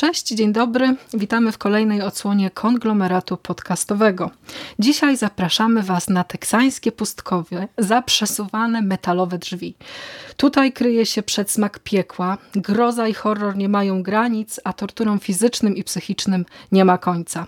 Cześć, dzień dobry. Witamy w kolejnej odsłonie konglomeratu podcastowego. Dzisiaj zapraszamy Was na teksańskie pustkowie, zaprzesuwane metalowe drzwi. Tutaj kryje się przedsmak piekła. Groza i horror nie mają granic, a torturom fizycznym i psychicznym nie ma końca.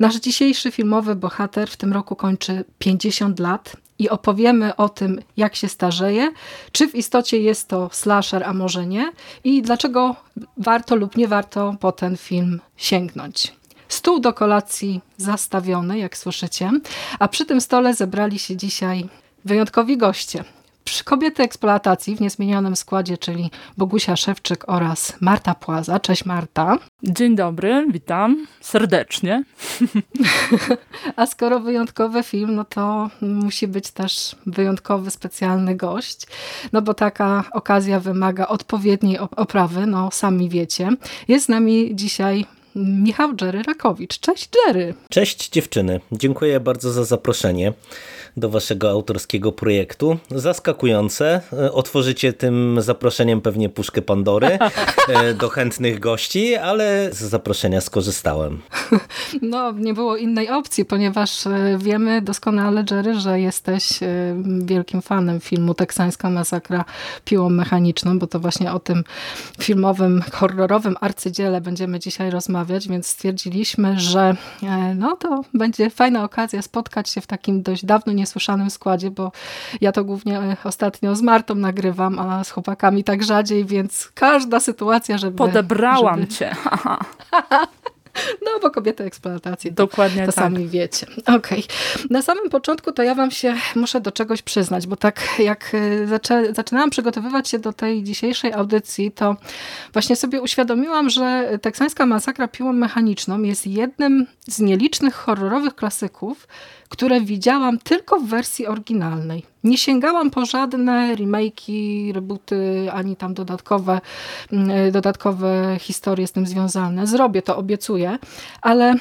Nasz dzisiejszy filmowy bohater w tym roku kończy 50 lat i opowiemy o tym, jak się starzeje, czy w istocie jest to slasher, a może nie i dlaczego warto lub nie warto po ten film sięgnąć. Stół do kolacji zastawiony, jak słyszycie, a przy tym stole zebrali się dzisiaj wyjątkowi goście. Przy kobiety eksploatacji w niezmienionym składzie, czyli Bogusia Szewczyk oraz Marta Płaza. Cześć Marta. Dzień dobry, witam serdecznie. A skoro wyjątkowy film, no to musi być też wyjątkowy, specjalny gość, no bo taka okazja wymaga odpowiedniej op- oprawy, no sami wiecie. Jest z nami dzisiaj Michał Jerry Rakowicz. Cześć Jerry! Cześć dziewczyny, dziękuję bardzo za zaproszenie do waszego autorskiego projektu. Zaskakujące. E, Otworzycie tym zaproszeniem pewnie puszkę Pandory e, do chętnych gości, ale z zaproszenia skorzystałem. No, nie było innej opcji, ponieważ e, wiemy doskonale, Jerry, że jesteś wielkim fanem filmu Teksańska Masakra piłą mechaniczną, bo to właśnie o tym filmowym, horrorowym arcydziele będziemy dzisiaj rozmawiać, więc stwierdziliśmy, że no to będzie fajna okazja spotkać się w takim dość dawno niesłyszanym składzie, bo ja to głównie e, ostatnio z Martą nagrywam, a z chłopakami tak rzadziej, więc każda sytuacja, żeby... Podebrałam żeby... cię. No, bo kobiety eksploatacji. To, Dokładnie to tak. sami wiecie. Okej. Na samym początku to ja wam się muszę do czegoś przyznać, bo tak jak y, zaczę, zaczynałam przygotowywać się do tej dzisiejszej audycji, to właśnie sobie uświadomiłam, że teksańska masakra piłą mechaniczną jest jednym z nielicznych horrorowych klasyków, które widziałam tylko w wersji oryginalnej. Nie sięgałam po żadne remake'i, rebooty, ani tam dodatkowe, mm, dodatkowe historie z tym związane. Zrobię to, obiecuję, ale y,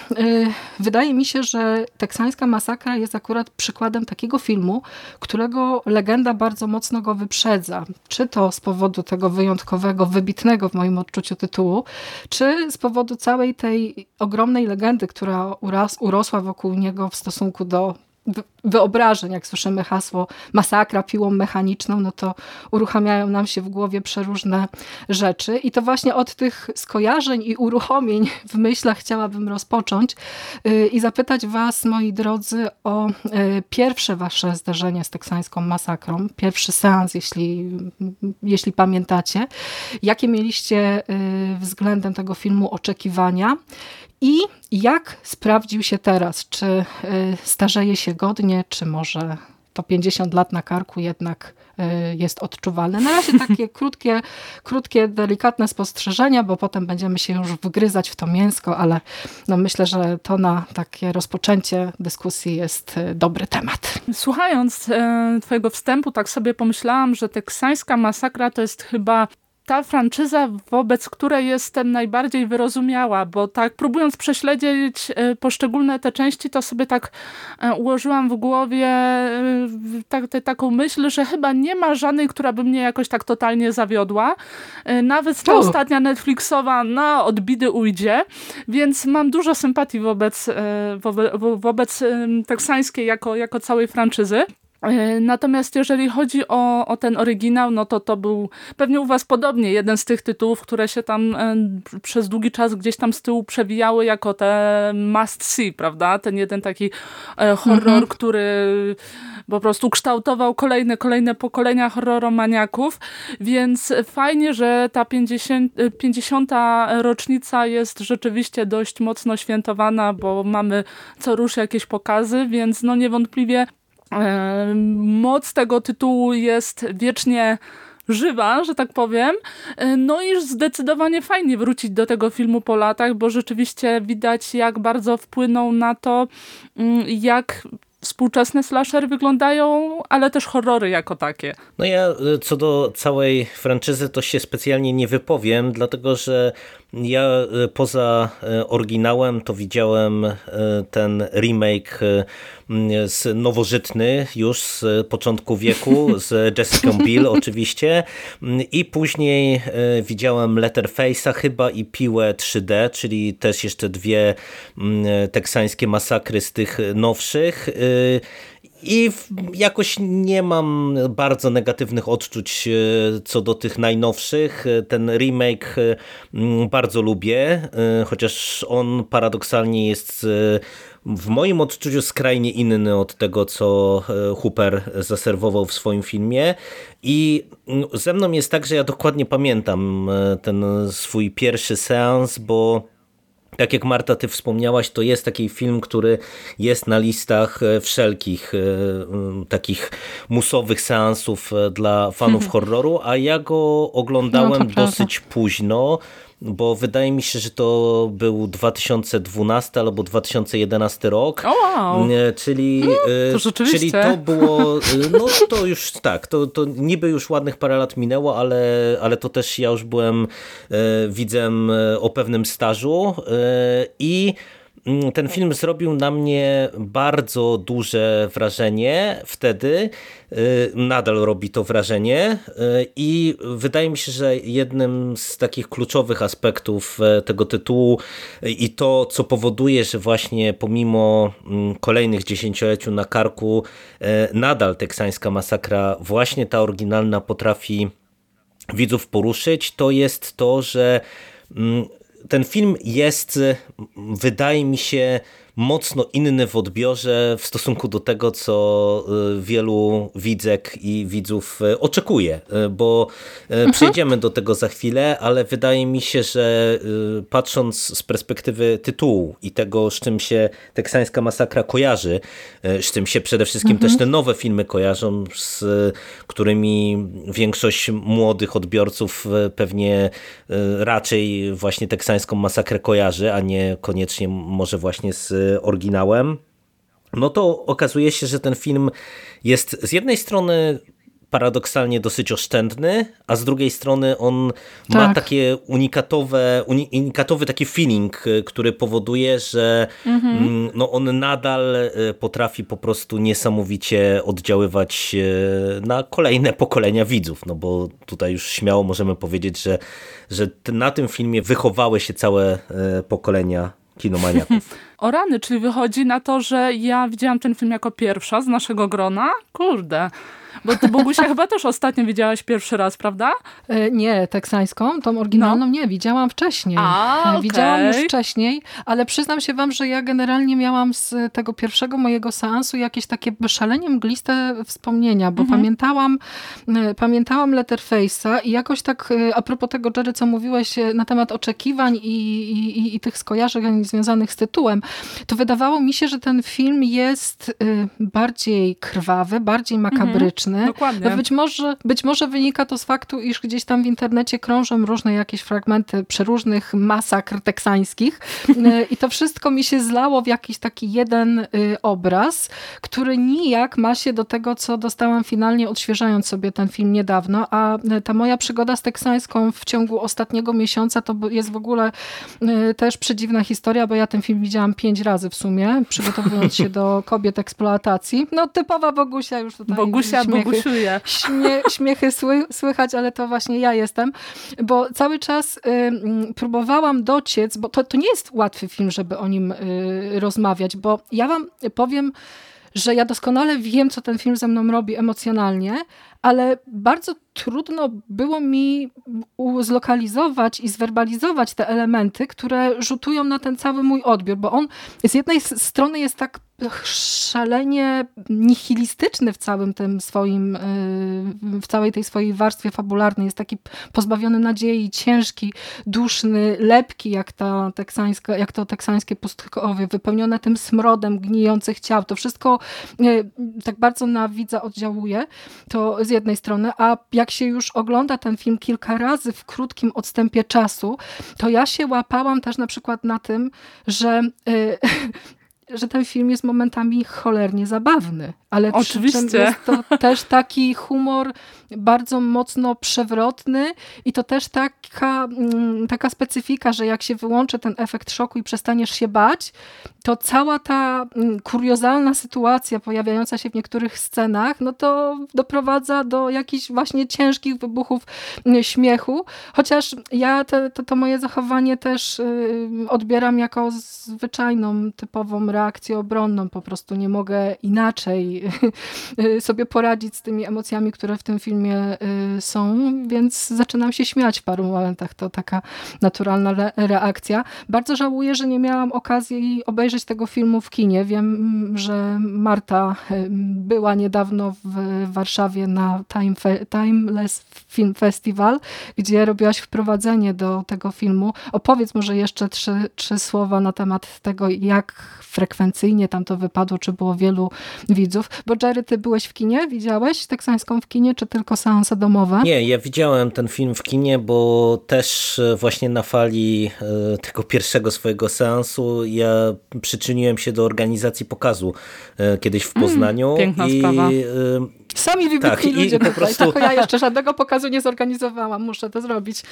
wydaje mi się, że teksańska masakra jest akurat przykładem takiego filmu, którego legenda bardzo mocno go wyprzedza. Czy to z powodu tego wyjątkowego, wybitnego w moim odczuciu tytułu, czy z powodu całej tej ogromnej legendy, która urosła wokół niego w stosunku do wy- wyobrażeń, jak słyszymy hasło masakra piłą mechaniczną, no to uruchamiają nam się w głowie przeróżne rzeczy. I to właśnie od tych skojarzeń i uruchomień w myślach chciałabym rozpocząć yy, i zapytać was, moi drodzy, o yy, pierwsze wasze zdarzenie z teksańską masakrą, pierwszy seans, jeśli, jeśli pamiętacie. Jakie mieliście yy, względem tego filmu oczekiwania? I jak sprawdził się teraz? Czy y, starzeje się godnie, czy może to 50 lat na karku jednak y, jest odczuwalne? Na razie takie krótkie, krótkie, delikatne spostrzeżenia, bo potem będziemy się już wgryzać w to mięsko, ale no myślę, że to na takie rozpoczęcie dyskusji jest y, dobry temat. Słuchając e, twojego wstępu, tak sobie pomyślałam, że teksańska masakra to jest chyba ta franczyza, wobec której jestem najbardziej wyrozumiała, bo tak próbując prześledzić e, poszczególne te części, to sobie tak e, ułożyłam w głowie e, tak, te, taką myśl, że chyba nie ma żadnej, która by mnie jakoś tak totalnie zawiodła. Nawet ta U. ostatnia Netflixowa na odbidy ujdzie, więc mam dużo sympatii wobec, wobe, wo- wobec em, teksańskiej jako, jako całej franczyzy. E, natomiast jeżeli chodzi o, o ten oryginał, no to to był pewnie u was podobnie jeden z tych tytułów, które się tam e, przez długi czas gdzieś tam z tyłu przewijały jako te must see, prawda? Ten jeden taki e, horror, mhm. który po prostu kształtował kolejne, kolejne pokolenia horroromaniaków, więc fajnie, że ta 50, 50. rocznica jest rzeczywiście dość mocno świętowana, bo mamy co rusz jakieś pokazy, więc no niewątpliwie moc tego tytułu jest wiecznie żywa, że tak powiem. No i zdecydowanie fajnie wrócić do tego filmu po latach, bo rzeczywiście widać jak bardzo wpłynął na to, mm, jak współczesne slashery wyglądają, ale też horrory jako takie. No ja y, co do całej franczyzy to się specjalnie nie wypowiem, dlatego że ja y, poza y, oryginałem to widziałem ten remake z nowożytny już z początku wieku, z Jessica Biel oczywiście. I później widziałem Letterface'a chyba i Piłę 3D, czyli też jeszcze dwie teksańskie masakry z tych nowszych i jakoś nie mam bardzo negatywnych odczuć e, co do tych najnowszych. Ten remake e, bardzo lubię, e, chociaż on paradoksalnie jest w moim odczuciu skrajnie inny od tego, co Hooper zaserwował w swoim filmie. I ze mną jest tak, że ja dokładnie pamiętam ten swój pierwszy seans, bo tak jak Marta, ty wspomniałaś, to jest taki film, który jest na listach e, wszelkich e, takich musowych seansów e, dla fanów horroru, a ja go oglądałem no, dosyć późno, bo wydaje mi się, że to był 2012 albo 2011 rok. Oh wow. Czyli, mm, to czyli to było, no to już tak, to, to niby już ładnych parę lat minęło, ale, ale to też ja już byłem widzem o pewnym stażu i Mm, ten film zrobił na mnie bardzo duże wrażenie wtedy, y, nadal robi to wrażenie. Y, i wydaje mi się, że jednym z takich kluczowych aspektów e, tego tytułu y, i to, co powoduje, że właśnie pomimo mm, kolejnych dziesięcioleciu na karku e, nadal teksańska masakra, właśnie ta oryginalna potrafi widzów poruszyć, to jest to, że mm, ten film jest, wydaje mi się, mocno inny w odbiorze w stosunku do tego, co y, wielu widzek i widzów y, oczekuje, y, bo mhm. przejdziemy do tego za chwilę, ale wydaje mi się, że patrząc z perspektywy tytułu i tego, z czym się teksańska masakra kojarzy, z czym się przede wszystkim mhm. też te nowe filmy kojarzą, z którymi większość młodych odbiorców pewnie raczej właśnie teksańską masakrę kojarzy, a nie koniecznie może właśnie z oryginałem, no to okazuje się, że ten film jest z jednej strony paradoksalnie dosyć oszczędny, a z drugiej strony on tak. ma takie unikatowe, unikatowy taki feeling, który powoduje, że mhm. Mm, no on nadal e, potrafi po prostu niesamowicie oddziaływać e, na kolejne pokolenia widzów, no bo tutaj już śmiało możemy powiedzieć, że, że na tym filmie wychowały się całe e, pokolenia kinomaniaków. O rany, czyli wychodzi na to, że ja widziałam ten film jako pierwsza z naszego grona? Kurde. Bo ty, Bogusia, chyba też ostatnio widziałaś pierwszy raz, prawda? E, nie, teksańską, tą oryginalną no. nie, widziałam wcześniej. A, okay. Widziałam już wcześniej, ale przyznam się wam, że ja generalnie miałam z tego pierwszego mojego seansu jakieś takie szalenie mgliste wspomnienia, bo mhm. pamiętałam, e, pamiętałam Letterface'a i jakoś tak e, a propos tego, Jerry, co mówiłeś na temat oczekiwań i, i, i tych skojarzeń związanych z tytułem, to wydawało mi się, że ten film jest bardziej krwawy, bardziej makabryczny, no dokładnie. No być, może, być może wynika to z faktu, iż gdzieś tam w internecie krążą różne jakieś fragmenty przeróżnych masakr teksańskich. Y, i to wszystko mi się zlało w jakiś taki jeden y, obraz, który nijak ma się do tego, co dostałam finalnie odświeżając sobie ten film niedawno, a y, ta moja przygoda z teksańską w ciągu ostatniego miesiąca to jest w ogóle też przedziwna historia, bo ja ten film widziałam pięć razy w sumie, przygotowując się do kobiet eksploatacji. No typowa Bogusia już tutaj. Bogusia, śmiechy, śmie, śmiechy sły, słychać, ale to właśnie ja jestem, bo cały czas y, próbowałam dociec, bo to, to nie jest łatwy film, żeby o nim y, rozmawiać, bo ja wam powiem, że ja doskonale wiem, co ten film ze mną robi emocjonalnie, ale bardzo trudno było mi zlokalizować i zwerbalizować te elementy, które rzutują na ten cały mój odbiór, bo on z jednej strony jest tak szalenie nihilistyczny w całym tym swoim, y, w całej tej swojej warstwie fabularnej. Jest taki pozbawiony nadziei, ciężki, duszny, lepki, jak, ta teksańska, jak to teksańskie pustkowie, wypełnione tym smrodem gnijących ciał. To wszystko y, tak bardzo na widza oddziałuje, to z jednej strony, a jak się już ogląda ten film kilka razy w krótkim odstępie czasu, to ja się łapałam też na przykład na tym, że y, że ten film jest momentami cholernie zabawny, ale Oczywiście. jest to też taki humor bardzo mocno przewrotny i to też taka, mm, taka specyfika, że jak się wyłączy ten efekt szoku i przestaniesz się bać, to cała ta mm, kuriozalna sytuacja pojawiająca się w niektórych scenach, no to doprowadza do jakichś właśnie ciężkich wybuchów mm, śmiechu, chociaż ja te, to, to moje zachowanie też y, odbieram jako zwyczajną, typową reakcję obronną, po prostu nie mogę inaczej sobie poradzić z tymi emocjami, które w tym filmie filmie y, są, więc zaczynam się śmiać w paru momentach. To taka naturalna reakcja. Bardzo żałuję, że nie miałam okazji obejrzeć tego filmu w kinie. Wiem, że Marta y, była niedawno w Warszawie na Time Fe Timeless Film Festival, gdzie robiłaś wprowadzenie do tego filmu. Opowiedz może jeszcze trzy, trzy słowa na temat tego, jak frekwencyjnie tam to wypadło, czy było wielu widzów. Bo Jerry, ty byłeś w kinie? Widziałeś teksańską w kinie, czy tylko seanse domowe? Nie, ja widziałem ten film w kinie, bo też e, właśnie na fali e, tego pierwszego swojego seansu ja przyczyniłem się do organizacji pokazu e, kiedyś w mm, Poznaniu. Mm, piękna i, sprawa. Sami wybitni tak, ludzie i, po prostu... Tak, ja jeszcze żadnego pokazu nie zorganizowałam, muszę to zrobić.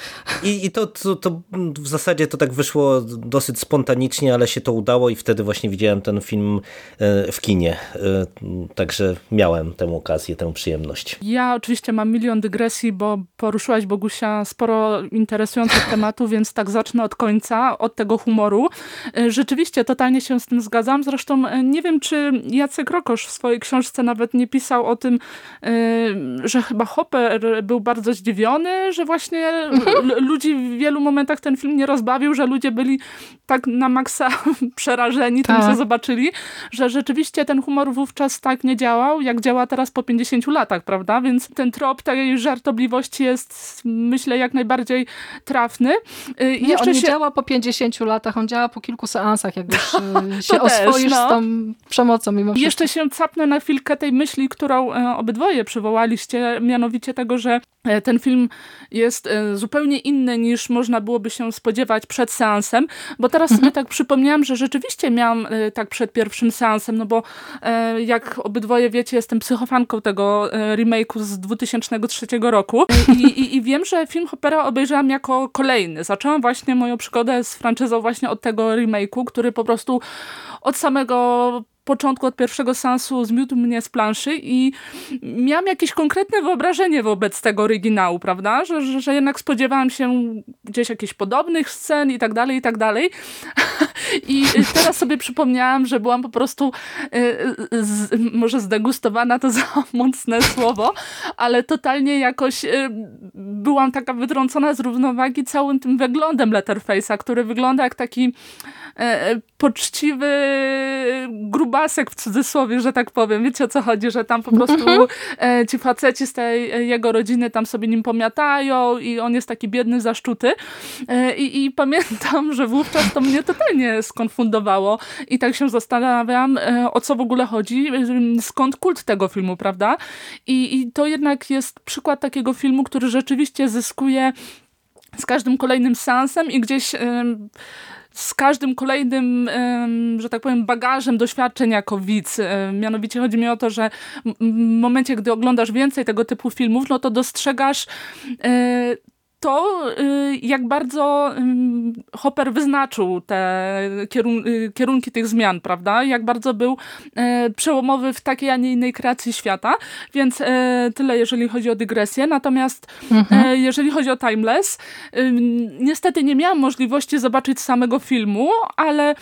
I, i to, to, to, w zasadzie to tak wyszło dosyć spontanicznie, ale się to udało i wtedy właśnie widziałem ten film e, w kinie. E, także miałem tę okazję, tę przyjemność. Ja oczywiście mam milion dygresji, bo poruszyłaś Bogusia sporo interesujących tematów, więc tak zacznę od końca, od tego humoru. E, rzeczywiście totalnie się z tym zgadzam. Zresztą nie wiem, czy Jacek Rokosz w swojej książce nawet nie pisał o tym, że chyba Hopper był bardzo zdziwiony, że właśnie mhm. ludzi w wielu momentach ten film nie rozbawił, że ludzie byli tak na maksa przerażeni tak. tym, co zobaczyli, że rzeczywiście ten humor wówczas tak nie działał, jak działa teraz po 50 latach, prawda? Więc ten trop tej żartobliwości jest, myślę, jak najbardziej trafny. Y, nie, Jeszcze on nie się... działa po 50 latach, on działa po kilku seansach, jak już y, się oswoisz no. z tą przemocą mimo wszystko. Jeszcze się capnę na chwilkę tej myśli, którą obydwoje przywołaliście, mianowicie tego, że e, ten film jest e, zupełnie inny niż można byłoby się spodziewać przed seansem, bo teraz mhm. sobie tak przypomniałam, że rzeczywiście miałam e, tak przed pierwszym seansem, no bo jak obydwoje wiecie, jestem psychofanką tego remake'u z 2003 roku I, i, i wiem, że film Hoppera obejrzałam jako kolejny. Zaczęłam właśnie moją przygodę z franczyzą właśnie od tego remake'u, który po prostu od samego początku, od pierwszego sensu zmiótł mnie z planszy i miałam jakieś konkretne wyobrażenie wobec tego oryginału, prawda? Że, że, że jednak spodziewałam się gdzieś jakichś podobnych scen i tak dalej, i tak dalej. I teraz sobie przypomniałam, że byłam po prostu y, z, może zdegustowana to za mocne słowo, ale totalnie jakoś y, byłam taka wytrącona z równowagi całym tym wyglądem Letterface'a, który wygląda jak taki poczciwy grubasek w cudzysłowie, że tak powiem. Wiecie o co chodzi, że tam po prostu mhm. e, ci faceci z tej e, jego rodziny tam sobie nim pomiatają i on jest taki biedny, zaszczuty. E, I, I pamiętam, że wówczas to mnie totalnie skonfundowało i tak się zastanawiam, o co w ogóle chodzi, skąd kult tego filmu, prawda? I, i to jednak jest przykład takiego filmu, który rzeczywiście zyskuje z każdym kolejnym seansem i gdzieś z każdym kolejnym, że tak powiem, bagażem doświadczeń jako widz. Mianowicie chodzi mi o to, że w momencie, gdy oglądasz więcej tego typu filmów, no to dostrzegasz e, to, y, jak bardzo Hopper wyznaczył te y, kierunki tych zmian, prawda? Jak bardzo był e, przełomowy w takiej, a nie innej kreacji świata. Więc tyle, jeżeli chodzi o dygresję. Natomiast mhm. Jeżeli chodzi o Timeless, niestety nie miałam możliwości zobaczyć samego filmu, ale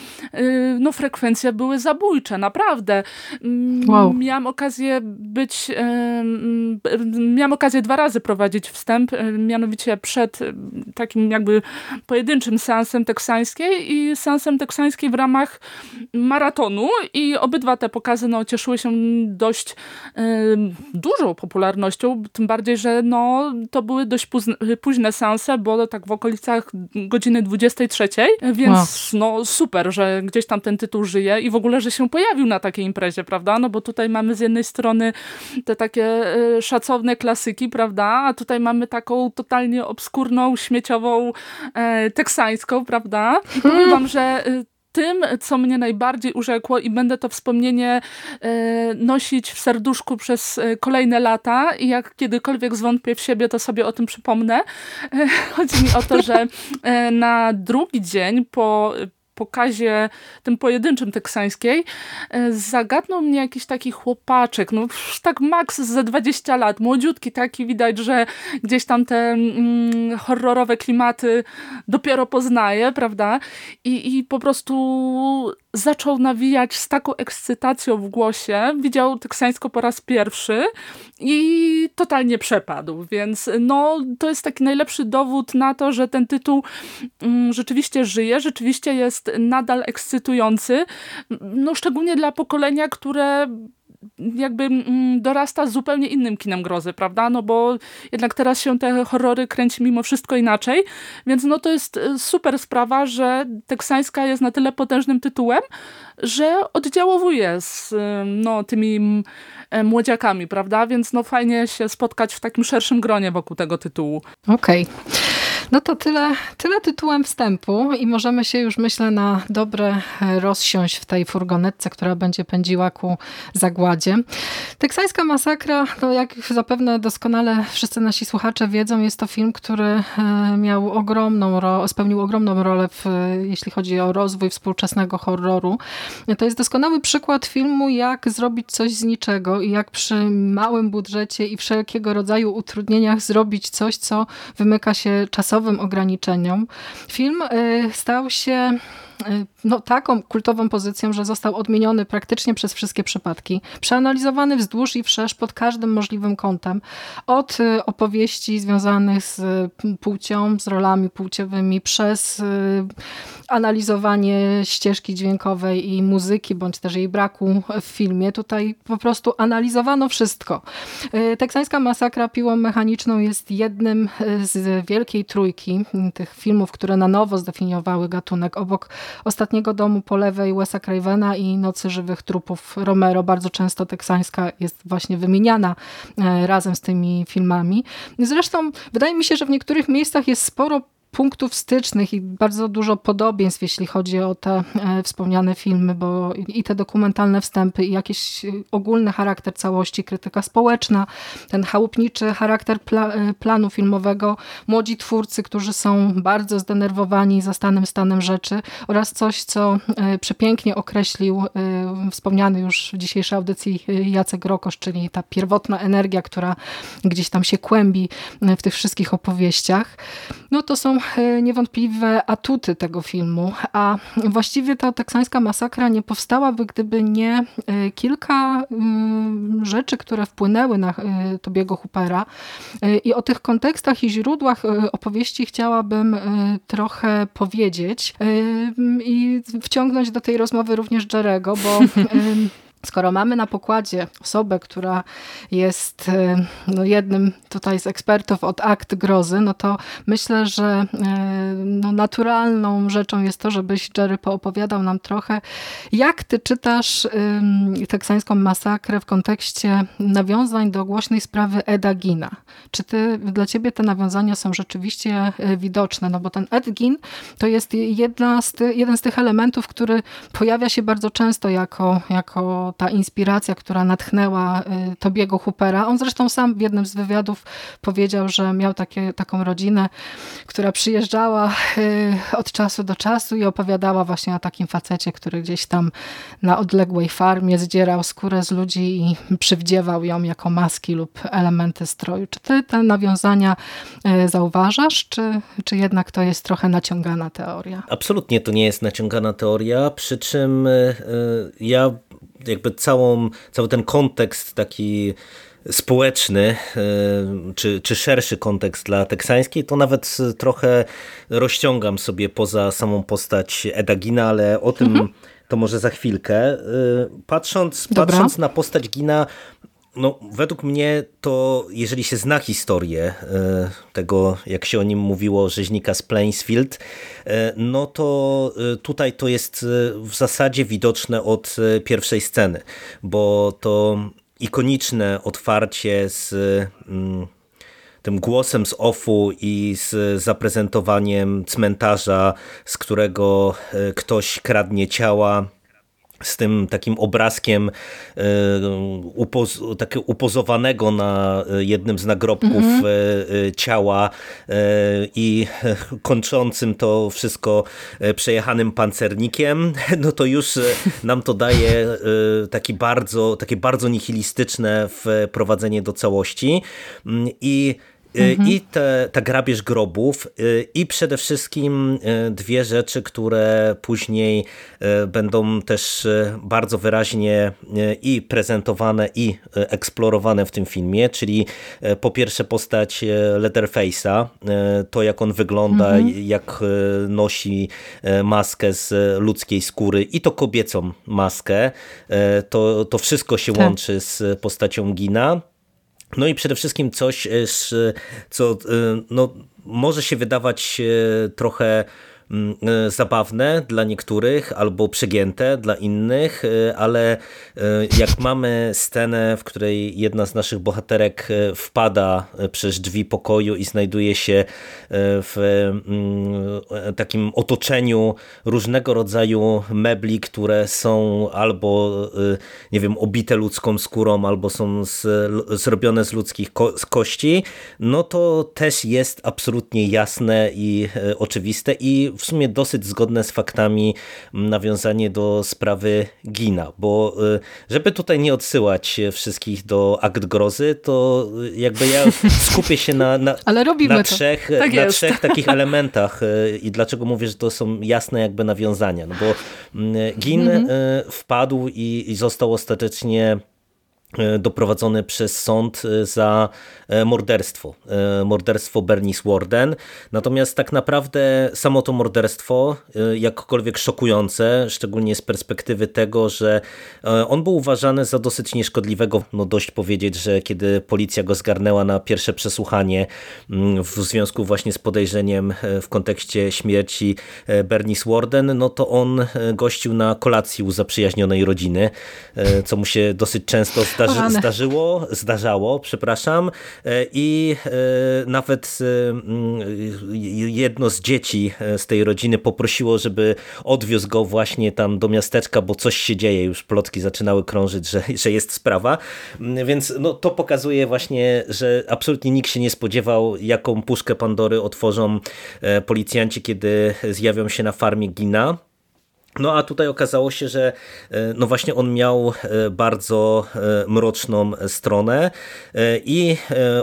no, frekwencje były zabójcze, naprawdę. Wow. Miałam okazję być, miałam okazję dwa razy prowadzić wstęp, mianowicie przed takim jakby pojedynczym seansem teksańskiej i seansem teksańskiej w ramach maratonu i obydwa te pokazy no, cieszyły się dość y, dużą popularnością, tym bardziej, że no, to były dość późne, późne seanse, bo tak w okolicach godziny 23, więc wow. no super, że gdzieś tam ten tytuł żyje i w ogóle, że się pojawił na takiej imprezie, prawda? No bo tutaj mamy z jednej strony te takie y, szacowne klasyki, prawda? A tutaj mamy taką totalnie obskurną, śmieciową, e, teksańską, prawda? I powiem wam, że y, tym, co mnie najbardziej urzekło i będę to wspomnienie e, nosić w serduszku przez e, kolejne lata i jak kiedykolwiek zwątpię w siebie, to sobie o tym przypomnę. E, chodzi mi o to, że na drugi dzień po pokazie tym pojedynczym teksańskiej e, zagadnął mnie jakiś taki chłopaczek, no tak maks ze 20 lat, młodziutki taki, widać, że gdzieś tam te mm, horrorowe klimaty dopiero poznaje, prawda? I, I po prostu zaczął nawijać z taką ekscytacją w głosie, widział teksańsko po raz pierwszy i totalnie przepadł, więc no to jest taki najlepszy dowód na to, że ten tytuł mm, rzeczywiście żyje, rzeczywiście jest nadal ekscytujący, no szczególnie dla pokolenia, które jakby mm, dorasta zupełnie innym kinem grozy, prawda? No bo jednak teraz się te horrory kręci mimo wszystko inaczej, więc no to jest y, super sprawa, że Teksańska jest na tyle potężnym tytułem, że oddziałowuje z no, tymi e, młodziakami, prawda? Więc no fajnie się spotkać w takim szerszym gronie wokół tego tytułu. Okej. Okay. No to tyle, tyle tytułem wstępu i możemy się już myślę na dobre rozsiąść w tej furgonetce, która będzie pędziła ku zagładzie. Teksańska masakra, no jak zapewne doskonale wszyscy nasi słuchacze wiedzą, jest to film, który e, miał ogromną, spełnił ogromną rolę, w, jeśli chodzi o rozwój współczesnego horroru. To jest doskonały przykład filmu, jak zrobić coś z niczego i jak przy małym budżecie i wszelkiego rodzaju utrudnieniach zrobić coś, co wymyka się czasowo czasowym ograniczeniom, film y, stał się y, no, taką kultową pozycją, że został odmieniony praktycznie przez wszystkie przypadki. Przeanalizowany wzdłuż i wszerz pod każdym możliwym kątem. Od y, opowieści związanych z płcią, z rolami płciowymi, przez analizowanie ścieżki dźwiękowej i muzyki, bądź też jej braku w filmie. Tutaj po prostu analizowano wszystko. Teksańska masakra piłą mechaniczną jest jednym z wielkiej trójki tych filmów, które na nowo zdefiniowały gatunek. Obok Ostatniego domu po lewej Wesa Cravena i Nocy żywych trupów Romero. Bardzo często teksańska jest właśnie wymieniana e, razem z tymi filmami. Zresztą wydaje mi się, że w niektórych miejscach jest sporo punktów stycznych i bardzo dużo podobieństw, jeśli chodzi o te e, wspomniane filmy, bo i te dokumentalne wstępy, i jakiś ogólny charakter całości, krytyka społeczna, ten chałupniczy charakter pla e, planu filmowego, młodzi twórcy, którzy są bardzo zdenerwowani zastanym stanem rzeczy oraz coś, co e, przepięknie określił wspomniany już w dzisiejszej audycji Jacek Rokosz, czyli ta pierwotna energia, która gdzieś tam się kłębi w tych wszystkich opowieściach. No to są E, niewątpliwe atuty tego filmu, a właściwie ta teksańska masakra nie powstałaby, gdyby nie e, kilka mm, rzeczy, które wpłynęły na Tobiego Hoopera. I o tych kontekstach i źródłach opowieści chciałabym trochę powiedzieć i wciągnąć do tej rozmowy również Jerego, bo Skoro mamy na pokładzie osobę, która jest e, no, jednym tutaj z ekspertów od akt grozy, no to myślę, że e, no, naturalną rzeczą jest to, żebyś Jerry poopowiadał nam trochę, jak ty czytasz teksańską masakrę w kontekście nawiązań do głośnej sprawy Eda Gina. Czy ty, dla ciebie te nawiązania są rzeczywiście e, widoczne? No bo ten Ed Gin to jest jedna z ty, jeden z tych elementów, który pojawia się bardzo często jako, jako ta inspiracja, która natchnęła y, Tobiego Hoopera. On zresztą sam w jednym z wywiadów powiedział, że miał takie, taką rodzinę, która przyjeżdżała y, od czasu do czasu i opowiadała właśnie o takim facecie, który gdzieś tam na odległej farmie zdzierał skórę z ludzi i przywdziewał ją jako maski lub elementy stroju. Czy ty te nawiązania y, zauważasz, czy, czy jednak to jest trochę naciągana teoria? Absolutnie to nie jest naciągana teoria, przy czym ja jakby całą, cały ten kontekst taki społeczny, e, czy, czy szerszy kontekst dla teksańskiej, to nawet trochę rozciągam sobie poza samą postać Edagina, ale o tym mhm. to może za chwilkę. E, patrząc, patrząc na postać Gina, no, według mnie to, jeżeli się zna historię e, tego, jak się o nim mówiło, rzeźnika z Plainsfield, no to tutaj to jest w zasadzie widoczne od pierwszej sceny, bo to ikoniczne otwarcie z mm, tym głosem z offu i z zaprezentowaniem cmentarza, z którego e, ktoś kradnie ciała z tym takim obrazkiem e, upoz takiego upozowanego na e, jednym z nagrobków mm -hmm. ciała i kończącym to wszystko przejechanym pancernikiem, no to już nam to daje taki bardzo, takie bardzo nihilistyczne wprowadzenie do całości mm, i Mhm. I te, ta grabież grobów y, i przede wszystkim y, dwie rzeczy, które później będą też bardzo wyraźnie i prezentowane i eksplorowane w tym filmie, czyli po pierwsze postać Leatherface'a, to jak on wygląda, mhm. jak nosi maskę z ludzkiej skóry i to kobiecą maskę, to, to wszystko się tak. łączy z postacią Gina. No i przede wszystkim coś, co e, no, może się wydawać e, trochę e, zabawne dla niektórych albo przegięte dla innych, e, ale e, jak mamy scenę, w której jedna z naszych bohaterek wpada przez drzwi pokoju i znajduje się w mm, takim otoczeniu różnego rodzaju mebli, które są albo nie wiem, obite ludzką skórą, albo są z, zrobione z ludzkich ko z kości, no to też jest absolutnie jasne i oczywiste i w sumie dosyć zgodne z faktami nawiązanie do sprawy Gina, bo y, żeby tutaj nie odsyłać wszystkich do akt grozy, to jakby ja skupię się na, na, na trzech, tak na trzech takich elementach y, i dlaczego mówię, że to są jasne jakby nawiązania, no bo Gin mhm. Y, wpadł i, i został ostatecznie doprowadzony przez sąd e, za e, morderstwo. Morderstwo Bernice Warden. Natomiast tak naprawdę samo to morderstwo, jakkolwiek szokujące, szczególnie z perspektywy tego, że on był uważany za dosyć nieszkodliwego. No dość powiedzieć, że kiedy policja go zgarnęła na pierwsze przesłuchanie mm, w związku właśnie z podejrzeniem w kontekście śmierci Bernice Warden, no to on gościł na kolacji u zaprzyjaźnionej rodziny, co mu się dosyć często zdarza zdarzy, zdarzyło, zdarzało, przepraszam, e, i e, nawet e, mm, jedno z dzieci z tej rodziny poprosiło, żeby odwiózł go właśnie tam do miasteczka, bo coś się dzieje, już plotki zaczynały krążyć, że, że jest sprawa, mm, więc no, to pokazuje właśnie, że absolutnie nikt się nie spodziewał, jaką puszkę Pandory otworzą policjanci, kiedy zjawią się na farmie Gina. No a tutaj okazało się, że e, no właśnie on miał e, bardzo e, mroczną stronę i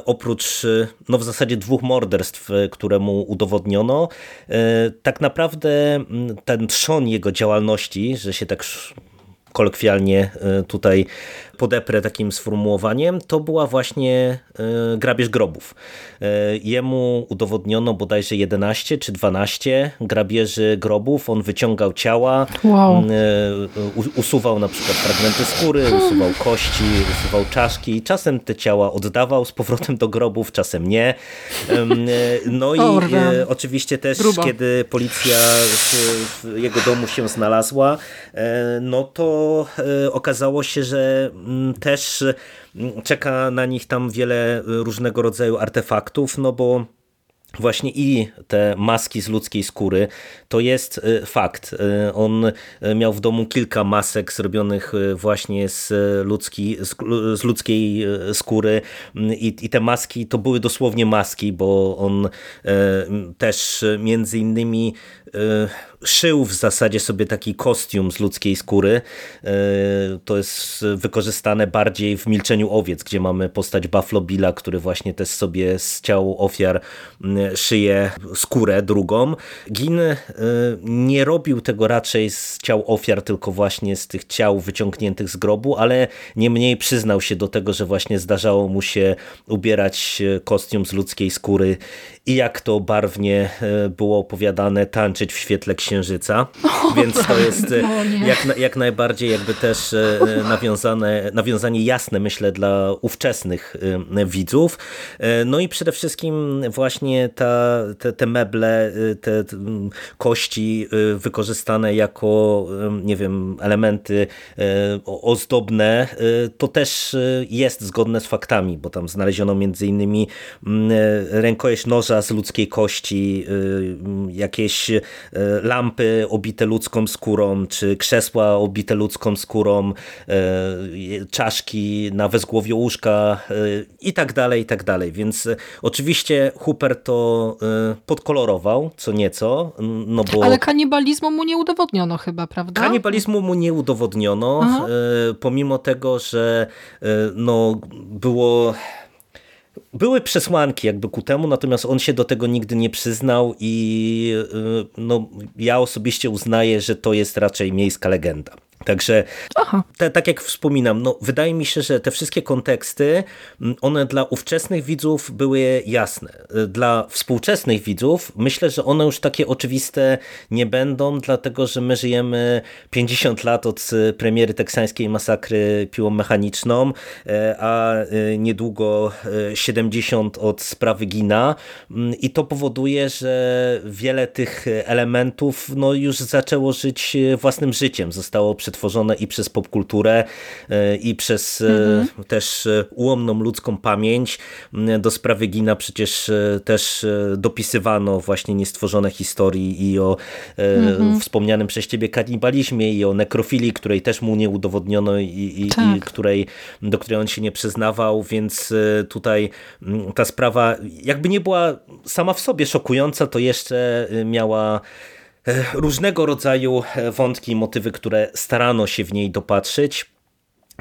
oprócz no w zasadzie dwóch morderstw, które mu udowodniono, tak naprawdę ten trzon jego działalności, że się tak kolokwialnie tutaj podeprę takim sformułowaniem, to była właśnie e, grabież grobów. E, jemu udowodniono bodajże 11 czy 12 grabieży grobów. On wyciągał ciała, wow. E, usuwał na przykład fragmenty skóry, usuwał kości, usuwał czaszki. Czasem te ciała oddawał z powrotem do grobów, czasem nie. No i oczywiście też, Grubo. kiedy policja w jego domu się znalazła, no to okazało się, że też mm, czeka na nich tam wiele różnego rodzaju artefaktów, no bo właśnie i te maski z ludzkiej skóry, to jest fakt. On miał w domu kilka masek zrobionych właśnie z, ludzki, z ludzkiej skóry i, i te maski to były dosłownie maski, bo on też między innymi szył w zasadzie sobie taki kostium z ludzkiej skóry. To jest wykorzystane bardziej w Milczeniu Owiec, gdzie mamy postać Buffalo Billa, który właśnie też sobie z ciał ofiar szyje skórę drugą. Gin e, nie robił tego raczej z ciał ofiar, tylko właśnie z tych ciał wyciągniętych z grobu, ale niemniej przyznał się do tego, że właśnie zdarzało mu się ubierać kostium z ludzkiej skóry i jak to barwnie e, było opowiadane, tańczyć w świetle księżyca, o, więc to jest e, jak, jak najbardziej jakby też e, nawiązane, nawiązanie jasne myślę dla ówczesnych widzów. No i przede wszystkim właśnie ta, te, te meble, te kości wykorzystane jako nie wiem, elementy ozdobne, to też jest zgodne z faktami, bo tam znaleziono między innymi rękojeść noża z ludzkiej kości, y, jakieś y, lampy obite ludzką skórą, czy krzesła obite ludzką skórą, y, czaszki na wezgłowiu łóżka i tak dalej, i tak dalej. Więc oczywiście Hooper to podkolorował co nieco. No bo Ale kanibalizmu mu nie udowodniono chyba, prawda? Kanibalizmu mu nie udowodniono, Aha. pomimo tego, że no, było były przesłanki jakby ku temu, natomiast on się do tego nigdy nie przyznał i y, no, ja osobiście uznaję, że to jest raczej miejska legenda. Także te, tak jak wspominam, no, wydaje mi się, że te wszystkie konteksty, one dla ówczesnych widzów były jasne. Dla współczesnych widzów myślę, że one już takie oczywiste nie będą, dlatego że my żyjemy 50 lat od premiery teksańskiej masakry piłą mechaniczną, e, a niedługo 70 e, od sprawy Gina mm, i to powoduje, że wiele tych elementów no, już zaczęło żyć własnym życiem. Zostało przed przetworzone i przez popkulturę, e, i przez e, mhm. też e, ułomną ludzką pamięć. Do sprawy Gina przecież też dopisywano właśnie niestworzone historii i o mhm. wspomnianym przez ciebie kanibalizmie i o nekrofilii, której też mu nie udowodniono i, i, tak. i której, do której on się nie przyznawał, więc tutaj ta sprawa jakby nie była sama w sobie szokująca, to jeszcze miała różnego rodzaju e, wątki motywy, które starano się w niej dopatrzyć.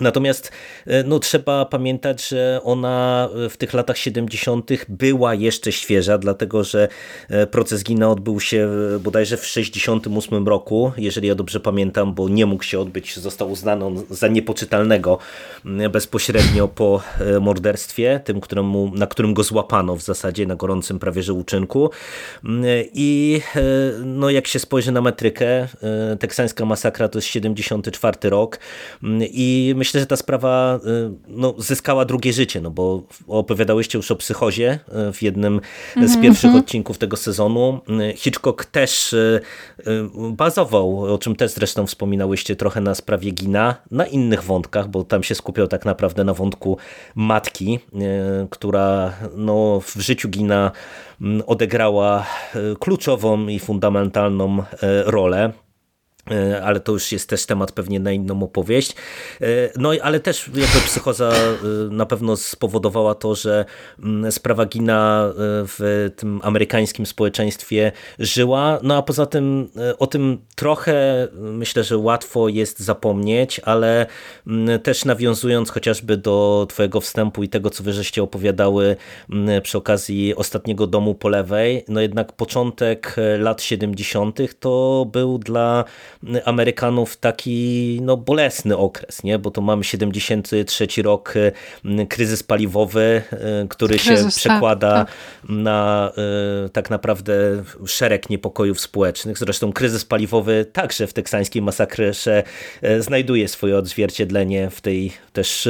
Natomiast e, no, trzeba pamiętać, że ona w tych latach 70. była jeszcze świeża, dlatego że e, proces Gina odbył się bodajże w 68 roku, jeżeli ja dobrze pamiętam, bo nie mógł się odbyć, został uznany za niepoczytalnego bezpośrednio po e, morderstwie, tym, któremu, na którym go złapano w zasadzie na gorącym prawie że uczynku. I no, jak się spojrzy na metrykę, teksańska masakra to jest 74 rok i myślę, myślę, że ta sprawa y, no, zyskała drugie życie, no bo opowiadałyście już o psychozie y, w jednym z mhm, pierwszych mhm. odcinków tego sezonu. Y, Hitchcock też bazował, o czym też zresztą wspominałyście trochę na sprawie Gina, na innych wątkach, bo tam się skupiał tak naprawdę na wątku matki, która no, w życiu Gina mm, odegrała kluczową i fundamentalną rolę. E, ale to już jest też temat pewnie na inną opowieść. E, no ale też jakby psychoza e, na pewno spowodowała to, że mm, sprawa Gina w tym amerykańskim społeczeństwie żyła, no a poza tym o tym trochę myślę, że łatwo jest zapomnieć, ale mm, też nawiązując chociażby do twojego wstępu i tego, co wy żeście opowiadały mm, przy okazji ostatniego domu po lewej, no jednak początek lat 70. to był dla Amerykanów taki no, bolesny okres, nie? bo to mamy 73 rok, y, kryzys paliwowy, y, który kryzys, się tak, przekłada tak, tak. na y, tak naprawdę szereg niepokojów społecznych. Zresztą kryzys paliwowy także w teksańskiej masakrze znajduje swoje odzwierciedlenie w tej też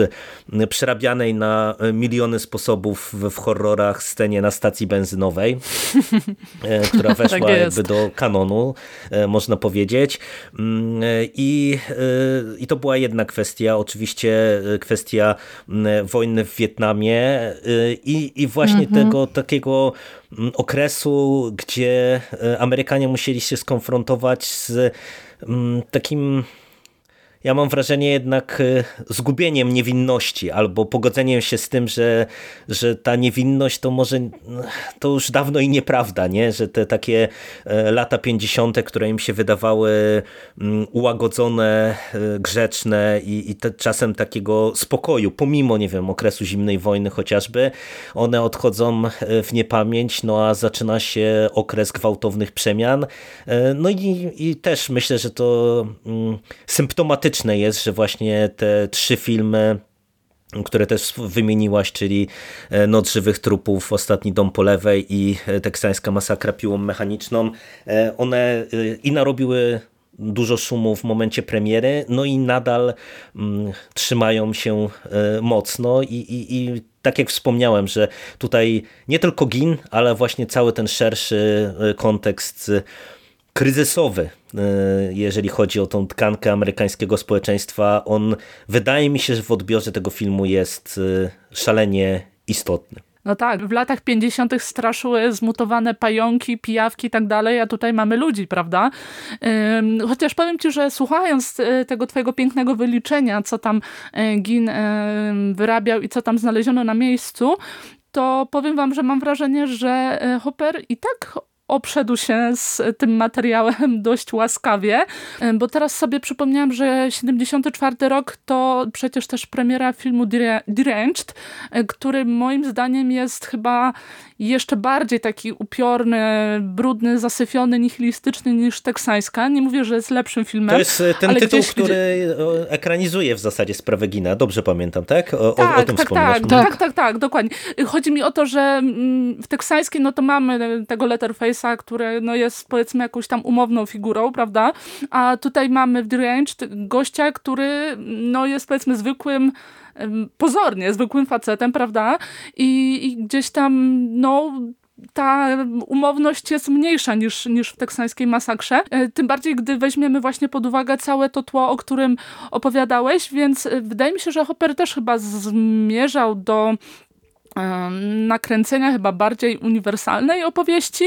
przerabianej na miliony sposobów w horrorach scenie na stacji benzynowej, która weszła tak jakby do kanonu, można powiedzieć. Mm, I, I to była jedna kwestia, oczywiście kwestia mm, wojny w Wietnamie i, i właśnie mhm. tego takiego mm, okresu, gdzie Amerykanie musieli się skonfrontować z takim ja mam wrażenie jednak y, zgubieniem niewinności albo pogodzeniem się z tym, że, że ta niewinność to może to już dawno i nieprawda, nie? że te takie e, lata 50., które im się wydawały mm, ułagodzone, e, grzeczne i, i te czasem takiego spokoju, pomimo, nie wiem, okresu zimnej wojny chociażby, one odchodzą e, w niepamięć, no a zaczyna się okres gwałtownych przemian. No i, i też myślę, że to mm, symptomatyczne symptomatyczne jest, że właśnie te trzy filmy które też wymieniłaś, czyli e, Noc żywych trupów, Ostatni dom po lewej i e, Teksańska masakra piłą mechaniczną, e, one i narobiły dużo szumu w momencie premiery, no i nadal mm, trzymają się mocno i, i, i tak jak wspomniałem, że tutaj nie tylko GIN, ale właśnie cały ten szerszy kontekst kryzysowy, e, jeżeli chodzi o tą tkankę amerykańskiego społeczeństwa. On wydaje mi się, że w odbiorze tego filmu jest e, szalenie istotny. No tak, w latach 50. straszyły zmutowane pająki, pijawki i tak dalej, a tutaj mamy ludzi, prawda? Chociaż powiem ci, że słuchając e, tego twojego pięknego wyliczenia, co tam Gin wyrabiał i co tam znaleziono na miejscu, to powiem wam, że mam wrażenie, że Hopper i tak obszedł się z tym materiałem dość łaskawie, bo teraz sobie przypomniałam, że 74 rok to przecież też premiera filmu Deranged, który moim zdaniem jest chyba jeszcze bardziej taki upiorny, brudny, zasyfiony, nihilistyczny niż teksańska. Nie mówię, że jest lepszym filmem. To jest e, ten tytuł, gdzieś... który e, ekranizuje w zasadzie sprawę Gina. Dobrze pamiętam, tak? O, tak, o, o tym tak, tak, tak, tak, tak, dokładnie. Chodzi mi o to, że mm, w teksańskiej no to mamy tego Letterface'a, który no jest powiedzmy jakąś tam umowną figurą, prawda? A tutaj mamy w The Range gościa, który no jest powiedzmy zwykłym pozornie zwykłym facetem, prawda? I, i gdzieś tam, no, ta umowność jest mniejsza niż, niż w teksańskiej masakrze. E, tym bardziej, gdy weźmiemy właśnie pod uwagę całe to tło, o którym opowiadałeś, więc e, wydaje mi się, że Hopper też chyba zmierzał do nakręcenia chyba bardziej uniwersalnej opowieści.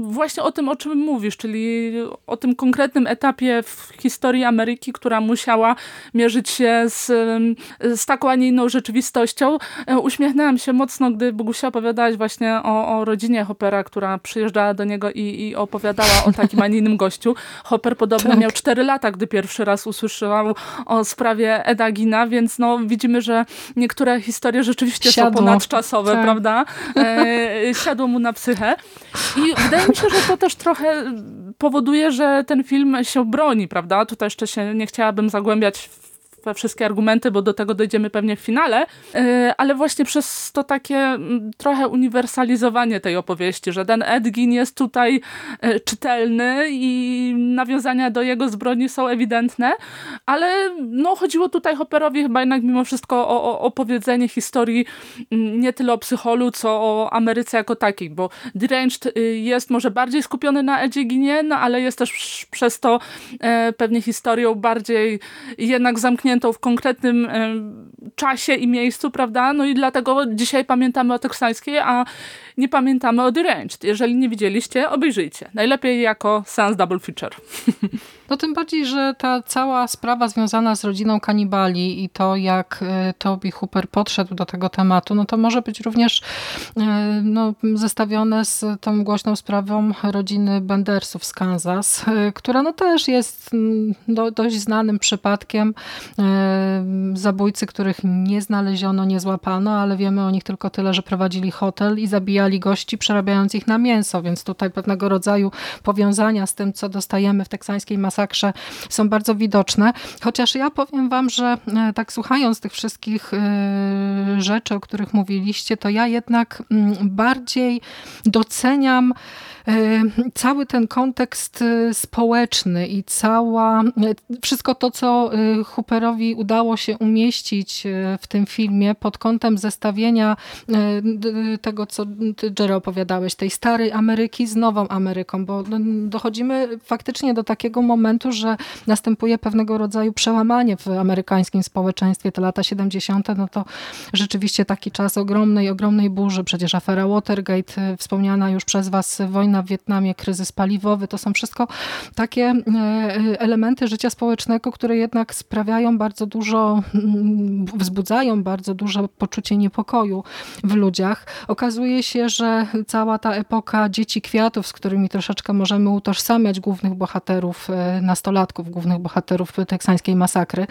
Właśnie o tym, o czym mówisz, czyli o tym konkretnym etapie w historii Ameryki, która musiała mierzyć się z, z taką, a nie inną rzeczywistością. E, uśmiechnęłam się mocno, gdy Bogusia opowiadałaś właśnie o, o rodzinie Hoppera, która przyjeżdżała do niego i, i opowiadała o takim, a nie innym gościu. Hopper podobno tak. miał 4 lata, gdy pierwszy raz usłyszał o sprawie Eda Gina, więc no, widzimy, że niektóre historie rzeczywiście Siadło. są ponadczasowe, tak. prawda? E, siadło mu na psychę. I wydaje mi się, że to też trochę powoduje, że ten film się broni, prawda? Tutaj jeszcze się nie chciałabym zagłębiać w we wszystkie argumenty, bo do tego dojdziemy pewnie w finale, e, ale właśnie przez to takie trochę uniwersalizowanie tej opowieści, że ten Edgin jest tutaj e, czytelny i nawiązania do jego zbrodni są ewidentne, ale no chodziło tutaj Hopperowi chyba jednak mimo wszystko o, opowiedzenie historii nie tyle o psycholu, co o Ameryce jako takiej, bo Deranged y, jest może bardziej skupiony na Edginie, no ale jest też przez to e, pewnie historią bardziej jednak zamkniętą zamkniętą w konkretnym czasie i miejscu, prawda? No i dlatego dzisiaj pamiętamy o teksańskiej, a nie pamiętamy o Deranged. Jeżeli nie widzieliście, obejrzyjcie. Najlepiej jako seans double feature. No tym bardziej, że ta cała sprawa związana z rodziną kanibali i to, jak e, Toby Hooper podszedł do tego tematu, no to może być również e, no, zestawione z tą głośną sprawą rodziny Bendersów z Kansas, e, która no też jest mm, do, dość znanym przypadkiem zabójcy, których nie znaleziono, nie złapano, ale wiemy o nich tylko tyle, że prowadzili hotel i zabijali gości, przerabiając ich na mięso, więc tutaj pewnego rodzaju powiązania z tym, co dostajemy w teksańskiej masakrze masakrze są bardzo widoczne. Chociaż ja powiem wam, że tak słuchając tych wszystkich rzeczy, o których mówiliście, to ja jednak mm, bardziej doceniam E, cały ten kontekst e, społeczny i cała, wszystko to, co Hooperowi udało się umieścić w tym filmie pod kątem zestawienia tego, co ty, Jerry, opowiadałeś, tej starej Ameryki z nową Ameryką, bo no, dochodzimy faktycznie do takiego momentu, że następuje pewnego rodzaju przełamanie w amerykańskim społeczeństwie. Te lata 70. no to rzeczywiście taki czas ogromnej, ogromnej burzy. Przecież afera Watergate, wspomniana już przez was wojna Wietnamie, kryzys paliwowy, to są wszystko takie e, elementy życia społecznego, które jednak sprawiają bardzo dużo, mm, wzbudzają bardzo duże poczucie niepokoju w ludziach. Okazuje się, że cała ta epoka dzieci kwiatów, z którymi troszeczkę możemy utożsamiać głównych bohaterów, e, nastolatków, głównych bohaterów teksańskiej masakry,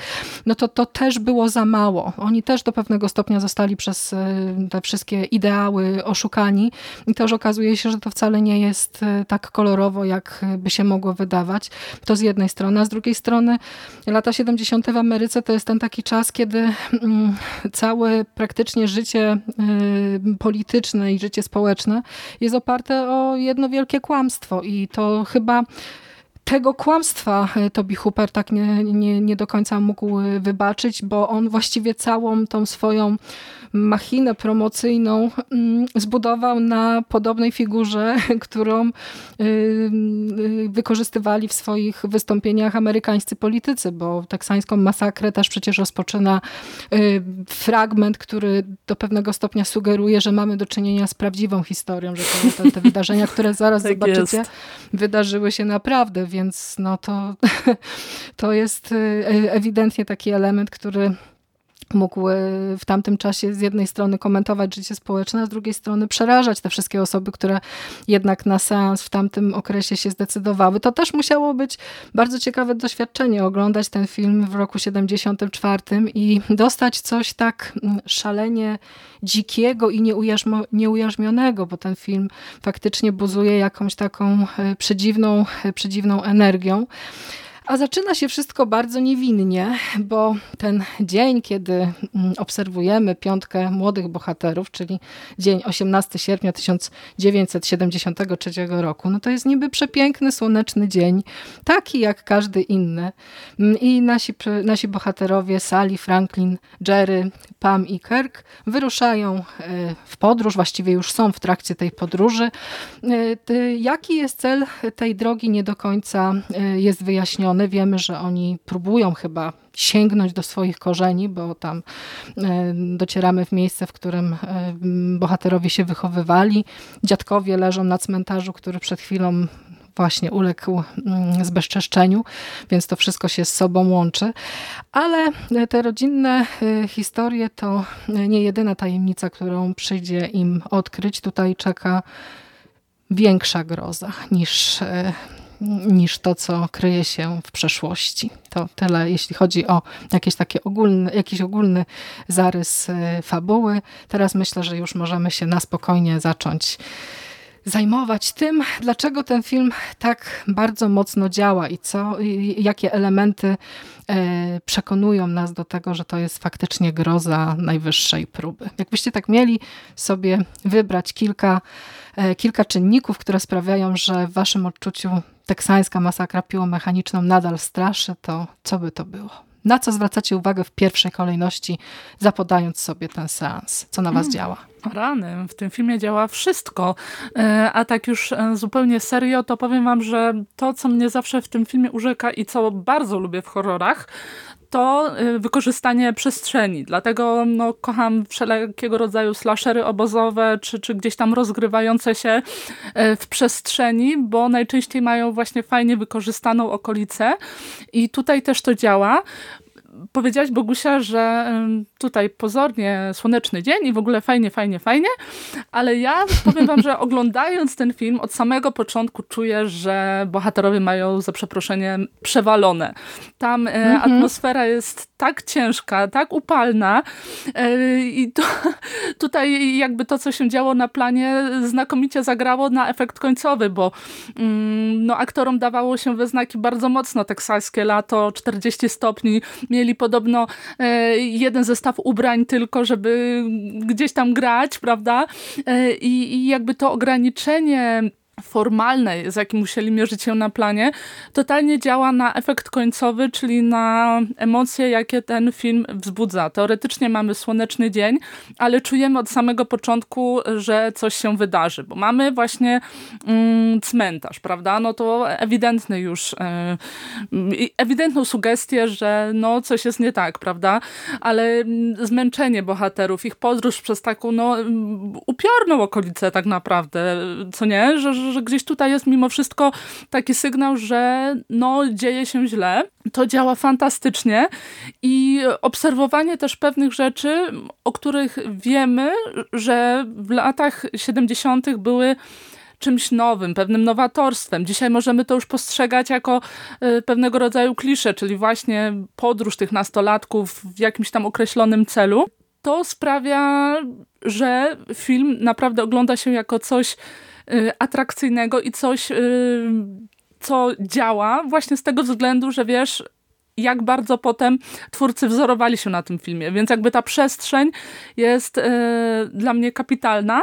no to to też było za mało. Oni też do pewnego stopnia zostali przez e, te wszystkie ideały oszukani i też okazuje się, że to wcale nie jest jest e, tak kolorowo, jak by się mogło wydawać. To z jednej strony, a z drugiej strony lata 70. w Ameryce to jest ten taki czas, kiedy mm, całe praktycznie życie e, polityczne i życie społeczne jest oparte o jedno wielkie kłamstwo i to chyba tego kłamstwa e, Toby Hooper tak nie, nie, nie do końca mógł wybaczyć, bo on właściwie całą tą swoją machinę promocyjną mm, zbudował na podobnej figurze, którą y, wykorzystywali w swoich wystąpieniach amerykańscy politycy, bo teksańską masakrę też przecież rozpoczyna fragment, który do pewnego stopnia sugeruje, że mamy do czynienia z prawdziwą historią, że te, te wydarzenia, które zaraz tak zobaczycie, jest. wydarzyły się naprawdę, więc no to, to jest ewidentnie taki element, który mógł e, w tamtym czasie z jednej strony komentować życie społeczne, a z drugiej strony przerażać te wszystkie osoby, które jednak na seans w tamtym okresie się zdecydowały. To też musiało być bardzo ciekawe doświadczenie, oglądać ten film w roku 74 i dostać coś tak mm, szalenie dzikiego i nieujarzmionego, bo ten film faktycznie buzuje jakąś taką e, przedziwną, e, przedziwną energią. A zaczyna się wszystko bardzo niewinnie, bo ten dzień, kiedy mm, obserwujemy piątkę młodych bohaterów, czyli dzień 18 sierpnia 1973 roku, no to jest niby przepiękny, słoneczny dzień, taki jak każdy inny. Mm, I nasi, nasi bohaterowie, Sally, Franklin, Jerry, Pam i Kirk wyruszają e, w podróż, właściwie już są w trakcie tej podróży. E, jaki jest cel tej drogi nie do końca e, jest wyjaśniony Wiemy, że oni próbują chyba sięgnąć do swoich korzeni, bo tam e, docieramy w miejsce, w którym e, bohaterowie się wychowywali. Dziadkowie leżą na cmentarzu, który przed chwilą właśnie uległ mm, zbezczeszczeniu, więc to wszystko się z sobą łączy. Ale te rodzinne e, historie to nie jedyna tajemnica, którą przyjdzie im odkryć. Tutaj czeka większa groza niż niż to, co kryje się w przeszłości. To tyle, jeśli chodzi o jakieś takie ogólne, jakiś ogólny zarys e, fabuły. Teraz myślę, że już możemy się na spokojnie zacząć zajmować tym, dlaczego ten film tak bardzo mocno działa i co, i jakie elementy e, przekonują nas do tego, że to jest faktycznie groza najwyższej próby. Jakbyście tak mieli sobie wybrać kilka, kilka czynników, które sprawiają, że w waszym odczuciu teksańska masakra piłomechaniczną nadal straszy, to co by to było? Na co zwracacie uwagę w pierwszej kolejności, zapodając sobie ten seans? Co na was hmm. działa? Rany, w tym filmie działa wszystko. E, a tak już e, zupełnie serio, to powiem wam, że to, co mnie zawsze w tym filmie urzeka i co bardzo lubię w horrorach, to y, wykorzystanie przestrzeni. Dlatego no, kocham wszelkiego rodzaju slashery obozowe, czy, czy gdzieś tam rozgrywające się y, w przestrzeni, bo najczęściej mają właśnie fajnie wykorzystaną okolicę i tutaj też to działa powiedziałaś Bogusia, że tutaj pozornie słoneczny dzień i w ogóle fajnie, fajnie, fajnie, ale ja powiem wam, że oglądając ten film od samego początku czuję, że bohaterowie mają za przeproszeniem przewalone. Tam mhm. atmosfera jest tak ciężka, tak upalna e, i to, tutaj jakby to, co się działo na planie znakomicie zagrało na efekt końcowy, bo mm, no, aktorom dawało się we znaki bardzo mocno teksańskie lato, 40 stopni, mieli podobno e, jeden zestaw ubrań tylko, żeby gdzieś tam grać, prawda? E, I, i jakby to ograniczenie formalne, z jakim musieli mierzyć się na planie, totalnie działa na efekt końcowy, czyli na emocje, jakie ten film wzbudza. Teoretycznie mamy słoneczny dzień, ale czujemy od samego początku, że coś się wydarzy, bo mamy właśnie mm, cmentarz, prawda? No to ewidentny już, e, ewidentną sugestię, że no coś jest nie tak, prawda? Ale mm, zmęczenie bohaterów, ich podróż przez taką no upiorną okolicę tak naprawdę, co nie? Że, że gdzieś tutaj jest mimo wszystko taki sygnał, że no dzieje się źle. To działa fantastycznie i obserwowanie też pewnych rzeczy, o których wiemy, że w latach 70. były czymś nowym, pewnym nowatorstwem. Dzisiaj możemy to już postrzegać jako y, pewnego rodzaju klisze, czyli właśnie podróż tych nastolatków w jakimś tam określonym celu. To sprawia, że film naprawdę ogląda się jako coś atrakcyjnego i coś, y, co działa właśnie z tego względu, że wiesz, jak bardzo potem twórcy wzorowali się na tym filmie. Więc jakby ta przestrzeń jest y, dla mnie kapitalna.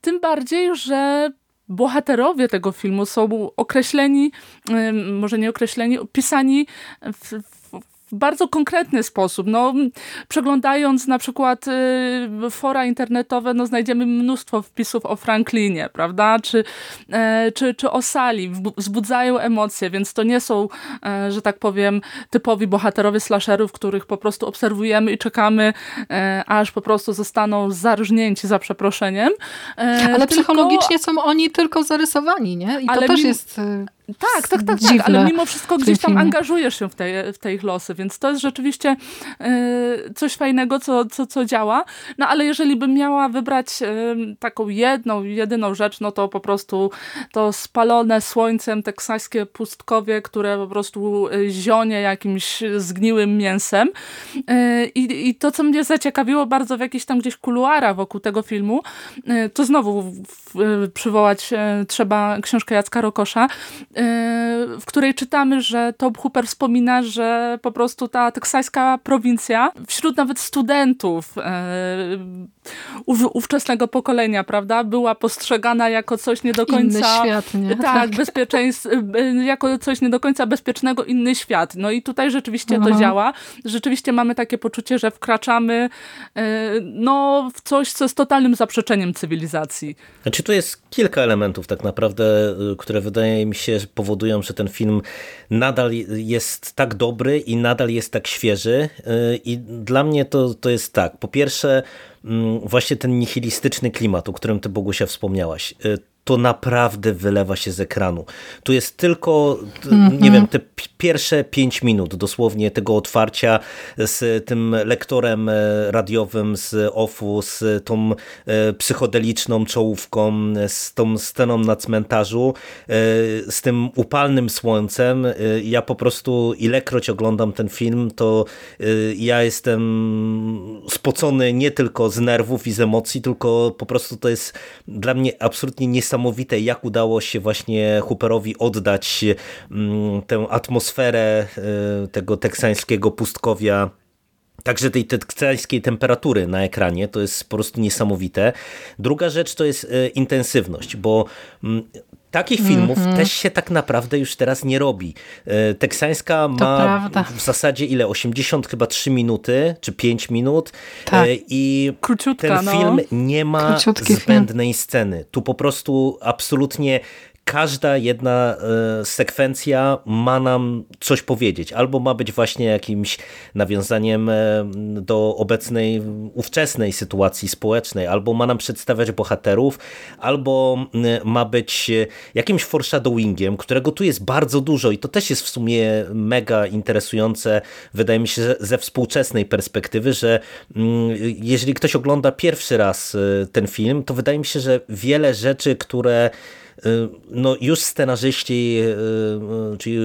Tym bardziej, że bohaterowie tego filmu są określeni, może nie określeni, opisani w, w bardzo konkretny sposób. No, przeglądając na przykład y, fora internetowe, no, znajdziemy mnóstwo wpisów o Franklinie, prawda? Czy, e, czy, czy o Sali. Wzbudzają emocje, więc to nie są, e, że tak powiem, typowi bohaterowie slasherów, których po prostu obserwujemy i czekamy, e, aż po prostu zostaną zarżnięci za przeproszeniem. Ale tylko... psychologicznie są oni tylko zarysowani, nie? I to też jest tak, tak, tak, tak, ale mimo wszystko gdzieś tam angażujesz się w te, w te ich losy, więc to jest rzeczywiście y, coś fajnego, co, co, co działa. No ale jeżeli bym miała wybrać y, taką jedną, jedyną rzecz, no to po prostu to spalone słońcem teksańskie pustkowie, które po prostu y, zionie jakimś zgniłym mięsem. I, I to, co mnie zaciekawiło bardzo w jakichś tam gdzieś kuluarach wokół tego filmu, to znowu przywołać trzeba książkę Jacka Rokosza, w której czytamy, że Top Hooper wspomina, że po prostu ta teksańska prowincja wśród nawet studentów ówczesnego pokolenia, prawda, była postrzegana jako coś nie do końca... Inny świat, nie? Tak, tak. bezpieczeństw, jako coś nie do końca bezpiecznego, inny świat. No i tutaj rzeczywiście Aha. to działa. Rzeczywiście mamy takie poczucie, że wkraczamy e, no, w coś, co jest totalnym zaprzeczeniem cywilizacji. Znaczy tu jest kilka elementów tak naprawdę, y, które wydaje mi się powodują, że ten film nadal jest tak dobry i nadal jest tak świeży y, i dla mnie to, to jest tak. Po pierwsze właśnie ten nihilistyczny klimat, o którym ty Bogusia wspomniałaś. Y, to naprawdę wylewa się z ekranu. Tu jest tylko, mm -hmm. nie wiem, te pierwsze pięć minut dosłownie tego otwarcia z tym lektorem e, radiowym z OFU, z tą e, psychodeliczną czołówką, z tą sceną na cmentarzu, e, z tym upalnym słońcem. Ja po prostu ilekroć oglądam ten film, to ja jestem spocony nie tylko z nerwów i z emocji, tylko po prostu to jest dla mnie absolutnie niesamowite niesamowite, jak udało się właśnie Hooperowi oddać mm, tę atmosferę e, tego teksańskiego pustkowia Także tej teksańskiej temperatury na ekranie to jest po prostu niesamowite. Druga rzecz to jest e, intensywność, bo mm, takich filmów mm -hmm. też się tak naprawdę już teraz nie robi. E, teksańska ma w zasadzie ile? 80 chyba 3 minuty, czy 5 minut tak. i Króciutka, ten film no. nie ma Króciutki zbędnej film. sceny. Tu po prostu absolutnie każda jedna e, sekwencja ma nam coś powiedzieć. Albo ma być właśnie jakimś nawiązaniem e, do obecnej, ówczesnej sytuacji społecznej, albo ma nam przedstawiać bohaterów, albo ma być jakimś foreshadowingiem, którego tu jest bardzo dużo. I to też jest w sumie mega interesujące, wydaje mi się, ze współczesnej perspektywy, że jeżeli ktoś ogląda pierwszy raz e, ten film, to wydaje mi się, że wiele rzeczy, które no już scenarzyści, y, y, czyli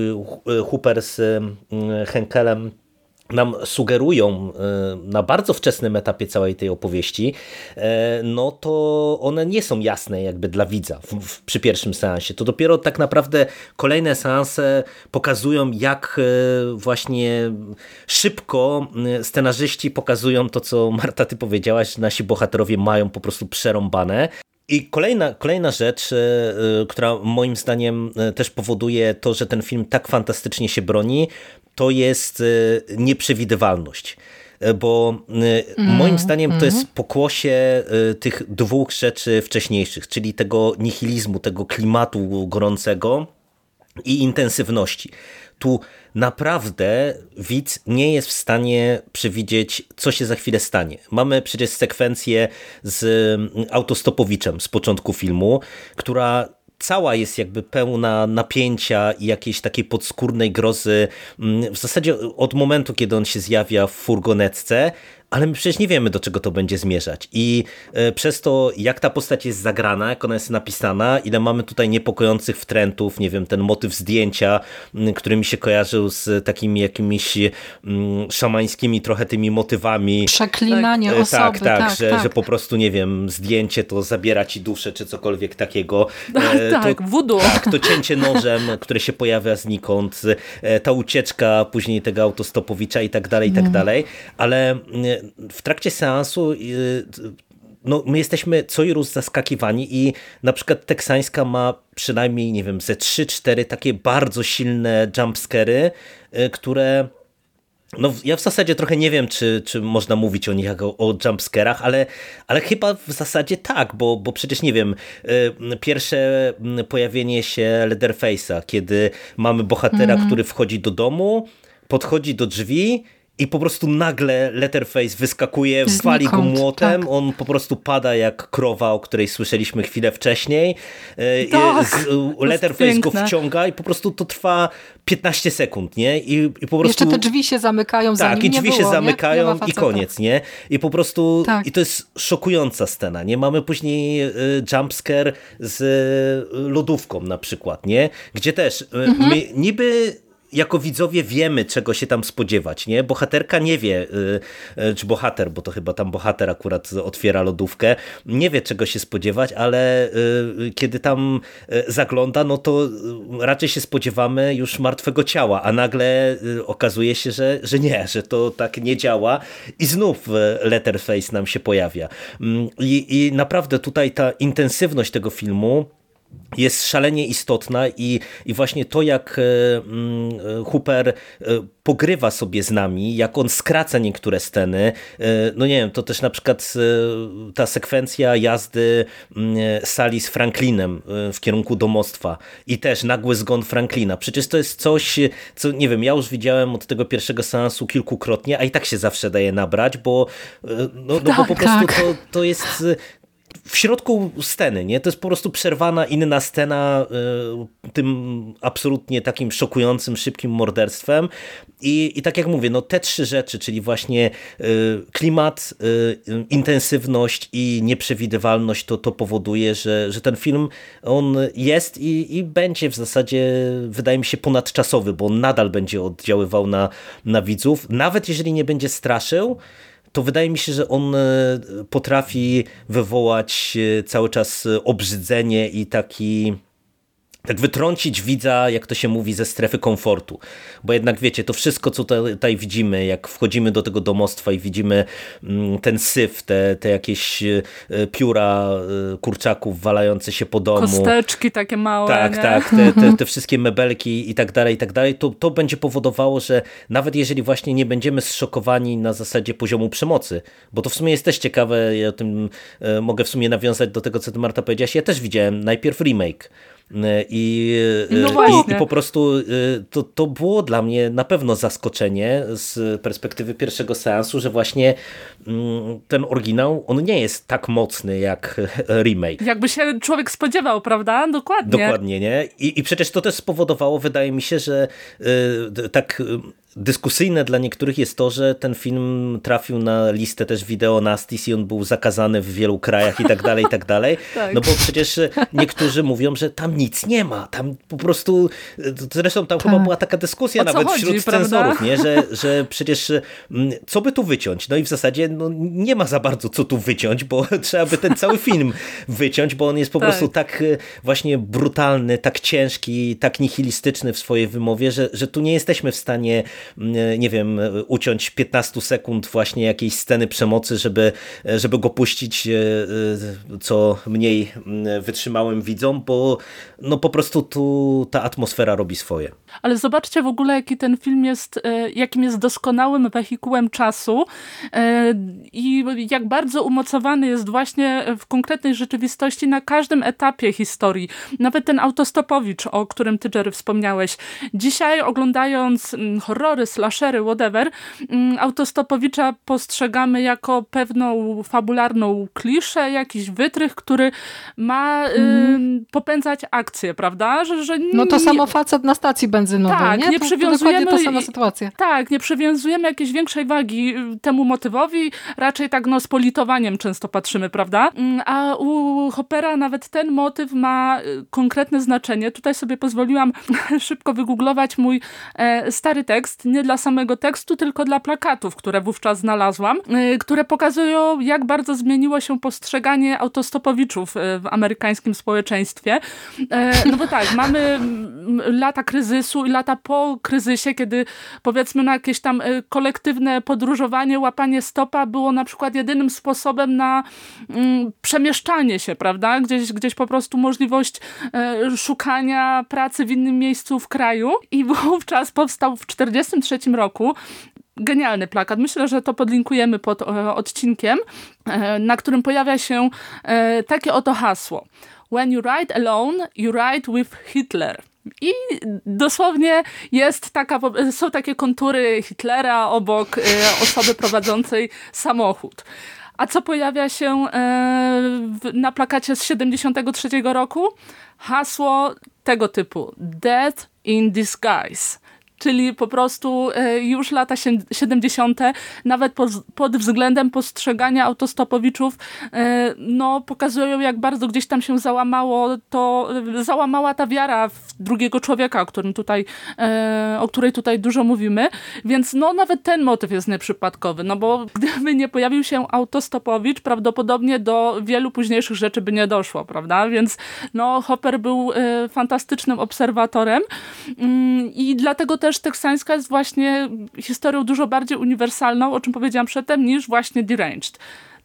Hooper z Henkelem nam sugerują na bardzo wczesnym etapie całej tej opowieści, no to one nie są jasne jakby dla widza w, w, przy pierwszym seansie. To dopiero tak naprawdę kolejne seanse pokazują, jak właśnie szybko scenarzyści pokazują to, co Marta, ty powiedziałaś, że nasi bohaterowie mają po prostu przerąbane. I kolejna, kolejna rzecz, e, e, która moim zdaniem e, też powoduje to, że ten film tak fantastycznie się broni, to jest nieprzewidywalność bo mm, moim zdaniem to jest mhm. pokłosie tych dwóch rzeczy wcześniejszych, czyli tego nihilizmu, tego klimatu gorącego i intensywności. Tu naprawdę widz nie jest w stanie przewidzieć, co się za chwilę stanie. Mamy przecież sekwencję z mm, autostopowiczem z początku filmu, która cała jest jakby pełna napięcia i jakiejś takiej podskórnej grozy mm, w zasadzie od momentu, kiedy on się zjawia w furgonetce, ale my przecież nie wiemy, do czego to będzie zmierzać. I e, przez to, jak ta postać jest zagrana, jak ona jest napisana, ile mamy tutaj niepokojących wtrętów, nie wiem, ten motyw zdjęcia, który mi się kojarzył z takimi jakimiś szamańskimi trochę tymi motywami. Przeklinanie tak, osoby. Tak, tak, tak, że, tak. że po prostu, nie wiem, zdjęcie to zabiera ci duszę, czy cokolwiek takiego. E, tak, to, voodoo. Tak, to cięcie nożem, które się pojawia znikąd, e, ta ucieczka później tego autostopowicza i tak dalej, i tak dalej, ale w trakcie seansu y, no, my jesteśmy co i zaskakiwani i na przykład teksańska ma przynajmniej, nie wiem, ze 3-4 takie bardzo silne jumpscary, y, które no, ja w zasadzie trochę nie wiem, czy, czy można mówić o nich jako o jumpscarach, ale, ale chyba w zasadzie tak, bo, bo przecież nie wiem, y, pierwsze pojawienie się Leatherface'a, kiedy mamy bohatera, mm -hmm. który wchodzi do domu, podchodzi do drzwi i po prostu nagle Letterface wyskakuje, wali go młotem, tak. on po prostu pada jak krowa, o której słyszeliśmy chwilę wcześniej. E, tak, Letterface go wciąga i po prostu to trwa 15 sekund, nie? I, i po prostu... Jeszcze te drzwi się zamykają za Tak, i drzwi było, się zamykają i koniec, nie? I po prostu, tak. i to jest szokująca scena, nie? Mamy później y, jumpscare z y, lodówką na przykład, nie? Gdzie też mhm. my niby jako widzowie wiemy, czego się tam spodziewać, nie? Bohaterka nie wie, y, y, czy bohater, bo to chyba tam bohater akurat otwiera lodówkę, nie wie, czego się spodziewać, ale y, kiedy tam zagląda, no to raczej się spodziewamy już martwego ciała, a nagle okazuje się, że, że nie, że to tak nie działa i znów Letterface nam się pojawia. Mm, I, i naprawdę tutaj ta intensywność tego filmu jest szalenie istotna i, i właśnie to, jak e, mm, Hooper e, pogrywa sobie z nami, jak on skraca niektóre sceny, e, no nie wiem, to też na przykład ta sekwencja jazdy mm, Sali z Franklinem w kierunku domostwa i też nagły zgon Franklina. Przecież to jest coś, co nie wiem, ja już widziałem od tego pierwszego seansu kilkukrotnie, a i tak się zawsze daje nabrać, bo, no, no tak, bo po prostu tak. to, to jest w środku sceny, nie? To jest po prostu przerwana inna scena y, tym absolutnie takim szokującym, szybkim morderstwem i, i tak jak mówię, no te trzy rzeczy, czyli właśnie y, klimat, y, intensywność i nieprzewidywalność, to, to powoduje, że, że ten film on jest i, i będzie w zasadzie, wydaje mi się, ponadczasowy, bo on nadal będzie oddziaływał na, na widzów, nawet jeżeli nie będzie straszył, to wydaje mi się, że on e, potrafi wywołać e, cały czas obrzydzenie i taki tak wytrącić widza, jak to się mówi, ze strefy komfortu. Bo jednak wiecie, to wszystko, co tutaj widzimy, jak wchodzimy do tego domostwa i widzimy mm, ten syf, te, te jakieś e, pióra kurczaków walające się po domu. Kosteczki takie małe. Tak, nie? tak, te, te, te, wszystkie mebelki i tak dalej, i tak dalej. To, to będzie powodowało, że nawet jeżeli właśnie nie będziemy zszokowani na zasadzie poziomu przemocy, bo to w sumie jest też ciekawe, ja o tym e, mogę w sumie nawiązać do tego, co ty Marta powiedziałaś, ja też widziałem najpierw remake I, no i, i po prostu to, to było dla mnie na pewno zaskoczenie z perspektywy pierwszego seansu, że właśnie mm, ten oryginał, on nie jest tak mocny jak remake. Jakby się człowiek spodziewał, prawda? Dokładnie. Dokładnie, nie? I, i przecież to też spowodowało, wydaje mi się, że tak Dyskusyjne dla niektórych jest to, że ten film trafił na listę też wideo Nastis i on był zakazany w wielu krajach i tak dalej, i tak dalej. tak. No bo przecież niektórzy mówią, że tam nic nie ma, tam po prostu, zresztą tam tak. chyba była taka dyskusja nawet chodzi, wśród cenzorów, nie? Że, że przecież mm, co by tu wyciąć? No i w zasadzie no, nie ma za bardzo co tu wyciąć, bo trzeba by ten cały film wyciąć, bo on jest po tak. prostu tak e, właśnie brutalny, tak ciężki, tak nihilistyczny w swojej wymowie, że, że tu nie jesteśmy w stanie nie wiem, uciąć 15 sekund właśnie jakiejś sceny przemocy, żeby, żeby go puścić e, e, co mniej wytrzymałym widzom, bo no po prostu tu ta atmosfera robi swoje. Ale zobaczcie w ogóle, jaki ten film jest, e, jakim jest doskonałym wehikułem czasu i jak bardzo umocowany jest właśnie w konkretnej rzeczywistości na każdym etapie historii. Nawet ten autostopowicz, o którym ty, Jerry, wspomniałeś. Dzisiaj oglądając horror horrory, slashery, whatever, mm, autostopowicza postrzegamy jako pewną fabularną kliszę, jakiś wytrych, który ma mm. y, popędzać akcję, prawda? Że, że no to nie... samo facet na stacji benzynowej, tak, nie? nie to, przywiązujemy, to sama sytuacja. Tak, nie przywiązujemy jakiejś większej wagi y, temu motywowi, raczej tak no z politowaniem często patrzymy, prawda? Mm, a u Hoppera nawet ten motyw ma y, konkretne znaczenie. Tutaj sobie pozwoliłam szybko wygooglować mój e, stary tekst, nie dla samego tekstu, tylko dla plakatów, które wówczas znalazłam, y, które pokazują, jak bardzo zmieniło się postrzeganie autostopowiczów y, w amerykańskim społeczeństwie. E, no bo tak, mamy lata kryzysu i lata po kryzysie, kiedy powiedzmy na jakieś tam y, kolektywne podróżowanie, łapanie stopa było na przykład jedynym sposobem na mm, przemieszczanie się, prawda? Gdzieś, gdzieś po prostu możliwość e, szukania pracy w innym miejscu w kraju i wówczas powstał w 40 1993 roku genialny plakat. Myślę, że to podlinkujemy pod e, odcinkiem, e, na którym pojawia się e, takie oto hasło. When you ride alone, you ride with Hitler. I dosłownie jest taka, są takie kontury Hitlera obok osoby prowadzącej samochód. A co pojawia się na plakacie z 73 roku? Hasło tego typu. Death in disguise czyli po prostu e, już lata 70. nawet pod względem postrzegania autostopowiczów e, no, pokazują jak bardzo gdzieś tam się załamało to, załamała ta wiara w drugiego człowieka, o, którym tutaj, e, o której tutaj dużo mówimy, więc no nawet ten motyw jest nieprzypadkowy, no bo gdyby nie pojawił się autostopowicz, prawdopodobnie do wielu późniejszych rzeczy by nie doszło, prawda, więc no Hopper był fantastycznym obserwatorem mm, i dlatego też też teksańska jest właśnie historią dużo bardziej uniwersalną, o czym powiedziałam przedtem, niż właśnie Deranged.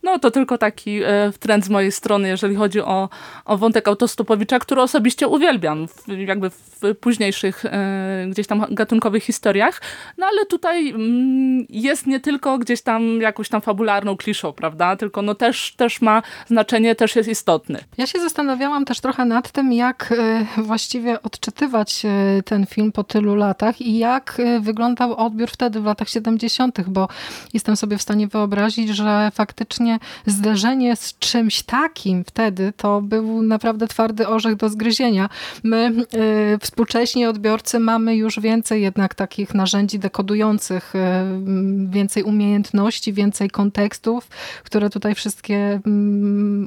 No to tylko taki e, trend z mojej strony, jeżeli chodzi o, o wątek autostopowicza, który osobiście uwielbiam, w, jakby w późniejszych e, gdzieś tam gatunkowych historiach. No ale tutaj mm, jest nie tylko gdzieś tam jakąś tam fabularną kliszą, prawda? Tylko no też, też ma znaczenie, też jest istotny. Ja się zastanawiałam też trochę nad tym, jak e, właściwie odczytywać ten film po tylu latach i jak wyglądał odbiór wtedy w latach 70., bo jestem sobie w stanie wyobrazić, że faktycznie zderzenie z czymś takim wtedy to był naprawdę twardy orzech do zgryzienia. My, y, współcześni odbiorcy, mamy już więcej jednak takich narzędzi dekodujących, y, więcej umiejętności, więcej kontekstów, które tutaj wszystkie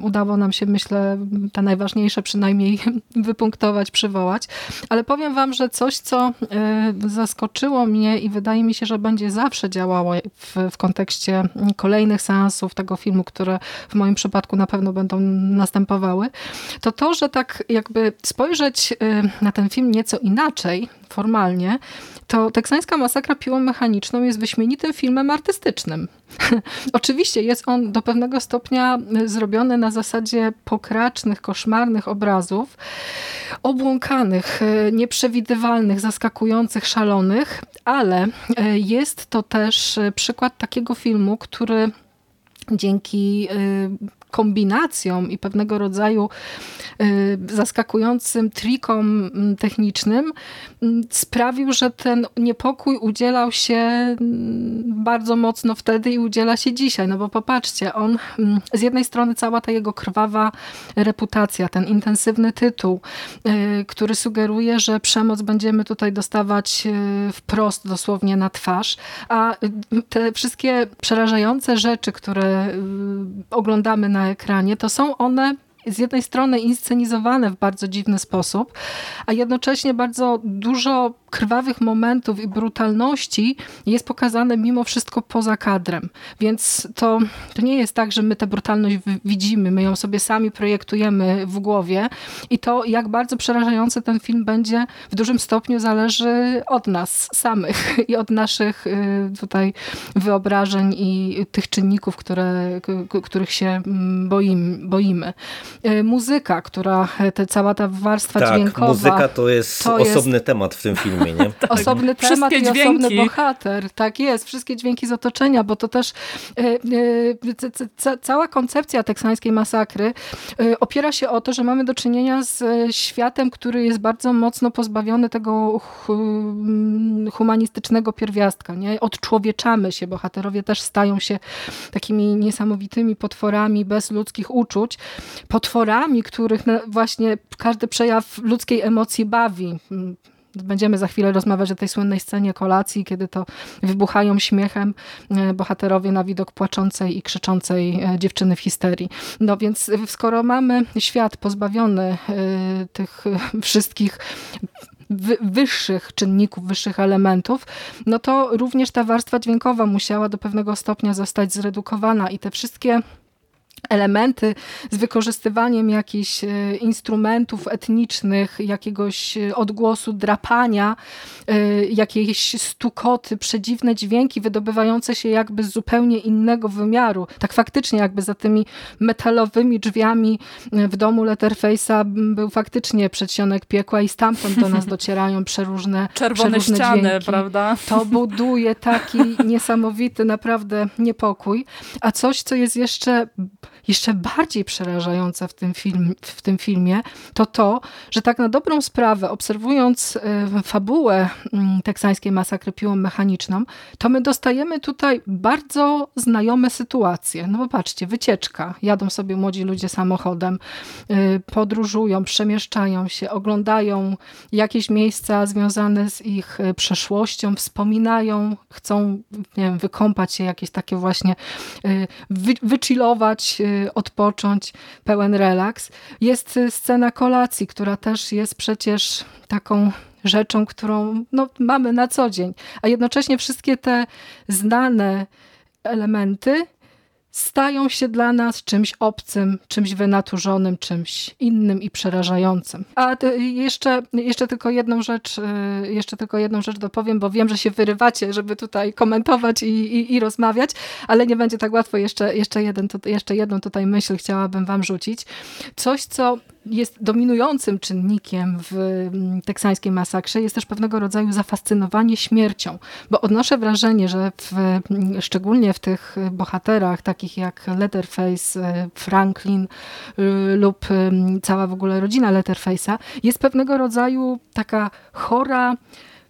y, udało nam się, myślę, te najważniejsze przynajmniej wypunktować, przywołać. Ale powiem wam, że coś, co y, zaskoczyło mnie i wydaje mi się, że będzie zawsze działało w, w kontekście kolejnych seansów tego filmu, które w moim przypadku na pewno będą następowały, to to, że tak jakby spojrzeć y, na ten film nieco inaczej, formalnie, to Teksańska masakra piłą mechaniczną jest wyśmienitym filmem artystycznym. Oczywiście jest on do pewnego stopnia y, zrobiony na zasadzie pokracznych, koszmarnych obrazów, obłąkanych, y, nieprzewidywalnych, zaskakujących, szalonych, ale jest to też przykład takiego filmu, który dzięki y, kombinacjom i pewnego rodzaju zaskakującym trikom mm, technicznym mm, sprawił, że ten niepokój udzielał się mm, bardzo mocno wtedy i udziela się dzisiaj. No bo popatrzcie, on z jednej strony cała ta jego krwawa reputacja, ten intensywny tytuł, który sugeruje, że przemoc będziemy tutaj dostawać wprost dosłownie na twarz, a te wszystkie przerażające rzeczy, które oglądamy na ekranie, to są one z jednej strony inscenizowane w bardzo dziwny sposób, a jednocześnie bardzo dużo krwawych momentów i brutalności jest pokazane mimo wszystko poza kadrem. Więc to, to nie jest tak, że my tę brutalność widzimy, my ją sobie sami projektujemy w głowie i to jak bardzo przerażający ten film będzie w dużym stopniu zależy od nas samych i od naszych y, tutaj wyobrażeń i tych czynników, które, których się mm, boimy. boimy. Y, muzyka, która, te, cała ta warstwa tak, dźwiękowa. muzyka to jest to osobny jest... temat w tym filmie, nie? tak. Osobny temat i dźwięki. osobny bohater. Tak jest, wszystkie dźwięki z otoczenia, bo to też e, e, cała koncepcja teksańskiej masakry e, opiera się o to, że mamy do czynienia z światem, który jest bardzo mocno pozbawiony tego humanistycznego pierwiastka. Nie? Odczłowieczamy się, bohaterowie też stają się takimi niesamowitymi potworami bez ludzkich uczuć. Potworami, których właśnie każdy przejaw ludzkiej emocji bawi Będziemy za chwilę rozmawiać o tej słynnej scenie kolacji, kiedy to wybuchają śmiechem e, bohaterowie na widok płaczącej i krzyczącej e, dziewczyny w histerii. No więc skoro mamy świat pozbawiony e, tych wszystkich wyższych czynników, wyższych elementów, no to również ta warstwa dźwiękowa musiała do pewnego stopnia zostać zredukowana i te wszystkie elementy z wykorzystywaniem jakichś e, instrumentów etnicznych, jakiegoś e, odgłosu drapania, e, jakiejś stukoty, przedziwne dźwięki wydobywające się jakby z zupełnie innego wymiaru. Tak faktycznie jakby za tymi metalowymi drzwiami w domu Letterface'a był faktycznie przedsionek piekła i stamtąd do nas docierają przeróżne, Czerwone przeróżne ściany, dźwięki. prawda? To buduje taki niesamowity naprawdę niepokój. A coś, co jest jeszcze jeszcze bardziej przerażające w tym, film, w tym filmie, to to, że tak na dobrą sprawę, obserwując e, fabułę mm, teksańskiej masakry piłą mechaniczną, to my dostajemy tutaj bardzo znajome sytuacje. No bo patrzcie, wycieczka. Jadą sobie młodzi ludzie samochodem, e, podróżują, przemieszczają się, oglądają jakieś miejsca związane z ich e, przeszłością, wspominają, chcą nie wiem, wykąpać się, jakieś takie właśnie wy, wychillować, odpocząć, pełen relaks. Jest y, scena kolacji, która też jest przecież taką rzeczą, którą no, mamy na co dzień. A jednocześnie wszystkie te znane elementy stają się dla nas czymś obcym, czymś wynaturzonym, czymś innym i przerażającym. A jeszcze, jeszcze tylko jedną rzecz, y, jeszcze tylko jedną rzecz dopowiem, bo wiem, że się wyrywacie, żeby tutaj komentować i, i, i rozmawiać, ale nie będzie tak łatwo. Jeszcze, jeszcze, jeden, jeszcze jedną tutaj myśl chciałabym wam rzucić. Coś, co jest dominującym czynnikiem w mm, teksańskiej masakrze jest też pewnego rodzaju zafascynowanie śmiercią, bo odnoszę wrażenie, że w, mm, szczególnie w tych bohaterach takich jak Letterface, e, Franklin y, lub cała w ogóle rodzina Letterface'a jest pewnego rodzaju taka chora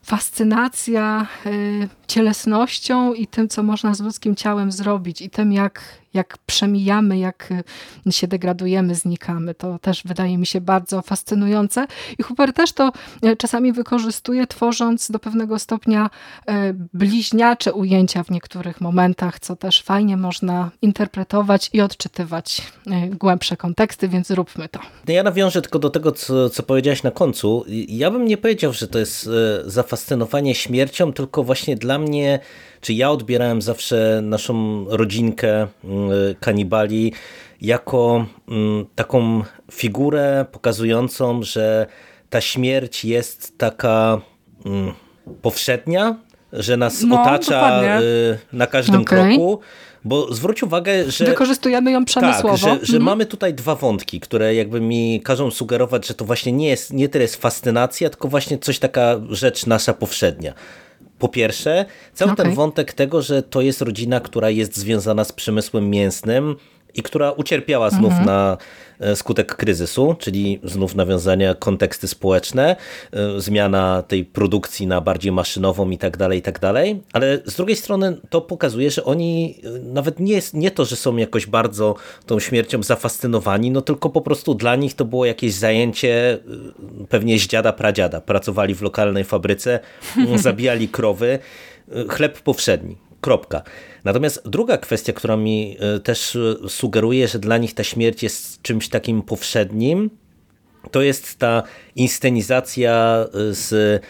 fascynacja y, cielesnością i tym, co można z ludzkim ciałem zrobić i tym, jak, jak przemijamy, jak y, się degradujemy, znikamy. To też wydaje mi się bardzo fascynujące. I Hooper też to y, czasami wykorzystuje, tworząc do pewnego stopnia bliźniacze ujęcia w niektórych momentach, co też fajnie można interpretować i odczytywać głębsze konteksty, więc zróbmy to. Ja nawiążę tylko do tego, co, co powiedziałaś na końcu. Ja bym nie powiedział, że to jest zafascynowanie śmiercią, tylko właśnie dla mnie, czy ja odbierałem zawsze naszą rodzinkę mm, kanibali jako mm, taką figurę pokazującą, że ta śmierć jest taka mm, powszednia, że nas no, otacza. Y, na każdym okay. kroku. Bo zwróć uwagę, że... Wykorzystujemy ją przemysłowo. Tak, że, że mhm. mamy tutaj dwa wątki, które jakby mi każą sugerować, że to właśnie nie jest, nie tyle jest fascynacja, tylko właśnie coś taka rzecz nasza powszednia. Po pierwsze, cały okay. ten wątek tego, że to jest rodzina, która jest związana z przemysłem mięsnym i która ucierpiała znów mhm. na e, skutek kryzysu, czyli znów nawiązania konteksty społeczne, e, zmiana tej produkcji na bardziej maszynową i tak dalej, i tak dalej. Ale z drugiej strony to pokazuje, że oni e, nawet nie, nie to, że są jakoś bardzo tą śmiercią zafascynowani, no tylko po prostu dla nich to było jakieś zajęcie pewnie z dziada pradziada. Pracowali w lokalnej fabryce, zabijali krowy, chleb powszedni. Kropka. Natomiast druga kwestia, która mi e, też e, sugeruje, że dla nich ta śmierć jest czymś takim powszednim, to jest ta inscenizacja e, z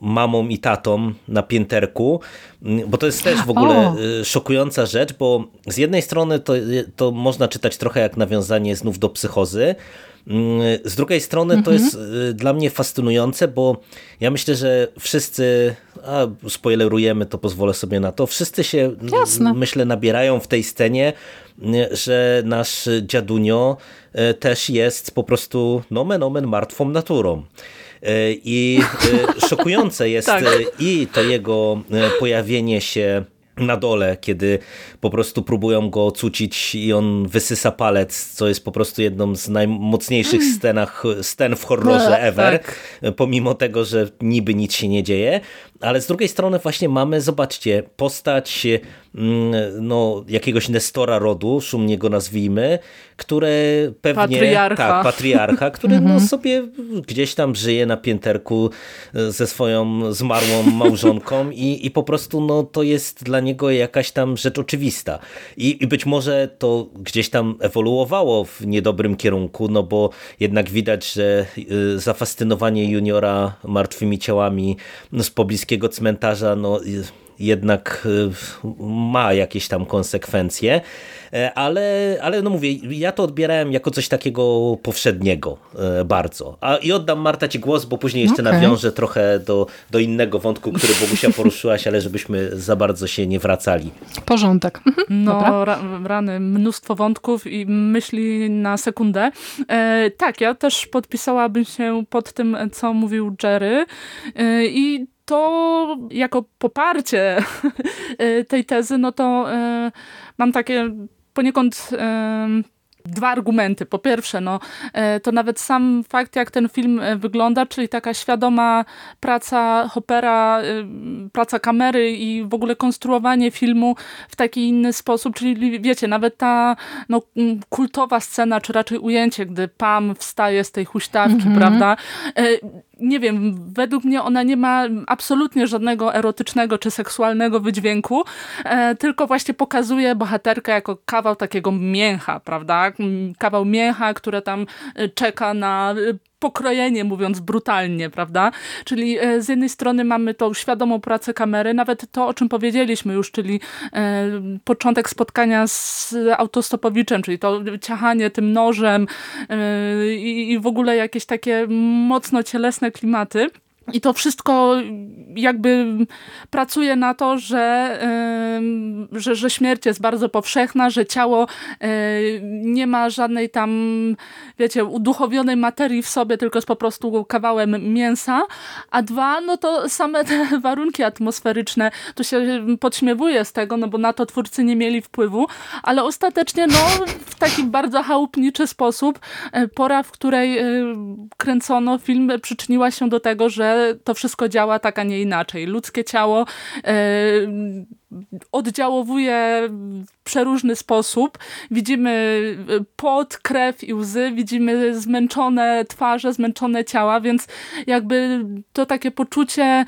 mamą i tatą na pięterku, bo to jest też w ogóle o. szokująca rzecz, bo z jednej strony to, to można czytać trochę jak nawiązanie znów do psychozy, z drugiej strony to jest y, dla mnie fascynujące, bo ja myślę, że wszyscy, a spoilerujemy, to pozwolę sobie na to, wszyscy się Jasne. myślę nabierają w tej scenie, y, że nasz dziadunio y, też jest po prostu nomen omen martwą naturą. I szokujące jest tak. i to jego pojawienie się na dole, kiedy po prostu próbują go cucić i on wysysa palec, co jest po prostu jedną z najmocniejszych mm. scenach, scen w horrorze no, ever, tak. pomimo tego, że niby nic się nie dzieje, ale z drugiej strony właśnie mamy, zobaczcie, postać mm, no, jakiegoś Nestora rodu, szumnie go nazwijmy, które pewnie... Patriarcha. Tak, patriarcha, który no, mhm. sobie gdzieś tam żyje na pięterku ze swoją zmarłą małżonką i, i po prostu no, to jest dla niego jakaś tam rzecz oczywista. I, I być może to gdzieś tam ewoluowało w niedobrym kierunku, no bo jednak widać, że e, zafascynowanie juniora martwymi ciałami z pobliskiego cmentarza no, jednak e, ma jakieś tam konsekwencje. E, ale, ale no mówię, ja to odbierałem jako coś takiego powszedniego e, bardzo. A i oddam Marta Ci głos, bo później jeszcze okay. nawiążę trochę do, do innego wątku, który Bogusia poruszyłaś, ale żebyśmy za bardzo się nie wracali. Porządek. Mhm. No, ra rany, mnóstwo wątków i myśli na sekundę. E, tak, ja też podpisałabym się pod tym, co mówił Jerry e, i to jako poparcie tej tezy, no to e, mam takie poniekąd dwa argumenty. Po pierwsze, no, e, to nawet sam fakt, jak ten film e, wygląda, czyli taka świadoma praca Hoppera, e, praca kamery i w ogóle konstruowanie filmu w taki inny sposób, czyli wiecie, nawet ta no, kultowa scena, czy raczej ujęcie, gdy Pam wstaje z tej huśtawki, mm -hmm. prawda? Nie wiem, według mnie ona nie ma absolutnie żadnego erotycznego czy seksualnego wydźwięku, e, tylko właśnie pokazuje bohaterkę jako kawał takiego mięcha, prawda? Kawał mięcha, które tam e, czeka na pokrojenie, mówiąc brutalnie, prawda? Czyli e, z jednej strony mamy tą świadomą pracę kamery, nawet to, o czym powiedzieliśmy już, czyli e, początek spotkania z autostopowiczem, czyli to ciachanie tym nożem e, i w ogóle jakieś takie mocno cielesne klimaty. I to wszystko jakby pracuje na to, że, że, że śmierć jest bardzo powszechna, że ciało nie ma żadnej tam, wiecie, uduchowionej materii w sobie, tylko jest po prostu kawałem mięsa. A dwa, no to same te warunki atmosferyczne, tu się podśmiewuje z tego, no bo na to twórcy nie mieli wpływu, ale ostatecznie no w taki bardzo chałupniczy sposób e, pora, w której e, kręcono film przyczyniła się do tego, że to wszystko działa tak, a nie inaczej. Ludzkie ciało e, oddziałowuje przeróżny sposób. Widzimy e, pot, krew i łzy, widzimy zmęczone twarze, zmęczone ciała, więc jakby to takie poczucie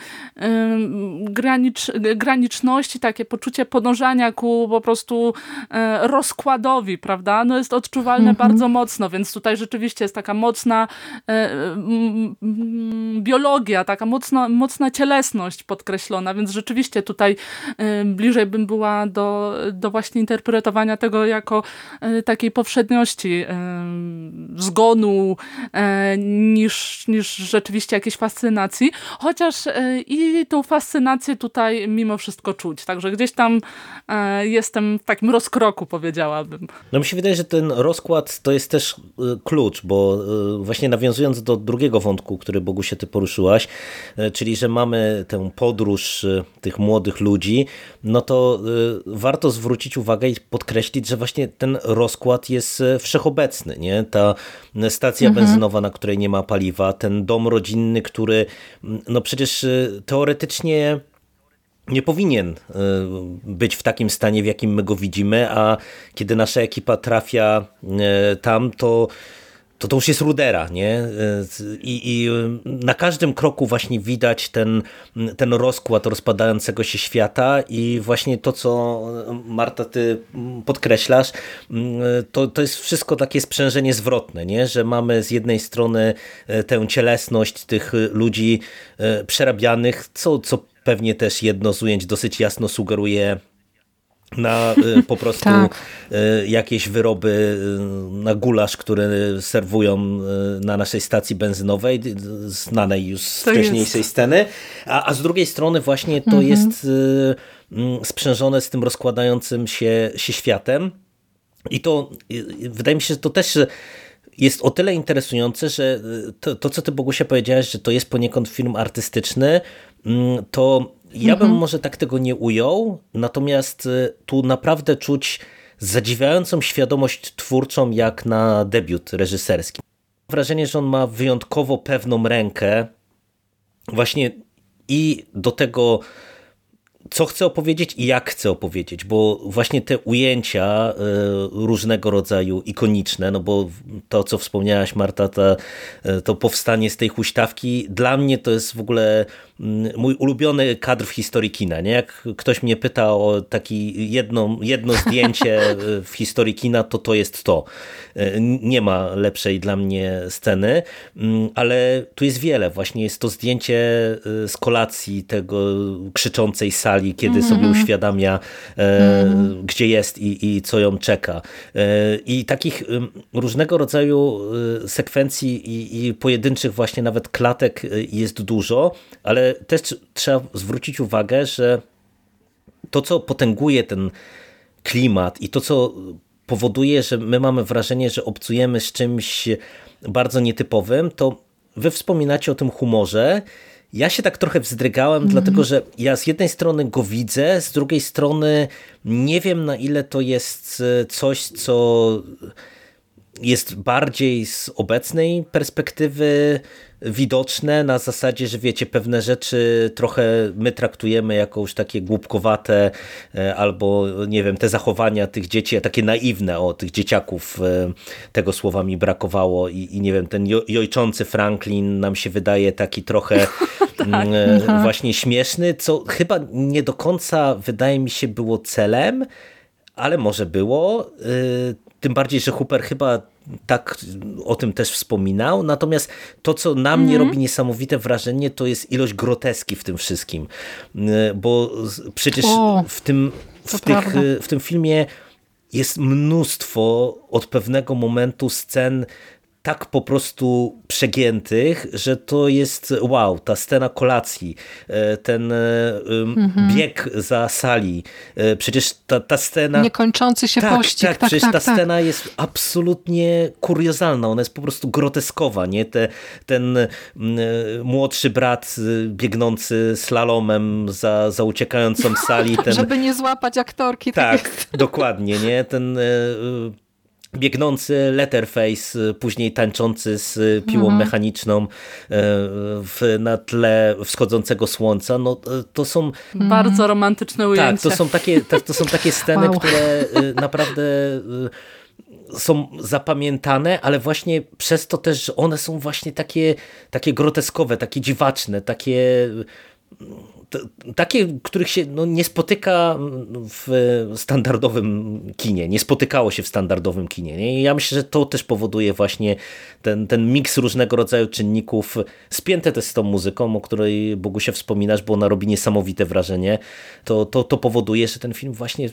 granicz, graniczności, takie poczucie podążania ku po prostu e, rozkładowi, prawda? No jest odczuwalne mhm. bardzo mocno, więc tutaj rzeczywiście jest taka mocna e, biologia, taka mocna, mocna cielesność podkreślona, więc rzeczywiście tutaj bliżej bym była do, do właśnie interpretowania tego jako e, takiej powszedniości e, zgonu e, niż, niż rzeczywiście jakiejś fascynacji. Chociaż i tą fascynację tutaj mimo wszystko czuć. Także gdzieś tam jestem w takim rozkroku, powiedziałabym. No mi się wydaje, że ten rozkład to jest też klucz, bo właśnie nawiązując do drugiego wątku, który Bogusie ty poruszyłaś, czyli że mamy tę podróż tych młodych ludzi, no to warto zwrócić uwagę uwagę i podkreślić, że właśnie ten rozkład jest wszechobecny. Nie? Ta stacja mhm. benzynowa, na której nie ma paliwa, ten dom rodzinny, który no przecież teoretycznie nie powinien być w takim stanie, w jakim my go widzimy, a kiedy nasza ekipa trafia tam, to to to już jest rudera, nie? I, I, na każdym kroku właśnie widać ten, ten rozkład rozpadającego się świata i właśnie to, co Marta, ty podkreślasz, to, to jest wszystko takie sprzężenie zwrotne, nie? Że mamy z jednej strony e, tę cielesność tych ludzi e, przerabianych, co, co pewnie też jedno z ujęć dosyć jasno sugeruje na y, po prostu tak. Y, jakieś wyroby y, na gulasz, które serwują na naszej stacji benzynowej, znanej już z to wcześniejszej jest. sceny, a, a z drugiej strony właśnie to mhm. jest mm, sprzężone z tym rozkładającym się, się światem i to wydaje mi się, że to też jest o tyle interesujące, że to, to co ty Bogusia powiedziałaś, że to jest poniekąd film artystyczny, mm, to ja bym mhm. może tak tego nie ujął, natomiast y, tu naprawdę czuć zadziwiającą świadomość twórczą jak na debiut reżyserski. Mam wrażenie, że on ma wyjątkowo pewną rękę właśnie i do tego co chcę opowiedzieć i jak chcę opowiedzieć, bo właśnie te ujęcia e, różnego rodzaju ikoniczne, no bo to, co wspomniałaś Marta, to, e, to powstanie z tej huśtawki, dla mnie to jest w ogóle mój ulubiony kadr w historii kina. Nie? Jak ktoś mnie pyta o taki jedno, jedno zdjęcie w historii kina, to to jest to. E, nie ma lepszej dla mnie sceny, mm, ale tu jest wiele. Właśnie jest to zdjęcie z kolacji tego krzyczącej sali, kiedy mm -hmm. sobie uświadamia, e, mm -hmm. gdzie jest i, i co ją czeka. E, I takich różnego rodzaju e, sekwencji i, i pojedynczych właśnie nawet klatek jest dużo, ale też trzeba zwrócić uwagę, że to, co potęguje ten klimat i to, co powoduje, że my mamy wrażenie, że obcujemy z czymś bardzo nietypowym, to wy wspominacie o tym humorze ja się tak trochę wzdrygałem, mm -hmm. dlatego że ja z jednej strony go widzę, z drugiej strony nie wiem na ile to jest e, coś, co jest bardziej z obecnej perspektywy widoczne na zasadzie, że wiecie, pewne rzeczy trochę my traktujemy jako już takie głupkowate e, albo nie wiem, te zachowania tych dzieci, takie naiwne, o tych dzieciaków e, tego słowa mi brakowało i, i nie wiem, ten jojczący Franklin nam się wydaje taki trochę tak, mm, e, no. właśnie śmieszny, co chyba nie do końca wydaje mi się było celem, ale może było. Tym bardziej, że Hooper chyba tak o tym też wspominał. Natomiast to, co na mnie mm -hmm. robi niesamowite wrażenie, to jest ilość groteski w tym wszystkim. Bo przecież o, w, tym, w, tych, w tym filmie jest mnóstwo od pewnego momentu scen tak po prostu przegiętych, że to jest wow, ta scena kolacji, e, ten mhm. bieg za sali, e, przecież ta, ta scena... Niekończący się tak, pościg. Tak, tak, przecież tak, ta tak. scena jest absolutnie kuriozalna, ona jest po prostu groteskowa, nie? Te, ten młodszy brat biegnący slalomem za, za uciekającą sali. Ten... Żeby nie złapać aktorki. Tak, tak dokładnie, nie? Ten biegnący Letterface, później tańczący z piłą mhm. mechaniczną e, w, na tle wschodzącego słońca, no e, to są... Bardzo romantyczne ujęcia. Tak, to są takie, to są takie sceny, wow. które naprawdę są zapamiętane, ale właśnie przez to też, że one są właśnie takie, takie groteskowe, takie dziwaczne, takie takie, których się no, nie spotyka w standardowym kinie, nie spotykało się w standardowym kinie. Nie? I ja myślę, że to też powoduje właśnie ten, ten miks różnego rodzaju czynników, spięte też z tą muzyką, o której Bogusia wspominasz, bo ona robi niesamowite wrażenie, to, to, to powoduje, że ten film właśnie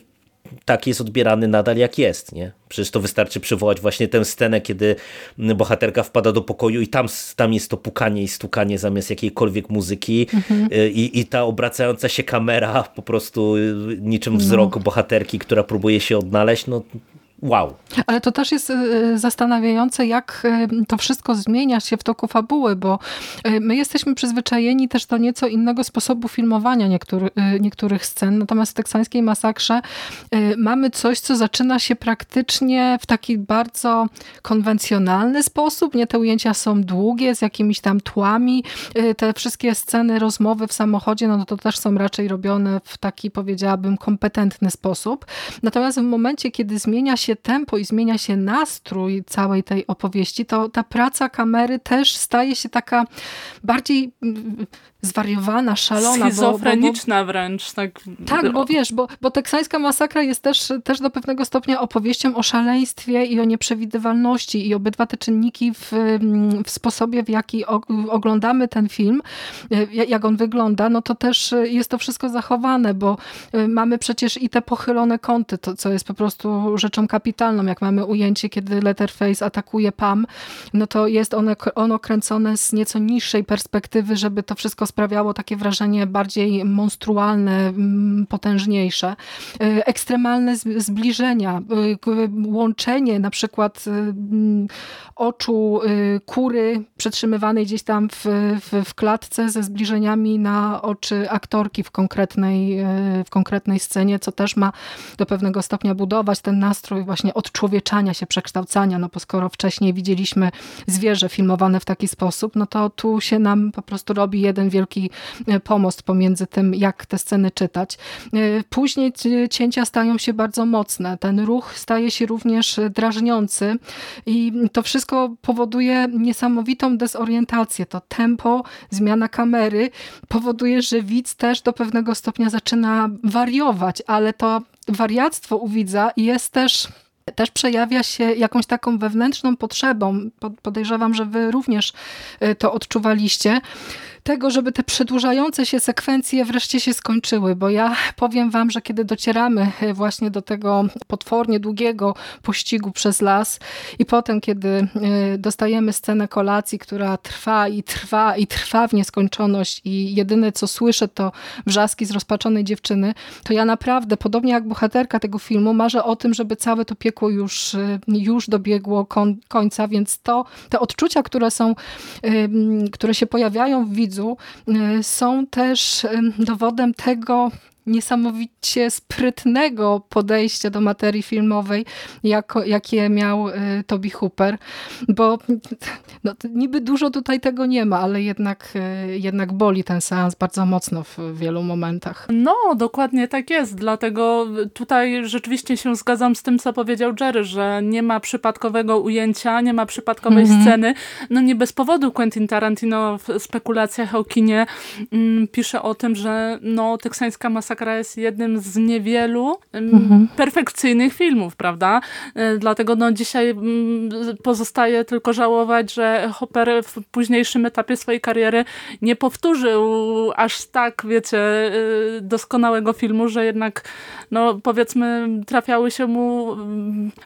tak jest odbierany nadal jak jest. Nie? Przecież to wystarczy przywołać właśnie tę scenę, kiedy bohaterka wpada do pokoju i tam, tam jest to pukanie i stukanie zamiast jakiejkolwiek muzyki mhm. I, i ta obracająca się kamera po prostu y, niczym wzrok no. bohaterki, która próbuje się odnaleźć, no wow. Ale to też jest e, zastanawiające, jak e, to wszystko zmienia się w toku fabuły, bo my jesteśmy przyzwyczajeni też do nieco innego sposobu filmowania niektóry, niektórych scen, natomiast w teksańskiej masakrze mamy coś, co zaczyna się praktycznie w taki bardzo konwencjonalny sposób. Nie te ujęcia są długie, z jakimiś tam tłami. Te wszystkie sceny, rozmowy w samochodzie, no to też są raczej robione w taki, powiedziałabym, kompetentny sposób. Natomiast w momencie, kiedy zmienia się tempo i zmienia się nastrój całej tej opowieści, to ta praca kamery też staje się taka bardziej mm, zwariowana, szalona. Schizofreniczna bo, bo, wręcz. Tak, tak bo wiesz, bo, bo teksańska masakra jest też, też do pewnego stopnia opowieścią o szaleństwie i o nieprzewidywalności i obydwa te czynniki w, w sposobie, w jaki oglądamy ten film, e, jak on wygląda, no to też jest to wszystko zachowane, bo e, mamy przecież i te pochylone kąty, to co jest po prostu rzeczą kapitalną. Jak mamy ujęcie, kiedy Letterface atakuje Pam, no to jest ono, ono kręcone z nieco niższej perspektywy, żeby to wszystko sprawiało takie wrażenie bardziej monstrualne, mm, potężniejsze. E, ekstremalne zbliżenia, e, łączenie na przykład e, oczu kury przetrzymywanej gdzieś tam w, w, w klatce ze zbliżeniami na oczy aktorki w konkretnej, w konkretnej scenie, co też ma do pewnego stopnia budować ten nastrój właśnie odczłowieczania się, przekształcania, no bo skoro wcześniej widzieliśmy zwierzę filmowane w taki sposób, no to tu się nam po prostu robi jeden wielki e, pomost pomiędzy tym, jak te sceny czytać. E, później cięcia stają się bardzo mocne. Ten ruch staje się również drażniący i to wszystko powoduje niesamowitą dezorientację. To tempo, zmiana kamery powoduje, że widz też do pewnego stopnia zaczyna wariować, ale to wariactwo u widza jest też też przejawia się jakąś taką wewnętrzną potrzebą. Podejrzewam, że wy również e, to odczuwaliście tego, żeby te przedłużające się sekwencje wreszcie się skończyły, bo ja powiem wam, że kiedy docieramy e, właśnie do tego potwornie długiego pościgu przez las i potem, kiedy e, dostajemy scenę kolacji, która trwa i trwa i trwa w nieskończoność i jedyne co słyszę to wrzaski z rozpaczonej dziewczyny, to ja naprawdę, podobnie jak bohaterka tego filmu, marzę o tym, żeby całe to piekło już, e, już dobiegło końca, więc to, te odczucia, które są, które się pojawiają w widzu, y, są też dowodem tego, niesamowicie sprytnego podejścia do materii filmowej, jako, jakie miał y, Toby Hooper, bo no, niby dużo tutaj tego nie ma, ale jednak, y, jednak boli ten seans bardzo mocno w wielu momentach. No, dokładnie tak jest, dlatego tutaj rzeczywiście się zgadzam z tym, co powiedział Jerry, że nie ma przypadkowego ujęcia, nie ma przypadkowej mm -hmm. sceny. No nie bez powodu Quentin Tarantino w spekulacjach o kinie mm, pisze o tym, że no, teksańska masakra Masakra jest jednym z niewielu mhm. perfekcyjnych filmów, prawda? E, dlatego no, dzisiaj pozostaje tylko żałować, że Hopper w późniejszym etapie swojej kariery nie powtórzył aż tak, wiecie, e, doskonałego filmu, że jednak, no powiedzmy, trafiały się mu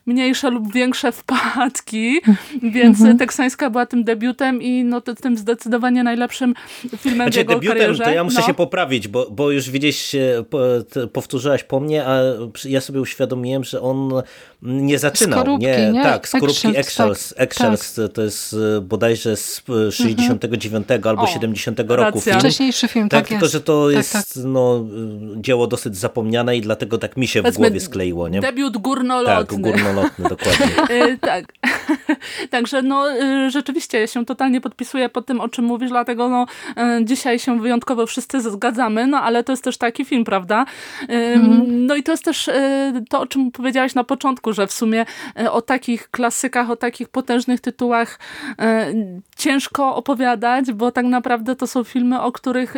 mniejsze lub większe wpadki, więc mhm. Teksańska była tym debiutem i no, tym zdecydowanie najlepszym filmem znaczy, w jego debiutem, karierze. to ja muszę no. się poprawić, bo, bo już widzieć powtórzyłaś po mnie, a ja sobie uświadomiłem, że on nie zaczynał. Skorupki, nie, nie? Tak, Skorupki Eggshells. Tak, Eggshells tak. to jest e, bodajże z 69 mhm. albo o, 70 roku film. Wcześniejszy film, tak, tak Tylko, że to tak, jest tak. No, dzieło dosyć zapomniane i dlatego tak mi się w głowie skleiło. Nie? Debiut górnolotny. Tak, górnolotny, dokładnie. E, tak. Także no e, rzeczywiście się totalnie podpisuję pod tym, o czym mówisz, dlatego no dzisiaj się wyjątkowo wszyscy zgadzamy, no ale to jest też taki film, prawda? Mhm. No i to jest też to, o czym powiedziałaś na początku, że w sumie o takich klasykach, o takich potężnych tytułach ciężko opowiadać, bo tak naprawdę to są filmy, o których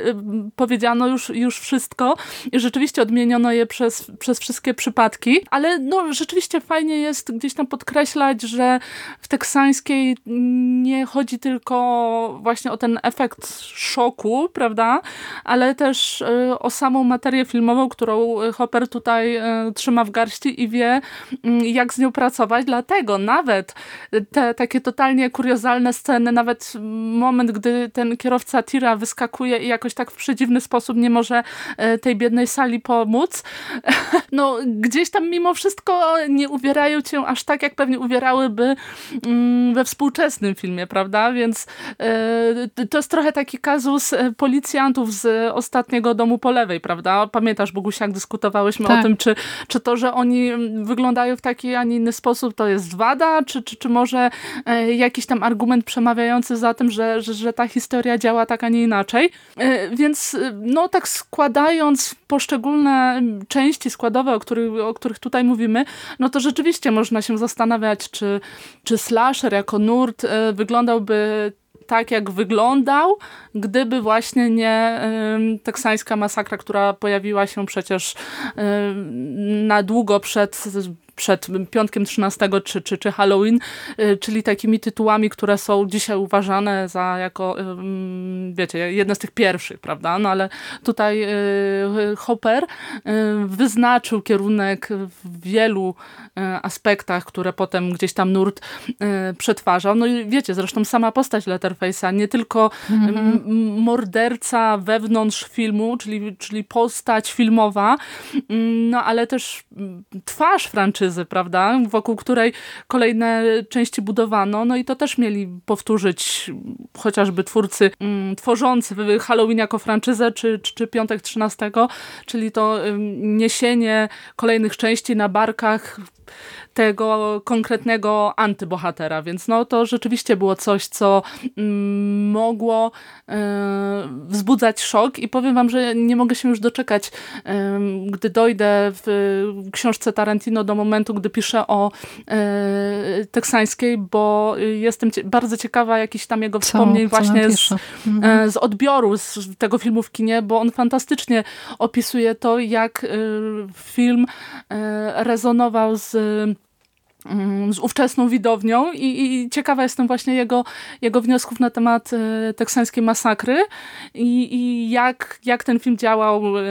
powiedziano już, już wszystko i rzeczywiście odmieniono je przez, przez wszystkie przypadki, ale no rzeczywiście fajnie jest gdzieś tam podkreślać, że w teksańskiej nie chodzi tylko właśnie o ten efekt szoku, prawda, ale też o samą materię filmową, którą Hopper tutaj e, trzyma w garści i wie, jak z nią pracować. Dlatego nawet te takie totalnie kuriozalne sceny, nawet moment, gdy ten kierowca tira wyskakuje i jakoś tak w przedziwny sposób nie może tej biednej sali pomóc, no gdzieś tam mimo wszystko nie uwierają cię aż tak, jak pewnie uwierałyby mm, we współczesnym filmie, prawda? Więc e, to jest trochę taki kazus policjantów z ostatniego domu po lewej, prawda? Pamiętasz, Bogusia, jak dyskutowałyśmy tak. o tym, czy, czy to, że oni wyglądają w taki, a nie inny sposób, to jest wada, czy, czy, czy może e, jakiś tam argument przemawiający za tym, że, że, że ta historia działa tak, a nie inaczej. E, więc no tak składając poszczególne części składowe, o których, o których tutaj mówimy, no to rzeczywiście można się zastanawiać, czy, czy slasher jako nurt e, wyglądałby tak, jak wyglądał, gdyby właśnie nie y, teksańska masakra, która pojawiła się przecież y, na długo przed przed piątkiem 13 czy, czy, czy Halloween, y, czyli takimi tytułami, które są dzisiaj uważane za jako, wiecie, jedne z tych pierwszych, prawda? No ale tutaj y, Hopper y, wyznaczył kierunek w wielu aspektach, które potem gdzieś tam nurt przetwarzał. No i wiecie, zresztą sama postać Letterface'a, nie tylko mm-hmm. morderca wewnątrz filmu, czyli, czyli postać filmowa, no ale też twarz franczyzy, prawda, wokół której kolejne części budowano, no i to też mieli powtórzyć chociażby twórcy mm, tworzący Halloween jako franczyzę, czy, czy, czy Piątek 13, czyli to niesienie kolejnych części na barkach tego konkretnego antybohatera, więc no to rzeczywiście było coś, co mm, mogło y, wzbudzać szok. I powiem wam, że nie mogę się już doczekać, gdy dojdę w książce Tarantino do momentu, gdy piszę o y, teksańskiej, bo jestem cie bardzo ciekawa jakichś tam jego wspomnień co, właśnie co z, mhm. z odbioru z tego filmu w kinie, bo on fantastycznie opisuje to, jak film rezonował z z ówczesną widownią i, i, ciekawa jestem właśnie jego, jego wniosków na temat e, teksańskiej masakry i, i jak, jak ten film działał e,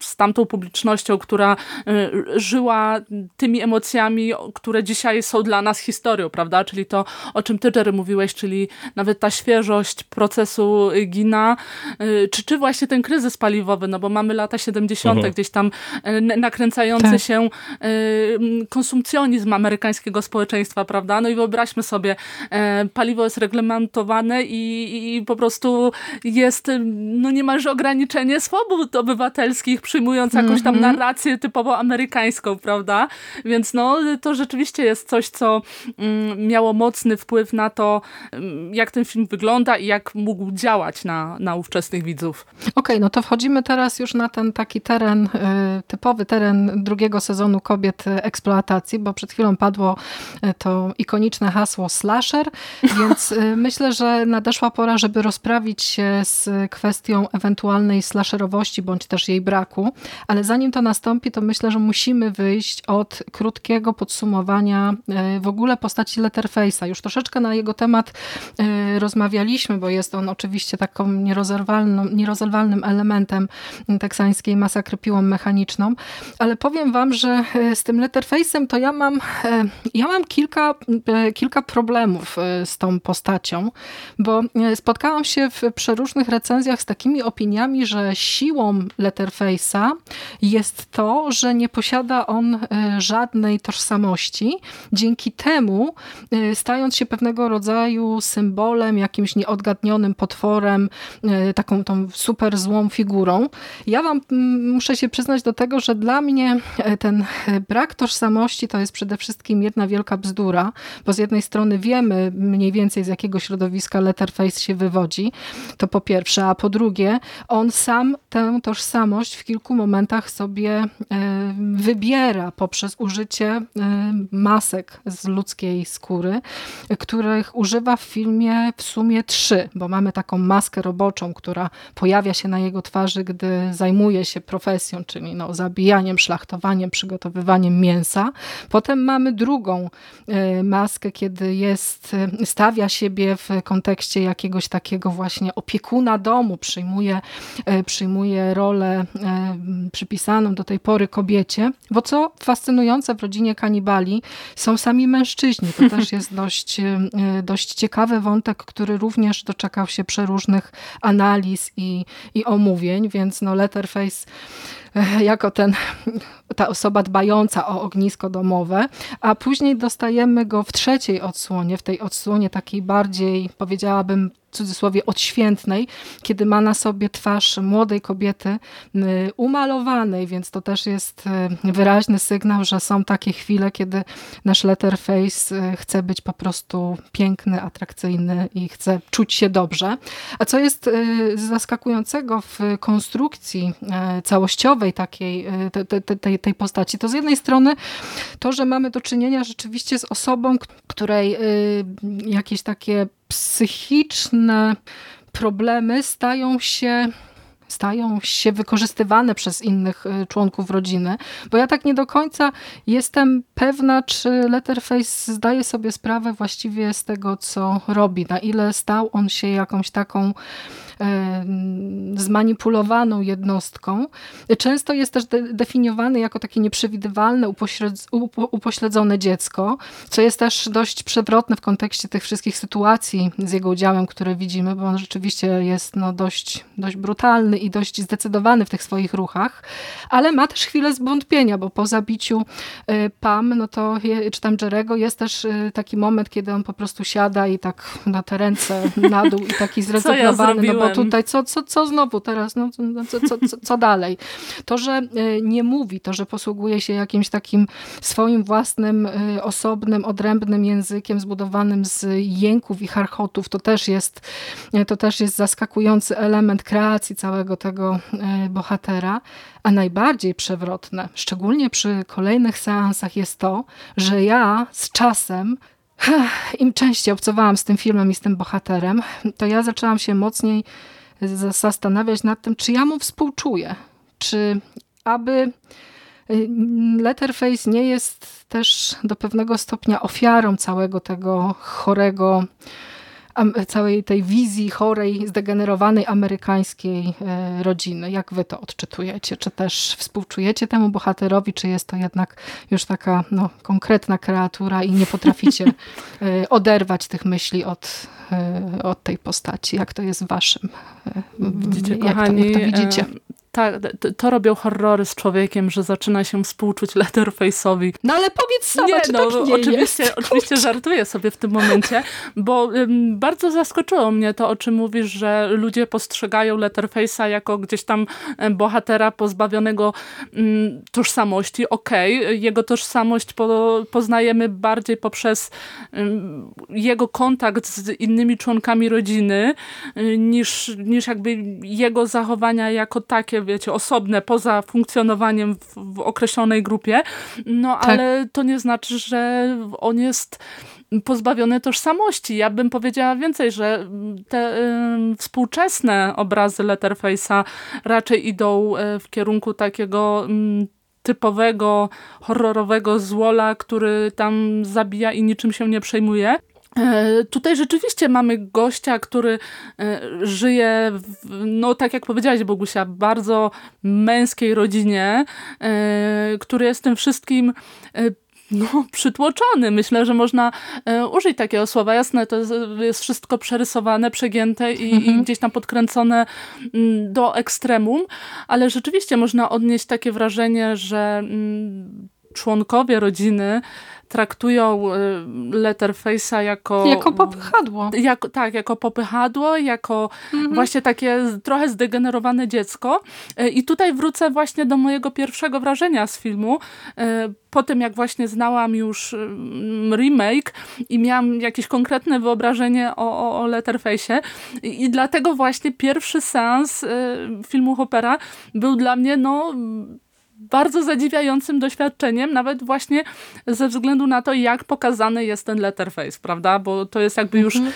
z tamtą publicznością, która y, żyła tymi emocjami, które dzisiaj są dla nas historią, prawda? Czyli to, o czym ty, Jerry, mówiłeś, czyli nawet ta świeżość procesu Gina, y, czy, czy właśnie ten kryzys paliwowy, no bo mamy lata 70. Mhm. gdzieś tam y, nakręcający tak. się konsumpcjonizm amerykańskiego społeczeństwa, prawda? No i wyobraźmy sobie, paliwo jest reglamentowane i, i po prostu jest no niemalże ograniczenie swobód obywatelskich przyjmując jakąś tam mhm. narrację typowo amerykańską, prawda? Więc no, to rzeczywiście jest coś, co mm, miało mocny wpływ na to, mm, jak ten film wygląda i jak mógł działać na, na ówczesnych widzów. Okej, okay, no to wchodzimy teraz już na ten taki teren, y, typowy teren drugiego sezonu Kobiet Eksploatacji, bo przed chwilą padło y, to ikoniczne hasło slasher, więc y, myślę, że nadeszła pora, żeby rozprawić się z kwestią ewentualnej slasherowości, bądź też jej braku ale zanim to nastąpi, to myślę, że musimy wyjść od krótkiego podsumowania e, w ogóle postaci Letterface'a. Już troszeczkę na jego temat e, rozmawialiśmy, bo jest on oczywiście taką nierozerwalnym elementem teksańskiej masakry piłą mechaniczną, ale powiem wam, że e, z tym Letterface'em to ja mam, ja mam kilka, kilka problemów z tą postacią, bo spotkałam się w przeróżnych recenzjach z takimi opiniami, że siłą Letterface'a jest to, że nie posiada on e, żadnej tożsamości. Dzięki temu, e, stając się pewnego rodzaju symbolem, jakimś nieodgadnionym potworem, e, taką tą super złą figurą. Ja wam muszę się przyznać do tego, że dla mnie ten brak tożsamości to jest przede wszystkim jedna wielka bzdura, bo z jednej strony wiemy mniej więcej z jakiego środowiska Letterface się wywodzi, to po pierwsze, a po drugie, on sam tę tożsamość w kilku momentach sobie e, wybiera poprzez użycie e, masek z ludzkiej skóry, których używa w filmie w sumie trzy, bo mamy taką maskę roboczą, która pojawia się na jego twarzy, gdy zajmuje się profesją, czyli no, zabijaniem, szlachtowaniem, przygotowywaniem mięsa. Potem mamy drugą e, maskę, kiedy jest, stawia siebie w kontekście jakiegoś takiego właśnie opiekuna domu, przyjmuje, przyjmuje rolę przypisaną do tej pory kobiecie, bo co fascynujące w rodzinie kanibali są sami mężczyźni. To też jest dość, dość ciekawy wątek, który również doczekał się przeróżnych analiz i, i omówień, więc no Letterface jako ten, ta osoba dbająca o ognisko domowe, a później dostajemy go w trzeciej odsłonie, w tej odsłonie takiej bardziej, powiedziałabym, cudzysłowie odświętnej, kiedy ma na sobie twarz młodej kobiety y, umalowanej, więc to też jest y, wyraźny sygnał, że są takie chwile, kiedy nasz letterface y, chce być po prostu piękny, atrakcyjny i chce czuć się dobrze. A co jest zaskakującego w konstrukcji całościowej takiej, tej, tej postaci, to z jednej strony to, że mamy do czynienia rzeczywiście z osobą, której jakieś takie psychiczne problemy stają się stają się wykorzystywane przez innych y, członków rodziny, bo ja tak nie do końca jestem pewna, czy Letterface zdaje sobie sprawę właściwie z tego, co robi, na ile stał on się jakąś taką zmanipulowaną jednostką, często jest też definiowany jako takie nieprzewidywalne, upośledzone dziecko, co jest też dość przewrotne w kontekście tych wszystkich sytuacji z jego udziałem, które widzimy, bo on rzeczywiście jest no, dość, dość brutalny i dość zdecydowany w tych swoich ruchach, ale ma też chwilę zwątpienia, bo po zabiciu e, Pam, no to, czy tam Jerego, jest też e, taki moment, kiedy on po prostu siada i tak na te ręce na dół i taki zrezygnowany, ja no bo tutaj co, co, co znowu teraz, no, co, co, co, co dalej? To, że e, nie mówi, to, że posługuje się jakimś takim swoim własnym, e, osobnym, odrębnym językiem zbudowanym z jęków i charchotów, to też jest, e, to też jest zaskakujący element kreacji całego tego bohatera. A najbardziej przewrotne, szczególnie przy kolejnych seansach jest to, że ja z czasem im częściej obcowałam z tym filmem i z tym bohaterem, to ja zaczęłam się mocniej zastanawiać nad tym, czy ja mu współczuję. Czy aby y, Letterface nie jest też do pewnego stopnia ofiarą całego tego chorego całej tej wizji chorej, zdegenerowanej amerykańskiej e, rodziny. Jak wy to odczytujecie? Czy też współczujecie temu bohaterowi, czy jest to jednak już taka no, konkretna kreatura i nie potraficie e, oderwać tych myśli od, e, od tej postaci? Jak to jest waszym? Widzicie, jak, kochani, to, jak to widzicie? Tak, to robią horrory z człowiekiem, że zaczyna się współczuć Letterface'owi. No ale powiedz sama, nie, czy no, tak nie oczywiście, jest? Oczywiście żartuję sobie w tym momencie, bo um, bardzo zaskoczyło mnie to, o czym mówisz, że ludzie postrzegają Letterface'a jako gdzieś tam bohatera pozbawionego um, tożsamości. Okej, okay, jego tożsamość po, poznajemy bardziej poprzez um, jego kontakt z innymi członkami rodziny, niż, niż jakby jego zachowania jako takie wiecie, osobne, poza funkcjonowaniem w, w określonej grupie, no tak. ale to nie znaczy, że on jest pozbawiony tożsamości. Ja bym powiedziała więcej, że te y, współczesne obrazy Letterface'a raczej idą y, w kierunku takiego y, typowego, horrorowego złola, który tam zabija i niczym się nie przejmuje. E, tutaj rzeczywiście mamy gościa, który e, żyje, w, no tak jak powiedziałaś Bogusia, bardzo męskiej rodzinie, e, który jest tym wszystkim no, przytłoczony. Myślę, że można użyć takiego słowa. Jasne, to jest, wszystko przerysowane, przegięte i, mhm. i, gdzieś tam podkręcone mm, do ekstremum, ale rzeczywiście można odnieść takie wrażenie, że mm, członkowie rodziny traktują y, Letterface'a jako... Jako popychadło. Jako, tak, jako popychadło, jako mhm. właśnie takie trochę zdegenerowane dziecko. Y, I tutaj wrócę właśnie do mojego pierwszego wrażenia z filmu. Y, po tym, jak właśnie znałam już remake i miałam jakieś konkretne wyobrażenie o, o, o Letterface'ie i dlatego właśnie pierwszy seans filmu Hoppera był dla mnie no bardzo zadziwiającym doświadczeniem, nawet właśnie ze względu na to, jak pokazany jest ten letterface, prawda? Bo to jest jakby już mhm.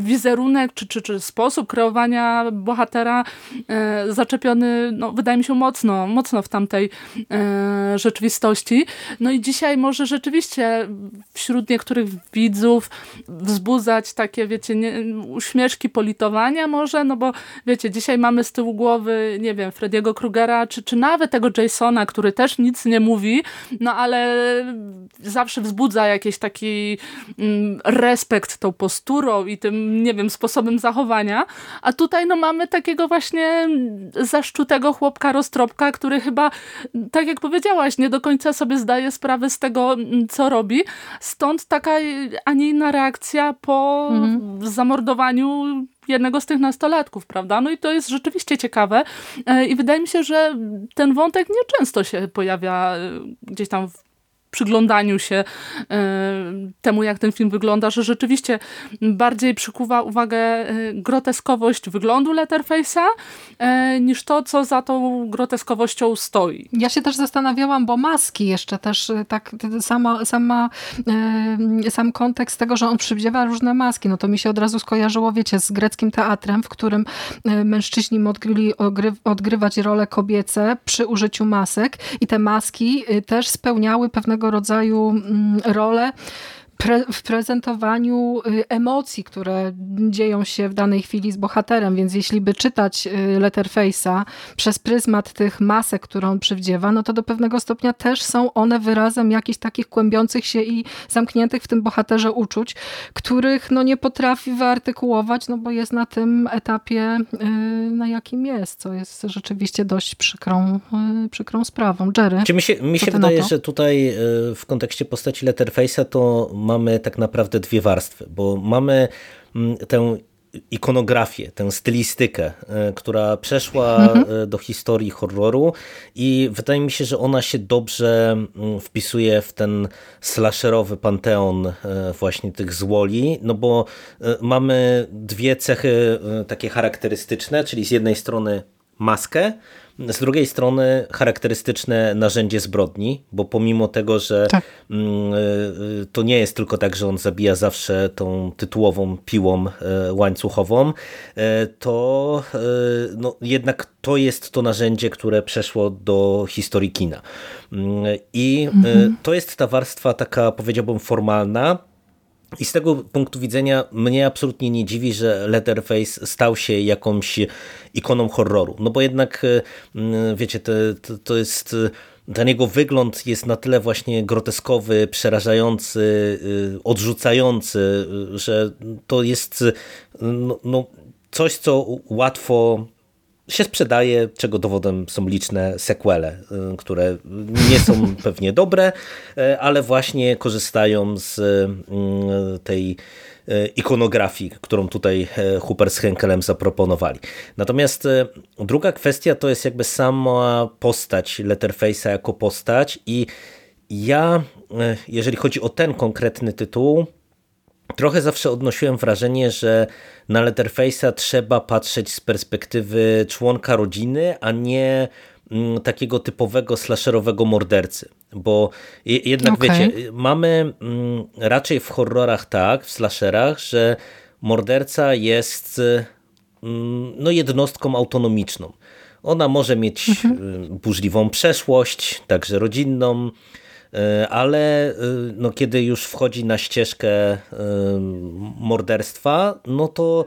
wizerunek, czy, czy, czy sposób kreowania bohatera e, zaczepiony, no, wydaje mi się, mocno, mocno w tamtej e, rzeczywistości. No i dzisiaj może rzeczywiście wśród niektórych widzów wzbudzać takie, wiecie, nie, uśmieszki politowania może, no bo wiecie, dzisiaj mamy z tyłu głowy, nie wiem, Frediego Krugera, czy, czy nawet tego Jasona, który też nic nie mówi, no ale zawsze wzbudza jakiś taki mm, respekt tą posturą i tym, nie wiem, sposobem zachowania, a tutaj no mamy takiego właśnie zaszczutego chłopka roztropka, który chyba, tak jak powiedziałaś, nie do końca sobie zdaje sprawę z tego, co robi, stąd taka, a nie inna reakcja po mhm. zamordowaniu jednego z tych nastolatków, prawda? No i to jest rzeczywiście ciekawe e, i wydaje mi się, że ten wątek nieczęsto się pojawia e, gdzieś tam w przyglądaniu się e, temu, jak ten film wygląda, że rzeczywiście bardziej przykuwa uwagę e, groteskowość wyglądu Letterface'a e, niż to, co za tą groteskowością stoi. Ja się też zastanawiałam, bo maski jeszcze też tak sama, sama sam kontekst tego, że on przywdziewa różne maski, no to mi się od razu skojarzyło, wiecie, z greckim teatrem, w którym mężczyźni mogli odgrywać role kobiece przy użyciu masek i te maski też spełniały pewnego rodzaju mm, role pre w prezentowaniu y, emocji, które dzieją się w danej chwili z bohaterem, więc jeśli by czytać y, Letterface'a przez pryzmat tych masek, które on przywdziewa, no to do pewnego stopnia też są one wyrazem jakichś takich kłębiących się i zamkniętych w tym bohaterze uczuć, których no nie potrafi wyartykułować, no bo jest na tym etapie, y, na jakim jest, co jest rzeczywiście dość przykrą, przykrą sprawą. Jerry, Czy mi się, mi się wydaje, że tutaj w kontekście postaci Letterface'a to mamy tak naprawdę dwie warstwy, bo mamy mm, tę ikonografię, tę stylistykę, e, która przeszła mhm. E, do historii horroru i wydaje mi się, że ona się dobrze mm, wpisuje w ten slasherowy panteon e, właśnie tych złoli, no bo mamy dwie cechy takie charakterystyczne, czyli z jednej strony maskę, z drugiej strony charakterystyczne narzędzie zbrodni, bo pomimo tego, że tak. Mm, y, to nie jest tylko tak, że on zabija zawsze tą tytułową piłą e, łańcuchową, e, to e, no, jednak to jest to narzędzie, które przeszło do historii kina. Mm, I mhm. to jest ta warstwa taka, powiedziałbym, formalna, i z tego punktu widzenia mnie absolutnie nie dziwi, że Leatherface stał się jakąś ikoną horroru. No bo jednak, e, wiecie, to, to, to jest ten jego wygląd jest na tyle właśnie groteskowy, przerażający, e, odrzucający, że to jest no, no, coś, co łatwo się sprzedaje, czego dowodem są liczne sequele, y, które nie są pewnie dobre, y, ale właśnie korzystają z y, tej ikonografii, którą tutaj Hooper z Henkelem zaproponowali. Natomiast druga kwestia to jest jakby sama postać Letterface'a jako postać i ja, jeżeli chodzi o ten konkretny tytuł, trochę zawsze odnosiłem wrażenie, że na Letterface'a trzeba patrzeć z perspektywy członka rodziny, a nie mm, takiego typowego slasherowego mordercy. Bo jednak okay. wiecie, mamy mm, raczej w horrorach tak, w slasherach, że morderca jest mm, no, jednostką autonomiczną. Ona może mieć mhm. Y, burzliwą przeszłość, także rodzinną, ale e, no, kiedy już wchodzi na ścieżkę e, morderstwa, no to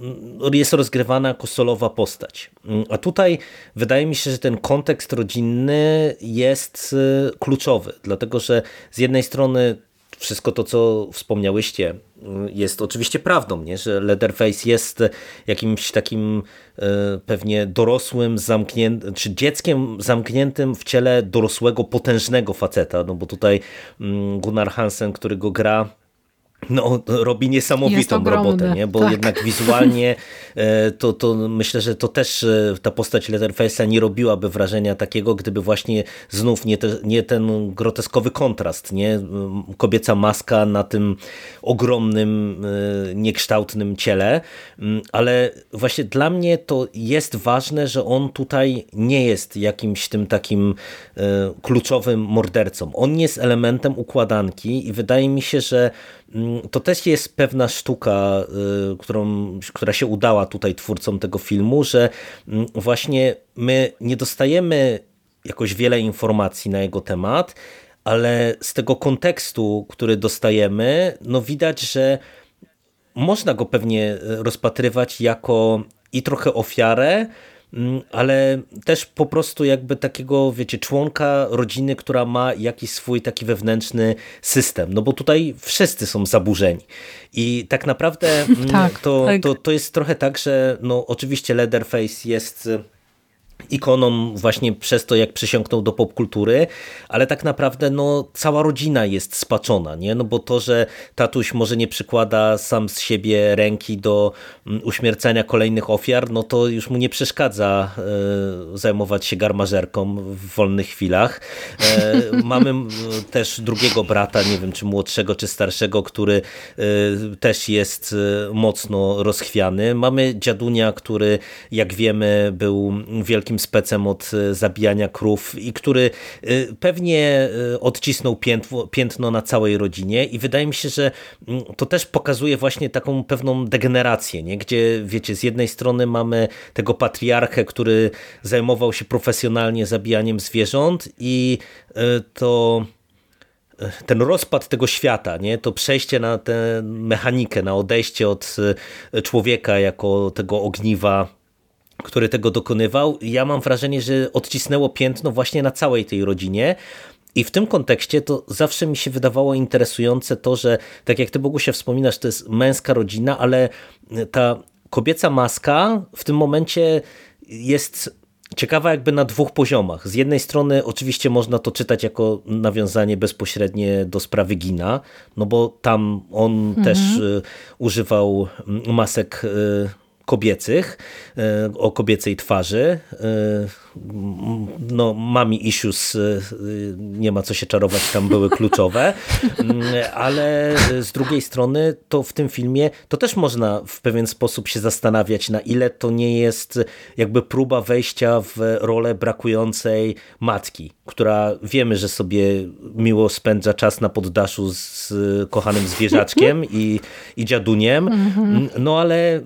mm, jest rozgrywana jako solowa postać. Mm, a tutaj wydaje mi się, że ten kontekst rodzinny jest kluczowy, dlatego że z jednej strony wszystko to, co wspomniałyście, jest oczywiście prawdą, nie? że Leatherface jest jakimś takim e, pewnie dorosłym, zamkniętym, czy dzieckiem zamkniętym w ciele dorosłego, potężnego faceta, no bo tutaj mm, Gunnar Hansen, który go gra, no, robi niesamowitą robotę, nie? bo tak. jednak wizualnie e, to, to myślę, że to też e, ta postać Leatherface'a nie robiłaby wrażenia takiego, gdyby właśnie znów nie, te, nie ten groteskowy kontrast, nie? kobieca maska na tym ogromnym, e, niekształtnym ciele, mm, ale właśnie dla mnie to jest ważne, że on tutaj nie jest jakimś tym takim kluczowym mordercą. On jest elementem układanki i wydaje mi się, że Mm, to też jest pewna sztuka, y, którą, która się udała tutaj twórcom tego filmu, że mm, właśnie my nie dostajemy jakoś wiele informacji na jego temat, ale z tego kontekstu, który dostajemy, no widać, że można go pewnie y, rozpatrywać jako i trochę ofiarę, ale też po prostu jakby takiego, wiecie, członka rodziny, która ma jakiś swój taki wewnętrzny system, no bo tutaj wszyscy są zaburzeni i tak naprawdę mm, tak, to, tak. To, to jest trochę tak, że no oczywiście Leatherface jest ikoną właśnie przez to, jak przysiągnął do popkultury, ale tak naprawdę no, cała rodzina jest spaczona, nie? No bo to, że tatuś może nie przykłada sam z siebie ręki do mm, uśmiercania kolejnych ofiar, no to już mu nie przeszkadza e, zajmować się garmażerką w wolnych chwilach. E, mamy też drugiego brata, nie wiem czy młodszego, czy starszego, który e, też jest mocno rozchwiany. Mamy dziadunia, który jak wiemy był wielkim takim specem od e, zabijania krów i który e, pewnie e, odcisnął piętno, piętno na całej rodzinie i wydaje mi się, że mm, to też pokazuje właśnie taką pewną degenerację, nie? gdzie wiecie, z jednej strony mamy tego patriarchę, który zajmował się profesjonalnie zabijaniem zwierząt i to ten rozpad tego świata, nie? to przejście na tę mechanikę, na odejście od człowieka jako tego ogniwa który tego dokonywał, ja mam wrażenie, że odcisnęło piętno właśnie na całej tej rodzinie. I w tym kontekście to zawsze mi się wydawało interesujące to, że tak jak ty Bogusia wspominasz, to jest męska rodzina, ale ta kobieca maska w tym momencie jest ciekawa jakby na dwóch poziomach. Z jednej strony oczywiście można to czytać jako nawiązanie bezpośrednie do sprawy Gina, no bo tam on mhm. też y, używał masek y, kobiecych, e, o kobiecej twarzy. E, no, mami issues, e, nie ma co się czarować, tam były kluczowe, mm, ale z drugiej strony to w tym filmie to też można w pewien sposób się zastanawiać, na ile to nie jest jakby próba wejścia w rolę brakującej matki, która wiemy, że sobie miło spędza czas na poddaszu z kochanym zwierzaczkiem i, i dziaduniem, mhm. no ale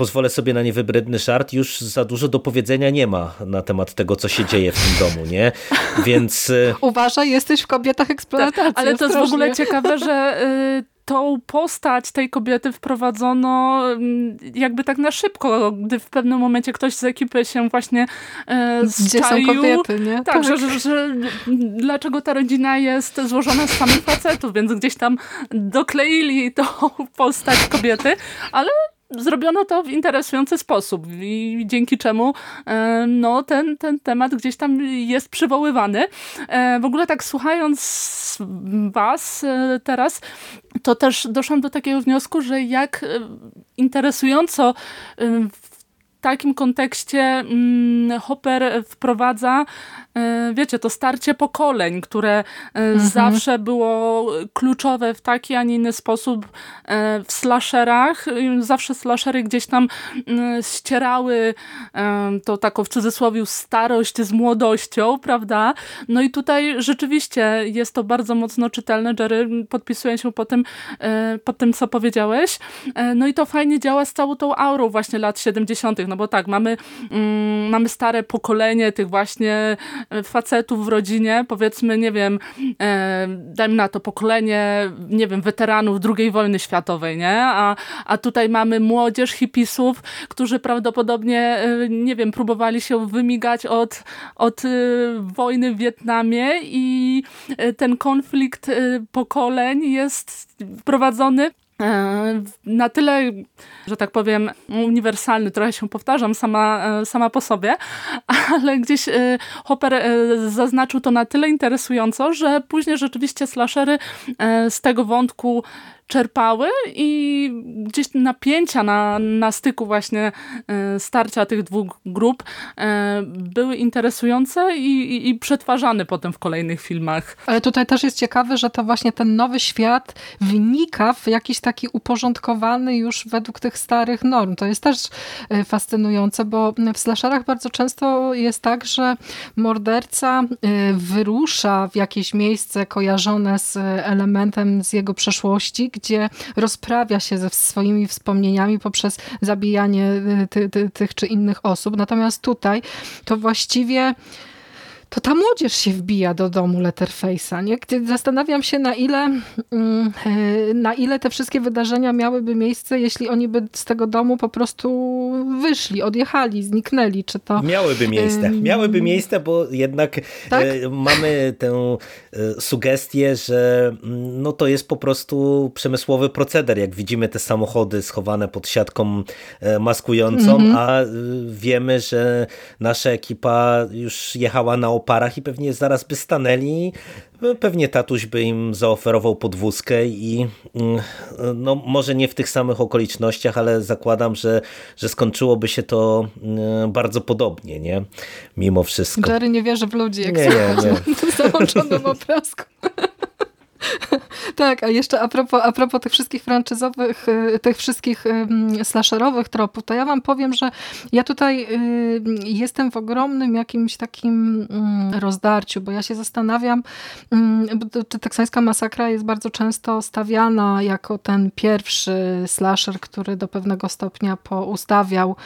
pozwolę sobie na niewybredny żart, już za dużo do powiedzenia nie ma na temat tego, co się dzieje w tym domu, nie? Więc... Y, Uważaj, jesteś w kobietach eksploatacji. Tak, ale to jest w ogóle ciekawe, że y, tą postać tej kobiety wprowadzono mm, jakby tak na szybko, gdy w pewnym momencie ktoś z ekipy się właśnie e, Gdzie są kobiety, nie? Tak, tak. Że, że, że, dlaczego ta rodzina jest złożona z samych facetów, więc gdzieś tam dokleili tą postać kobiety, ale zrobiono to w interesujący sposób i dzięki czemu e, no, ten, ten temat gdzieś tam jest przywoływany. E, w ogóle tak słuchając was e, teraz, to też doszłam do takiego wniosku, że jak interesująco w takim kontekście mm, Hopper wprowadza wiecie, to starcie pokoleń, które e, mhm. zawsze było kluczowe w taki, a nie inny sposób e, w slasherach. Zawsze slashery gdzieś tam ścierały to taką w cudzysłowie starość z młodością, prawda? No i tutaj rzeczywiście jest to bardzo mocno czytelne. Jerry, podpisuję się po tym, po tym co powiedziałeś. No i to fajnie działa z całą tą aurą właśnie lat 70., no bo tak, mamy, mm, mamy stare pokolenie tych właśnie facetów w rodzinie, powiedzmy, nie wiem, e, dajmy na to pokolenie, nie wiem, weteranów II wojny światowej, nie? A, a tutaj mamy młodzież hipisów, którzy prawdopodobnie, e, nie wiem, próbowali się wymigać od, od e, wojny w Wietnamie i e, ten konflikt pokoleń jest prowadzony e, na tyle, że tak powiem, uniwersalny, trochę się powtarzam sama, e, sama po sobie, ale gdzieś Hopper zaznaczył to na tyle interesująco, że później rzeczywiście slashery z tego wątku czerpały i gdzieś napięcia na, na styku właśnie e, starcia tych dwóch grup e, były interesujące i, i, i przetwarzane potem w kolejnych filmach. Ale tutaj też jest ciekawe, że to właśnie ten nowy świat wynika w jakiś taki uporządkowany już według tych starych norm. To jest też e, fascynujące, bo w slasherach bardzo często jest tak, że morderca wyrusza w jakieś miejsce kojarzone z elementem z jego przeszłości, gdzie rozprawia się ze swoimi wspomnieniami poprzez zabijanie y, ty, ty, tych czy innych osób. Natomiast tutaj to właściwie to ta młodzież się wbija do domu Letterface'a. Nie? Zastanawiam się, na ile, mm, e, na ile te wszystkie wydarzenia miałyby miejsce, jeśli oni by z tego domu po prostu wyszli, odjechali, zniknęli. Czy to... Miałyby miejsce. Miałyby miejsce, bo jednak tak? E, mamy tę e, sugestię, że mm, no to jest po prostu przemysłowy proceder. Jak widzimy te samochody schowane pod siatką maskującą, mm -hmm. a wiemy, że nasza ekipa już jechała na oparach i pewnie zaraz by stanęli. Pewnie tatuś by im zaoferował podwózkę i mm, no, może nie w tych samych okolicznościach, ale zakładam, że, że skończyłoby się to mm, bardzo podobnie, nie? Mimo wszystko. Jerry nie wierzy w ludzi, jak nie, nie, nie. załączonym obrazku. tak, a jeszcze a propos, a propos tych wszystkich franczyzowych, y, tych wszystkich slasherowych tropów, to ja wam powiem, że ja tutaj y, jestem w ogromnym jakimś takim mm, rozdarciu, bo ja się zastanawiam, mm, czy teksańska masakra jest bardzo często stawiana jako ten pierwszy slasher, który do pewnego stopnia poustawiał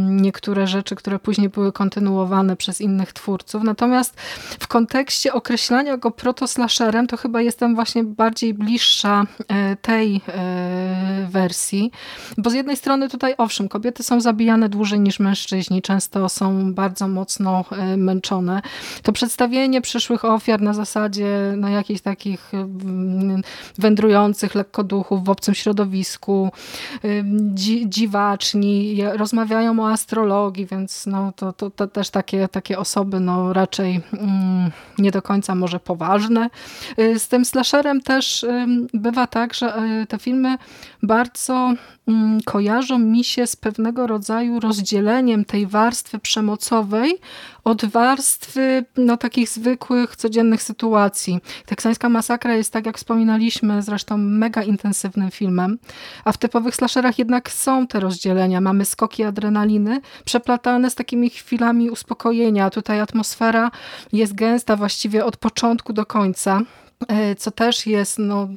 niektóre rzeczy, które później były kontynuowane przez innych twórców. Natomiast w kontekście określania go protoslasherem, to chyba jestem właśnie bardziej bliższa e, tej e, wersji, bo z jednej strony tutaj owszem, kobiety są zabijane dłużej niż mężczyźni, często są bardzo mocno e, męczone. To przedstawienie przyszłych ofiar na zasadzie no, jakichś takich wędrujących lekkoduchów w obcym środowisku, dzi dziwaczni, rozmawiają o astrologii, więc no, to, to, to też takie, takie osoby no, raczej mm, nie do końca może poważne. Z tym slasherem też bywa tak, że e, te filmy bardzo kojarzą mi się z pewnego rodzaju rozdzieleniem tej warstwy przemocowej od warstwy no, takich zwykłych, codziennych sytuacji. Teksańska masakra jest, tak jak wspominaliśmy, zresztą mega intensywnym filmem, a w typowych slasherach jednak są te rozdzielenia. Mamy skoki adrenaliny przeplatane z takimi chwilami uspokojenia. Tutaj atmosfera jest gęsta właściwie od początku do końca. E, co też jest no,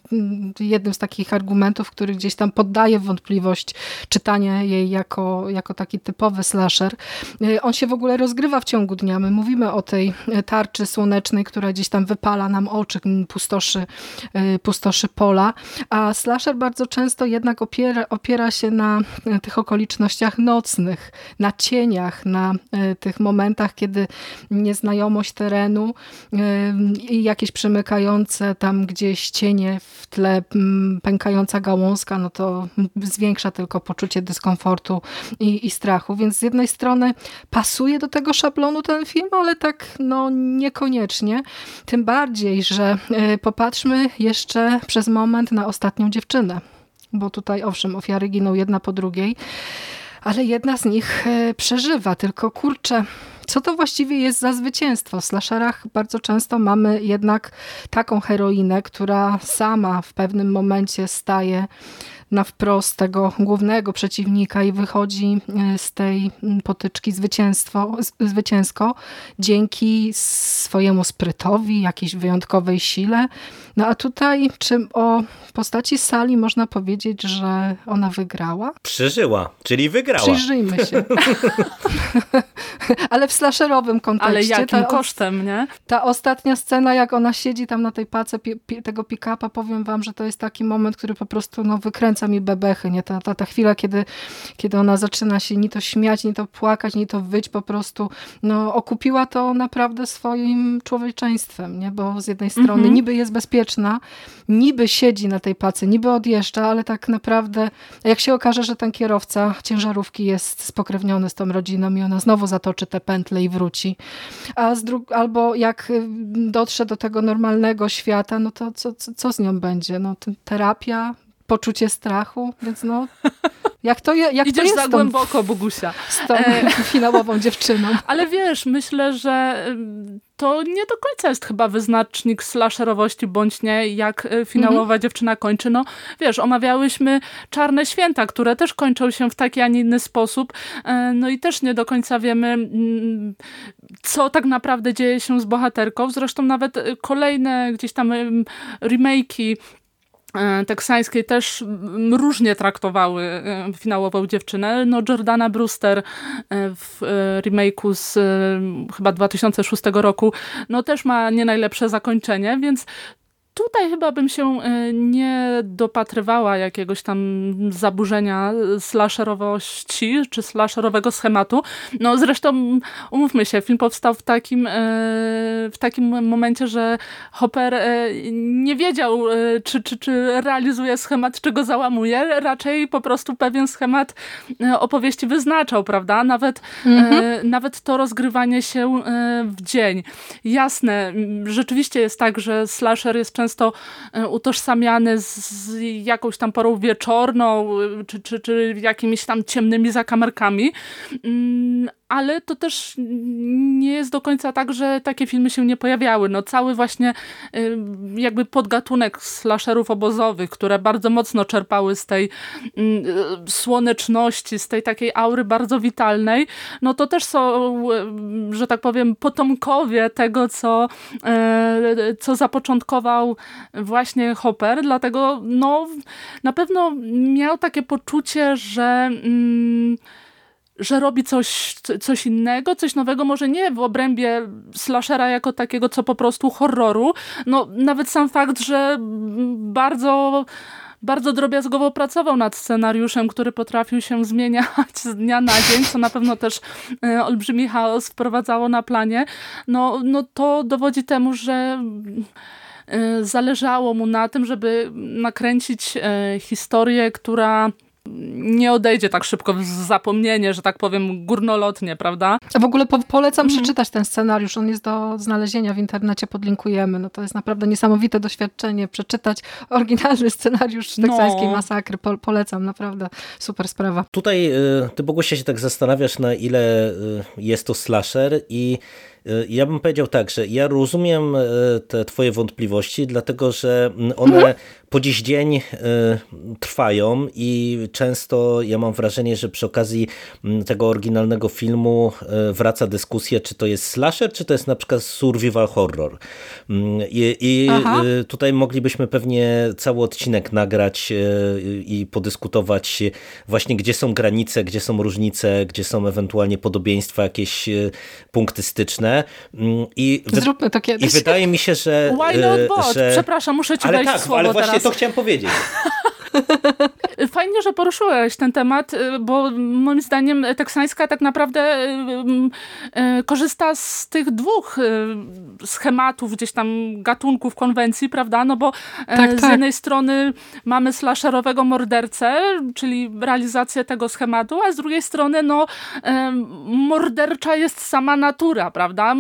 jednym z takich argumentów, który gdzieś tam poddaje wątpliwość czytanie jej jako, jako taki typowy slasher. E, on się w ogóle rozgrywa w ciągu dnia. My mówimy o tej tarczy słonecznej, która gdzieś tam wypala nam oczy, pustoszy, e, pustoszy pola, a slasher bardzo często jednak opiera, opiera się na tych okolicznościach nocnych, na cieniach, na tych momentach, kiedy nieznajomość terenu i jakieś przemykające tam gdzieś cienie w tle, mm, pękająca gałązka, no to zwiększa tylko poczucie dyskomfortu i, i strachu. Więc z jednej strony pasuje do tego szablonu ten film, ale tak no niekoniecznie. Tym bardziej, że e, popatrzmy jeszcze przez moment na ostatnią dziewczynę. Bo tutaj owszem, ofiary giną jedna po drugiej, ale jedna z nich e, przeżywa. Tylko kurczę, co to właściwie jest za zwycięstwo? W slasherach bardzo często mamy jednak taką heroinę, która sama w pewnym momencie staje na wprost tego głównego przeciwnika i wychodzi e, z tej potyczki zwycięstwo, zwycięsko dzięki swojemu sprytowi, jakiejś wyjątkowej sile. No a tutaj, czy o postaci Sali można powiedzieć, że ona wygrała? Przeżyła, czyli wygrała. Przyjrzyjmy się. Ale w slasherowym kontekście. Ale jakim ta, kosztem, nie? Ta ostatnia scena, jak ona siedzi tam na tej pace pi tego pick-upa, powiem wam, że to jest taki moment, który po prostu no, wykręca włącza mi bebechy, nie? Ta, ta, ta chwila, kiedy, kiedy ona zaczyna się ni to śmiać, ni to płakać, ni to wyć, po prostu no, okupiła to naprawdę swoim człowieczeństwem, nie? Bo z jednej strony mhm. niby jest bezpieczna, niby siedzi na tej pacy, niby odjeżdża, ale tak naprawdę jak się okaże, że ten kierowca ciężarówki jest spokrewniony z tą rodziną i ona znowu zatoczy te pętle i wróci, a z dru- albo jak y, dotrze do tego normalnego świata, no to co, co, co z nią będzie? No, terapia, poczucie strachu, więc no, jak to, je, jak Idziesz to jest za głęboko, Bogusia. Z tą e... finałową dziewczyną. Ale wiesz, myślę, że to nie do końca jest chyba wyznacznik slasherowości, bądź nie, jak e, finałowa mhm. dziewczyna kończy. No wiesz, omawiałyśmy Czarne Święta, które też kończą się w taki, a nie inny sposób. E, no i też nie do końca wiemy, mm, co tak naprawdę dzieje się z bohaterką. Zresztą nawet e, kolejne gdzieś tam remake'i teksańskiej też różnie traktowały e, finałową dziewczynę. No Jordana Brewster e, w remake'u z chyba 2006 roku no też ma nie najlepsze zakończenie, więc tutaj chyba bym się e, nie dopatrywała jakiegoś tam zaburzenia slasherowości czy slasherowego schematu. No zresztą umówmy się, film powstał w takim, e, w takim momencie, że Hopper e, nie wiedział, czy, czy, czy realizuje schemat, czy go załamuje. Raczej po prostu pewien schemat opowieści wyznaczał, prawda? Nawet, mhm. nawet to rozgrywanie się w dzień. Jasne, rzeczywiście jest tak, że slasher jest często e, utożsamiany z jakąś tam porą wieczorną, e, czy, czy, czy jakimiś tam ciemnymi zakamarkami, mm, ale to też nie jest do końca tak, że takie filmy się nie pojawiały. No cały właśnie y, jakby podgatunek slasherów obozowych, które bardzo mocno czerpały z tej mm, y, słoneczności, z tej takiej aury bardzo witalnej, no to też są, y, że tak powiem, potomkowie tego, co, co zapoczątkował właśnie Hopper, dlatego no na pewno miał takie poczucie, że mm, że robi coś, coś innego, coś nowego, może nie w obrębie slashera jako takiego, co po prostu horroru. No, nawet sam fakt, że bardzo bardzo drobiazgowo pracował nad scenariuszem, który potrafił się zmieniać z dnia na dzień, co na pewno też e, olbrzymi chaos wprowadzało na planie, no, no to dowodzi temu, że e, zależało mu na tym, żeby nakręcić e, historię, która nie odejdzie tak szybko w zapomnienie, że tak powiem, górnolotnie, prawda? A w ogóle po polecam mhm. przeczytać ten scenariusz. On jest do znalezienia w internecie, podlinkujemy. No to jest naprawdę niesamowite doświadczenie, przeczytać oryginalny scenariusz teksańskiej no. masakry. Po polecam, naprawdę super sprawa. Tutaj y, ty Bogusia się tak zastanawiasz, na ile y, jest to slasher i ja bym powiedział tak, że ja rozumiem te twoje wątpliwości, dlatego że one mhm po dziś dzień y, trwają i często ja mam wrażenie, że przy okazji mm, tego oryginalnego filmu y, wraca dyskusja, czy to jest slasher, czy to jest na przykład survival horror. Mm, I, i y, tutaj moglibyśmy pewnie cały odcinek nagrać i podyskutować właśnie, gdzie są granice, gdzie są różnice, gdzie są ewentualnie podobieństwa, jakieś punkty styczne. Mm, I, Zróbmy. I wydaje mi się, że... Why not both? Że... Przepraszam, muszę ci ale tak, słowo ale właśnie teraz. to chciałem powiedzieć. Fajnie, że poruszyłeś ten temat, y, bo moim zdaniem teksańska tak naprawdę y, y, korzysta z tych dwóch schematów, gdzieś tam gatunków konwencji, prawda? No bo tak, z tak. jednej strony mamy slasherowego mordercę, czyli realizację tego schematu, a z drugiej strony no mordercza jest sama natura, prawda?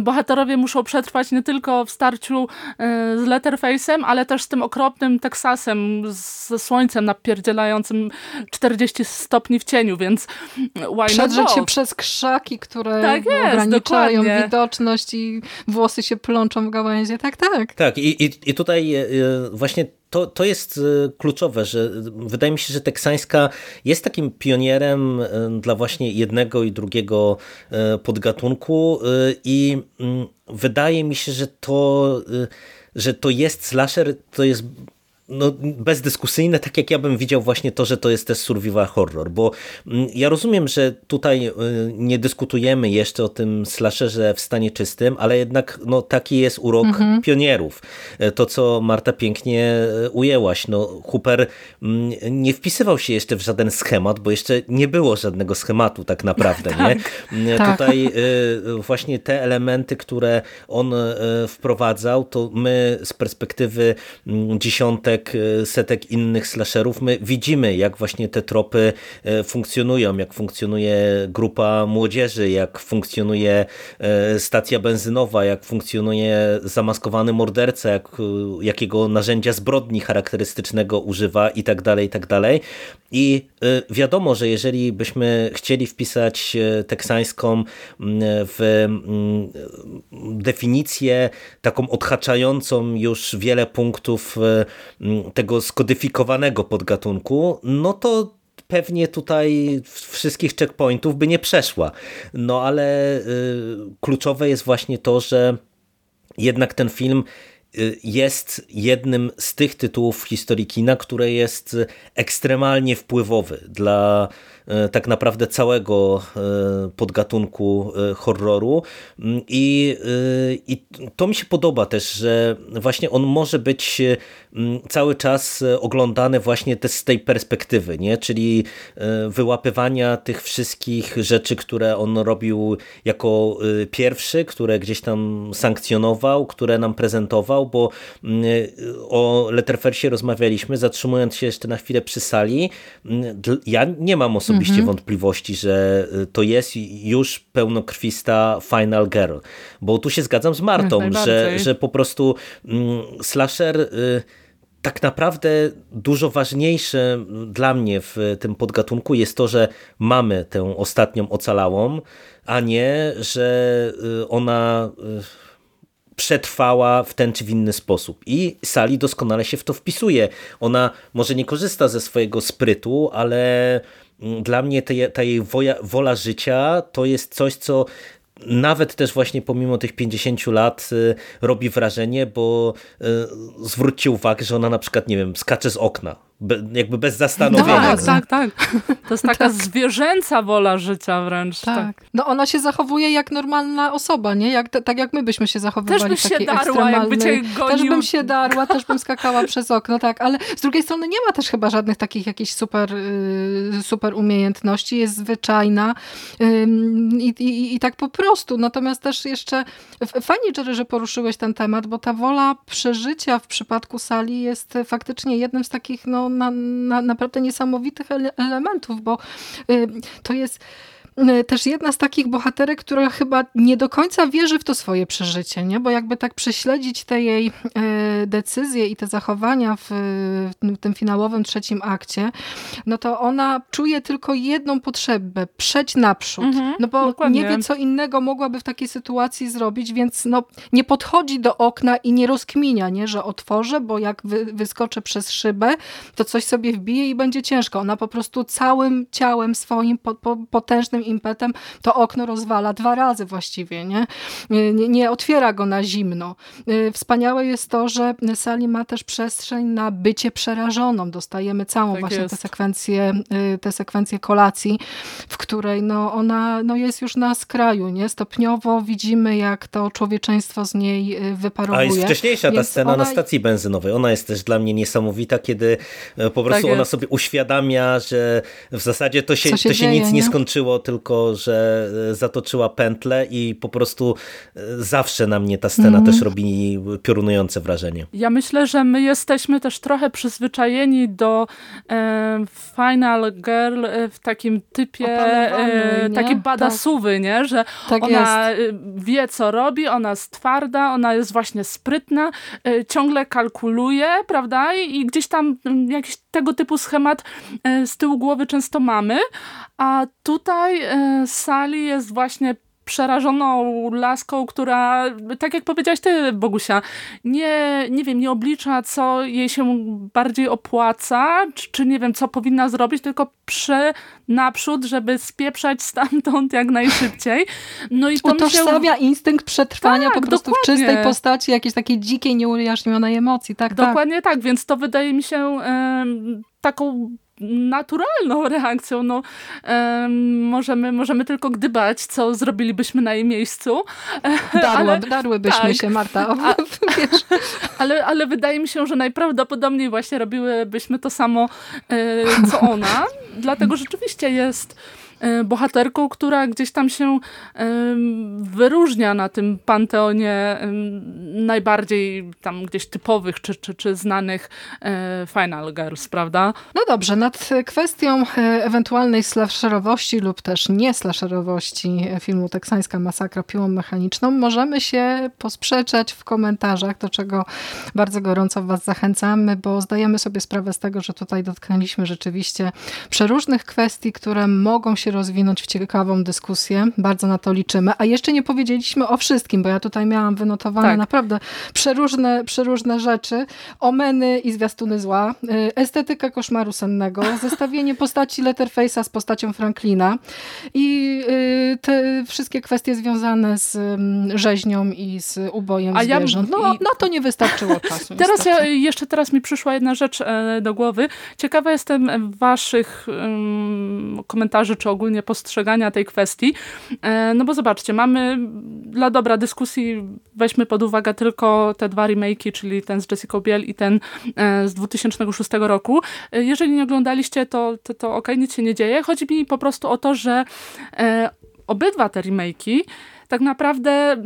Bohaterowie muszą przetrwać nie tylko w starciu z Letterface'em, ale też z tym okropnym Teksasem, ze słońcem napierdzielającym 40 stopni w cieniu, więc why Przedrzeć się przez krzaki, które tak jest, ograniczają dokładnie. widoczność i włosy się plączą w gałęzie. Tak, tak. Tak i, i, i tutaj e, właśnie to, to jest e, kluczowe, że wydaje mi się, że teksańska jest takim pionierem e, dla właśnie jednego i drugiego podgatunku i mm, wydaje mi się, że to, że to jest slasher, to jest no, bezdyskusyjne, tak jak ja bym widział właśnie to, że to jest też survival horror, bo mm, ja rozumiem, że tutaj y, nie dyskutujemy jeszcze o tym slasherze w stanie czystym, ale jednak no, taki jest urok mhm. pionierów. E, to, co Marta pięknie e, ujęłaś, no Hooper mm, nie wpisywał się jeszcze w żaden schemat, bo jeszcze nie było żadnego schematu tak naprawdę, tak, nie? Mm, tak. Tutaj y, właśnie te elementy, które on wprowadzał, to my z perspektywy dziesiątek setek, e, setek innych slasherów, my widzimy, jak właśnie te tropy e, funkcjonują, jak funkcjonuje grupa młodzieży, jak funkcjonuje e, stacja benzynowa, jak funkcjonuje zamaskowany morderca, jak, jakiego narzędzia zbrodni charakterystycznego używa i tak dalej, i tak dalej. I wiadomo, że jeżeli byśmy chcieli wpisać teksańską w definicję taką odhaczającą już wiele punktów tego skodyfikowanego podgatunku, no to pewnie tutaj wszystkich checkpointów by nie przeszła. No ale y, kluczowe jest właśnie to, że jednak ten film y, jest jednym z tych tytułów w historii kina, które jest ekstremalnie wpływowy dla tak naprawdę całego e, podgatunku e, horroru mm, I, i to mi się podoba też, że właśnie on może być cały czas oglądany właśnie z tej perspektywy, nie? czyli wyłapywania tych wszystkich rzeczy, które on robił jako pierwszy, które gdzieś tam sankcjonował, które nam prezentował, bo o Letterfersie rozmawialiśmy, zatrzymując się jeszcze na chwilę przy sali, ja nie mam osobiście osobiście mhm. wątpliwości, że y, to jest już pełnokrwista Final Girl. Bo tu się zgadzam z Martą, że, że po prostu mm, slasher y, tak naprawdę dużo ważniejsze dla mnie w tym podgatunku jest to, że mamy tę ostatnią ocalałą, a nie, że y, ona przetrwała w ten czy w inny sposób. I Sali doskonale się w to wpisuje. Ona może nie korzysta ze swojego sprytu, ale mm, dla mnie ta jej woja, wola życia to jest coś, co nawet też właśnie pomimo tych 50 lat y, robi wrażenie, bo y, zwróćcie uwagę, że ona na przykład, nie wiem, skacze z okna Be, jakby bez zastanowienia. Tak, tak, tak. To jest taka tak. zwierzęca wola życia wręcz. Tak. tak. No ona się zachowuje jak normalna osoba, nie? Jak, tak jak my byśmy się zachowywali też byś się darła, jakby cię gonił. Też bym się darła, też bym skakała przez okno, tak. Ale z drugiej strony nie ma też chyba żadnych takich jakichś super, y, super umiejętności. Jest zwyczajna i, i, i tak po prostu. Natomiast też jeszcze fajnie, Jerry, że poruszyłeś ten temat, bo ta wola przeżycia w przypadku sali jest faktycznie jednym z takich no, na, na, naprawdę niesamowitych elementów, bo y, to jest też jedna z takich bohaterek, która chyba nie do końca wierzy w to swoje przeżycie, nie? bo jakby tak prześledzić te jej y, decyzje i te zachowania w, w tym finałowym trzecim akcie, no to ona czuje tylko jedną potrzebę, przeć naprzód, mhm, no bo dokładnie. nie wie co innego mogłaby w takiej sytuacji zrobić, więc no, nie podchodzi do okna i nie rozkminia, nie? że otworzę, bo jak wy, wyskoczę przez szybę, to coś sobie wbije i będzie ciężko. Ona po prostu całym ciałem swoim po, po, potężnym impetem to okno rozwala dwa razy właściwie, nie? Nie, nie otwiera go na zimno. Y, wspaniałe jest to, że Sali ma też przestrzeń na bycie przerażoną. Dostajemy całą tak właśnie tę sekwencję, y, tę sekwencję kolacji, w której no, ona no, jest już na skraju, nie? Stopniowo widzimy, jak to człowieczeństwo z niej y, wyparowuje. A jest wcześniejsza ta scena ona... na stacji benzynowej. Ona jest też dla mnie niesamowita, kiedy po prostu tak ona sobie uświadamia, że w zasadzie to się, się to się dzieje, nic nie, nie skończyło, tylko tylko, że e, zatoczyła pętlę i po prostu e, zawsze na mnie ta scena mm. też robi piorunujące wrażenie. Ja myślę, że my jesteśmy też trochę przyzwyczajeni do e, Final Girl e, w takim typie e, takiej badasuwy, tak. nie? że tak ona jest. wie co robi, ona jest twarda, ona jest właśnie sprytna, e, ciągle kalkuluje, prawda? I, I gdzieś tam jakiś tego typu schemat z tyłu głowy często mamy, a tutaj e, Sally jest właśnie przerażoną laską, która, tak jak powiedziałaś ty, Bogusia, nie, nie wiem, nie oblicza, co jej się bardziej opłaca, czy, czy nie wiem, co powinna zrobić, tylko prze naprzód, żeby spieprzać stamtąd jak najszybciej. No i to Utożsamia się... instynkt przetrwania tak, po prostu dokładnie. w czystej postaci, jakiejś takiej dzikiej, nieujaśnionej emocji. Tak, tak. dokładnie tak. tak, więc to wydaje mi się taką naturalną reakcją. No, możemy, możemy tylko gdybać, co zrobilibyśmy na jej miejscu. Darło, ale, darłybyśmy tak, się, Marta. A, ale, ale wydaje mi się, że najprawdopodobniej właśnie robiłybyśmy to samo, e, co ona. Dlatego rzeczywiście jest bohaterką, która gdzieś tam się wyróżnia na tym panteonie najbardziej tam gdzieś typowych czy, czy, czy znanych e, Final Girls, prawda? No dobrze, nad kwestią e, ewentualnej slasherowości lub też nie slasherowości filmu Teksańska Masakra piłą mechaniczną możemy się posprzeczać w komentarzach, do czego bardzo gorąco was zachęcamy, bo zdajemy sobie sprawę z tego, że tutaj dotknęliśmy rzeczywiście przeróżnych kwestii, które mogą się rozwinąć w ciekawą dyskusję. Bardzo na to liczymy. A jeszcze nie powiedzieliśmy o wszystkim, bo ja tutaj miałam wynotowane tak. naprawdę przeróżne, przeróżne rzeczy. Omeny i zwiastuny zła, y, estetyka koszmaru sennego, zestawienie postaci Letterface'a z postacią Franklina i y, te wszystkie kwestie związane z mm, rzeźnią i z ubojem A zwierząt. Ja, no, i... na to nie wystarczyło czasu. Teraz ja, jeszcze teraz mi przyszła jedna rzecz e, do głowy. Ciekawa jestem waszych um, komentarzy, czy ogólnie ogólnie postrzegania tej kwestii. E, no bo zobaczcie, mamy dla dobra dyskusji, weźmy pod uwagę tylko te dwa remake'i, czyli ten z Jessica Biel i ten e, z 2006 roku. E, jeżeli nie oglądaliście, to, to, to okej, okay, nic się nie dzieje. Chodzi mi po prostu o to, że obydwa te remake'i tak naprawdę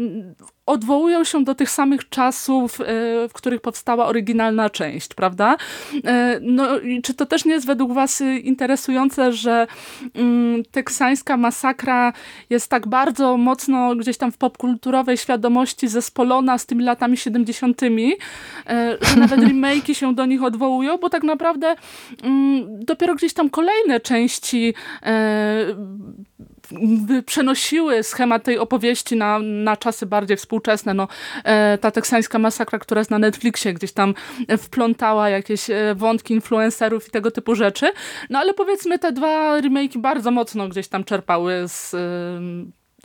odwołują się do tych samych czasów, e, w których powstała oryginalna część, prawda? E, no, czy to też nie jest według was interesujące, że mm, teksańska masakra jest tak bardzo mocno gdzieś tam w popkulturowej świadomości zespolona z tymi latami 70., e, że nawet remake'i się do nich odwołują, bo tak naprawdę mm, dopiero gdzieś tam kolejne części przenosiły schemat tej opowieści na, na czasy bardziej współczesne. No, e, ta teksańska masakra, która jest na Netflixie, gdzieś tam wplątała jakieś e, wątki influencerów i tego typu rzeczy. No ale powiedzmy te dwa remake'i bardzo mocno gdzieś tam czerpały z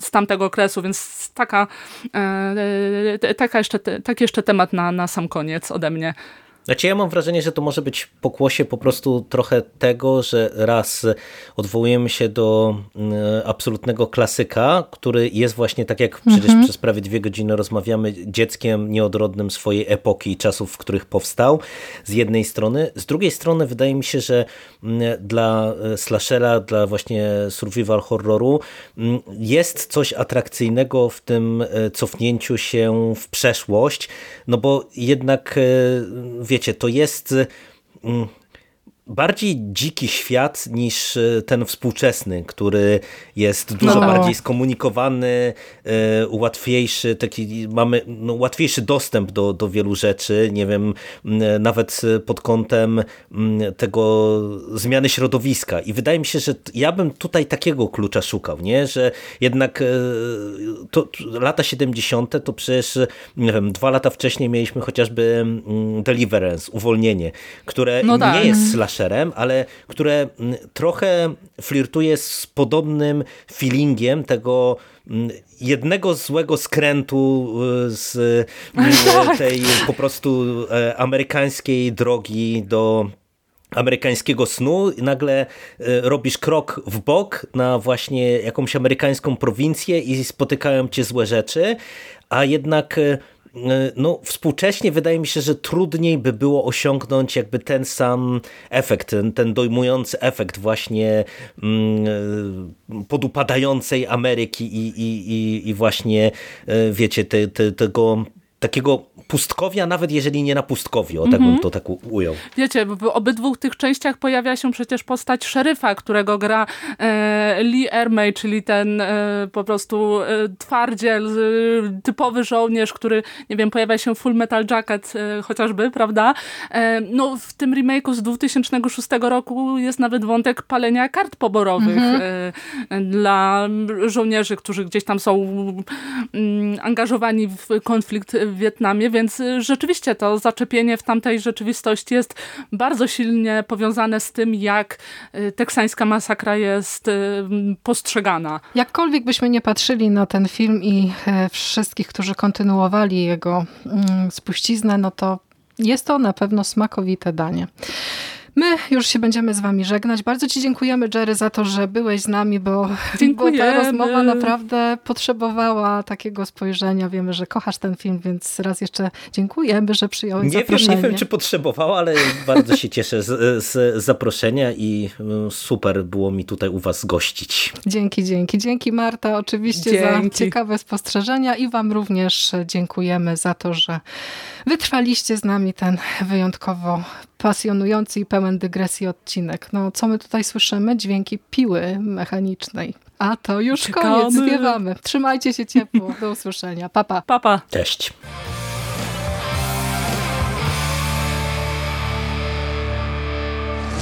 z tamtego okresu, więc taka, e, taka jeszcze, taki jeszcze temat na, na sam koniec ode mnie. Znaczy ja mam wrażenie, że to może być pokłosie po prostu trochę tego, że raz odwołujemy się do mm, absolutnego klasyka, który jest właśnie tak jak przecież mhm. przez prawie dwie godziny rozmawiamy dzieckiem nieodrodnym swojej epoki i czasów, w których powstał z jednej strony. Z drugiej strony wydaje mi się, że mm, dla e, slashera, dla właśnie survival horroru mm, jest coś atrakcyjnego w tym e, cofnięciu się w przeszłość, no bo jednak e, wiecie, to jest mm, bardziej dziki świat niż e, ten współczesny, który jest dużo no. bardziej skomunikowany, e, łatwiejszy, taki mamy no, łatwiejszy dostęp do, do wielu rzeczy, nie wiem, nawet pod kątem tego zmiany środowiska i wydaje mi się, że ja bym tutaj takiego klucza szukał, nie, że jednak e, to, lata 70. to przecież, nie wiem, dwa lata wcześniej mieliśmy chociażby Deliverance, uwolnienie, które no tak. nie jest slash slasherem, ale które mm, trochę flirtuje z podobnym feelingiem tego mm, jednego złego skrętu y, z mm, tak. tej po prostu e, amerykańskiej drogi do amerykańskiego snu i nagle e, robisz krok w bok na właśnie jakąś amerykańską prowincję i spotykają cię złe rzeczy, a jednak e, no, współcześnie wydaje mi się, że trudniej by było osiągnąć jakby ten sam efekt, ten, ten dojmujący efekt właśnie mm, e, podupadającej Ameryki i, i, i, i właśnie, e, wiecie, te, te, tego takiego pustkowia, nawet jeżeli nie na pustkowiu, o tak bym to tak ujął. Wiecie, w obydwu tych częściach pojawia się przecież postać szeryfa, którego gra e, Lee Ermey, czyli ten e, po prostu e, twardziel, e, typowy żołnierz, który, nie wiem, pojawia się w Full Metal Jacket e, chociażby, prawda? E, no w tym remake'u z 2006 roku jest nawet wątek palenia kart poborowych e, dla żołnierzy, którzy gdzieś tam są mm, angażowani w konflikt Wietnamie, więc y, rzeczywiście to zaczepienie w tamtej rzeczywistości jest bardzo silnie powiązane z tym, jak y, teksańska masakra jest y, postrzegana. Jakkolwiek byśmy nie patrzyli na ten film i e, wszystkich, którzy kontynuowali jego mm, spuściznę, no to jest to na pewno smakowite danie. My już się będziemy z wami żegnać. Bardzo ci dziękujemy, Jerry, za to, że byłeś z nami, bo, bo ta rozmowa naprawdę potrzebowała takiego spojrzenia. Wiemy, że kochasz ten film, więc raz jeszcze dziękujemy, że przyjąłeś Nie wiem, zaproszenie. nie wiem, czy potrzebował, ale bardzo się cieszę z, z zaproszenia i y, super było mi tutaj u was gościć. Dzięki, dzięki. Dzięki Marta oczywiście za Dzięki. ciekawe spostrzeżenia i wam również dziękujemy za to, że wytrwaliście z nami ten wyjątkowo pasjonujący i pełen dygresji odcinek. No, co my tutaj słyszymy? Dźwięki piły mechanicznej. A to już Czekamy. koniec, zwiewamy. Trzymajcie się ciepło. Do usłyszenia. Papa. Pa. Papa. Cześć.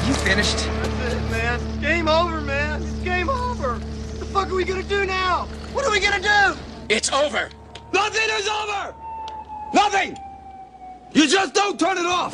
You finished? That's it, man. Game over, man. It's game over. What the fuck are we gonna do now? What are we gonna do? It's over. Nothing is over! Nothing! You just don't turn it off!